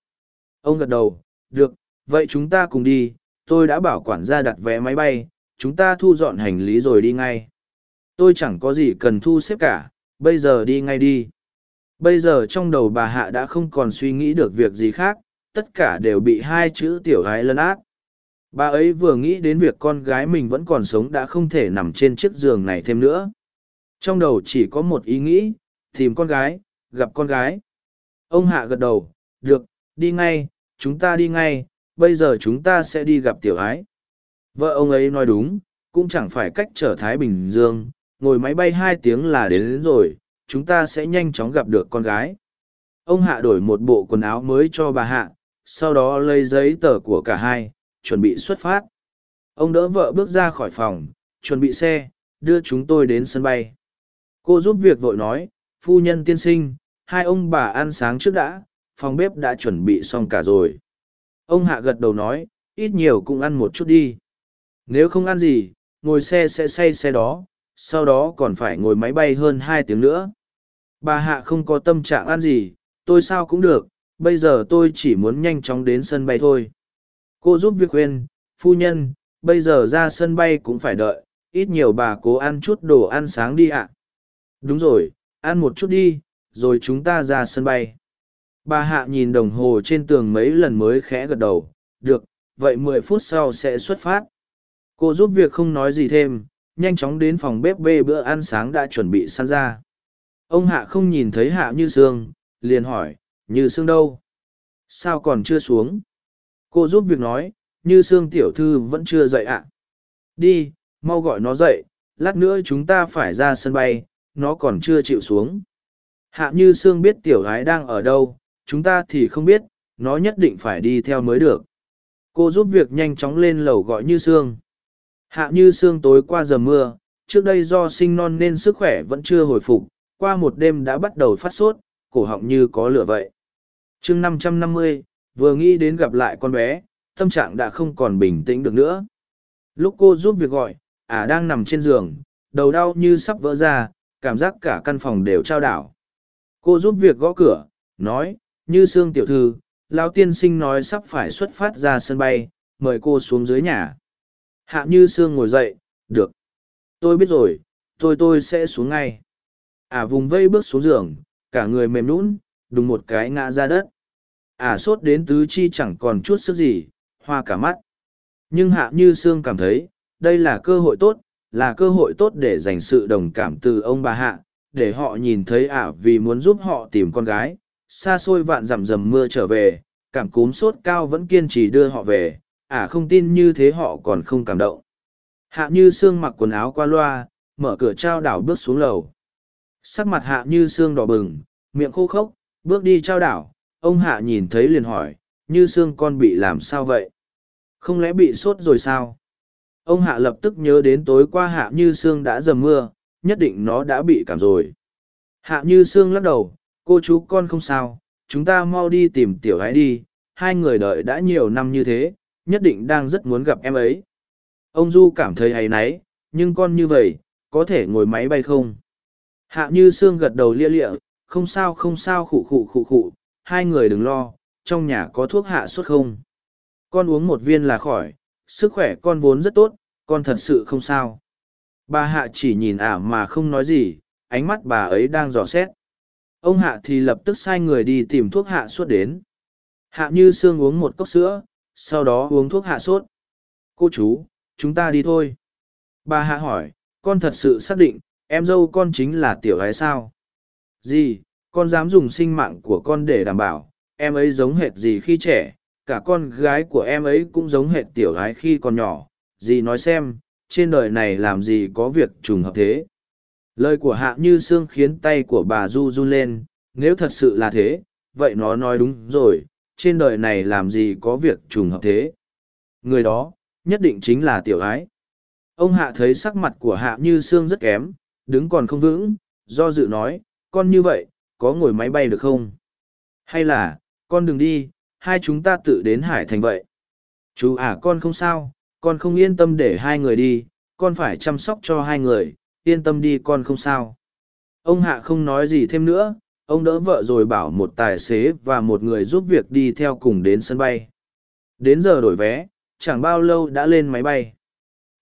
Ông gật đầu, được, vậy chúng ta cùng đi, tôi đã bảo quản gia đặt vé máy bay, chúng ta thu dọn hành lý rồi đi ngay. Tôi chẳng có gì cần thu xếp cả, bây giờ đi ngay đi. Bây giờ trong đầu bà hạ đã không còn suy nghĩ được việc gì khác, tất cả đều bị hai chữ tiểu gái lấn át. Bà ấy vừa nghĩ đến việc con gái mình vẫn còn sống đã không thể nằm trên chiếc giường này thêm nữa. Trong đầu chỉ có một ý nghĩ tìm con gái gặp con gái. Ông hạ gật đầu được đi ngay chúng ta đi ngay bây giờ chúng ta sẽ đi gặp tiểu ái. Vợ ông ấy nói đúng cũng chẳng phải cách trở thái bình dương ngồi máy bay hai tiếng là đến, đến rồi chúng ta sẽ nhanh chóng gặp được con gái. Ông hạ đổi một bộ quần áo mới cho bà hạ sau đó lấy giấy tờ của cả hai chuẩn bị xuất phát. Ông đỡ vợ bước ra khỏi phòng chuẩn bị xe đưa chúng tôi đến sân bay. Cô giúp việc vội nói phu nhân tiên sinh, hai ông bà ăn sáng trước đã, phòng bếp đã chuẩn bị xong cả rồi. Ông hạ gật đầu nói, ít nhiều cũng ăn một chút đi. Nếu không ăn gì, ngồi xe sẽ say xe đó, sau đó còn phải ngồi máy bay hơn hai tiếng nữa. Bà hạ không có tâm trạng ăn gì, tôi sao cũng được, bây giờ tôi chỉ muốn nhanh chóng đến sân bay thôi. Cô giúp việc khuyên, phu nhân, bây giờ ra sân bay cũng phải đợi, ít nhiều bà cố ăn chút đồ ăn sáng đi ạ. Đúng rồi ăn một chút đi, rồi chúng ta ra sân bay. Bà hạ nhìn đồng hồ trên tường mấy lần mới khẽ gật đầu, được, vậy mười phút sau sẽ xuất phát. Cô giúp việc không nói gì thêm, nhanh chóng đến phòng bếp bê bữa ăn sáng đã chuẩn bị săn ra. Ông hạ không nhìn thấy hạ như sương liền hỏi, như sương đâu? Sao còn chưa xuống? Cô giúp việc nói, như sương tiểu thư vẫn chưa dậy ạ. Đi, mau gọi nó dậy, lát nữa chúng ta phải ra sân bay nó còn chưa chịu xuống. Hạ như sương biết tiểu gái đang ở đâu, chúng ta thì không biết, nó nhất định phải đi theo mới được. Cô giúp việc nhanh chóng lên lầu gọi như sương. Hạ như sương tối qua giờ mưa, trước đây do sinh non nên sức khỏe vẫn chưa hồi phục, qua một đêm đã bắt đầu phát sốt, cổ họng như có lửa vậy. Chương năm trăm năm mươi, vừa nghĩ đến gặp lại con bé, tâm trạng đã không còn bình tĩnh được nữa. Lúc cô giúp việc gọi, ả đang nằm trên giường, đầu đau như sắp vỡ ra cảm giác cả căn phòng đều trao đảo. Cô giúp việc gõ cửa nói như sương tiểu thư lão tiên sinh nói sắp phải xuất phát ra sân bay mời cô xuống dưới nhà. Hạ như sương ngồi dậy được. Tôi biết rồi tôi tôi sẽ xuống ngay. À vùng vây bước xuống giường cả người mềm nũng, đùng một cái ngã ra đất. À sốt đến tứ chi chẳng còn chút sức gì hoa cả mắt. Nhưng hạ như sương cảm thấy đây là cơ hội tốt là cơ hội tốt để dành sự đồng cảm từ ông bà hạ, để họ nhìn thấy ả vì muốn giúp họ tìm con gái. Xa xôi vạn dặm dầm mưa trở về, cảm cúm sốt cao vẫn kiên trì đưa họ về, ả không tin như thế họ còn không cảm động. Hạ như sương mặc quần áo qua loa, mở cửa trao đảo bước xuống lầu. Sắc mặt hạ như sương đỏ bừng, miệng khô khốc, bước đi trao đảo. Ông hạ nhìn thấy liền hỏi, như xương con bị làm sao vậy? Không lẽ bị sốt rồi sao? Ông hạ lập tức nhớ đến tối qua hạ như Sương đã dầm mưa, nhất định nó đã bị cảm rồi. Hạ như Sương lắc đầu, cô chú con không sao, chúng ta mau đi tìm tiểu gái đi, hai người đợi đã nhiều năm như thế, nhất định đang rất muốn gặp em ấy. Ông du cảm thấy hay náy, nhưng con như vậy, có thể ngồi máy bay không? Hạ như sương gật đầu lia lịa, không sao không sao, khụ khụ khụ khụ, hai người đừng lo, trong nhà có thuốc hạ sốt không? Con uống một viên là khỏi sức khỏe con vốn rất tốt, con thật sự không sao. Bà hạ chỉ nhìn ả mà không nói gì, ánh mắt bà ấy đang dò xét. Ông hạ thì lập tức sai người đi tìm thuốc hạ sốt đến. Hạ như sương uống một cốc sữa, sau đó uống thuốc hạ sốt. Cô chú, chúng ta đi thôi. Bà hạ hỏi, con thật sự xác định, em dâu con chính là tiểu gái sao? Gì, con dám dùng sinh mạng của con để đảm bảo, em ấy giống hệt gì khi trẻ cả con gái của em ấy cũng giống hệt tiểu gái khi còn nhỏ, dì nói xem, trên đời này làm gì có việc trùng hợp thế. Lời của hạ như sương khiến tay của bà du run lên, nếu thật sự là thế, vậy nó nói đúng rồi, trên đời này làm gì có việc trùng hợp thế. Người đó, nhất định chính là tiểu ái ông hạ thấy sắc mặt của hạ như sương rất kém, đứng còn không vững, do dự nói, con như vậy, có ngồi máy bay được không? Hay là, con đừng đi hai chúng ta tự đến hải thành vậy. Chú à con không sao, con không yên tâm để hai người đi, con phải chăm sóc cho hai người, yên tâm đi con không sao. Ông hạ không nói gì thêm nữa, ông đỡ vợ rồi bảo một tài xế và một người giúp việc đi theo cùng đến sân bay. Đến giờ đổi vé, chẳng bao lâu đã lên máy bay.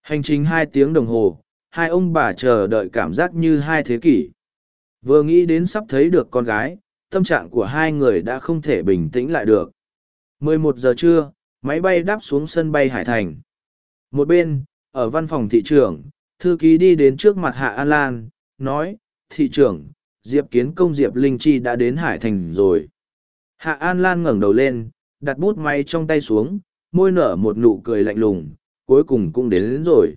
Hành trình hai tiếng đồng hồ, hai ông bà chờ đợi cảm giác như hai thế kỷ. Vừa nghĩ đến sắp thấy được con gái, tâm trạng của hai người đã không thể bình tĩnh lại được. 11 giờ trưa máy bay đáp xuống sân bay hải thành. Một bên ở văn phòng thị trưởng thư ký đi đến trước mặt hạ an lan nói thị trưởng diệp kiến công diệp linh chi đã đến hải thành rồi. Hạ an lan ngẩng đầu lên đặt bút máy trong tay xuống môi nở một nụ cười lạnh lùng cuối cùng cũng đến, đến rồi.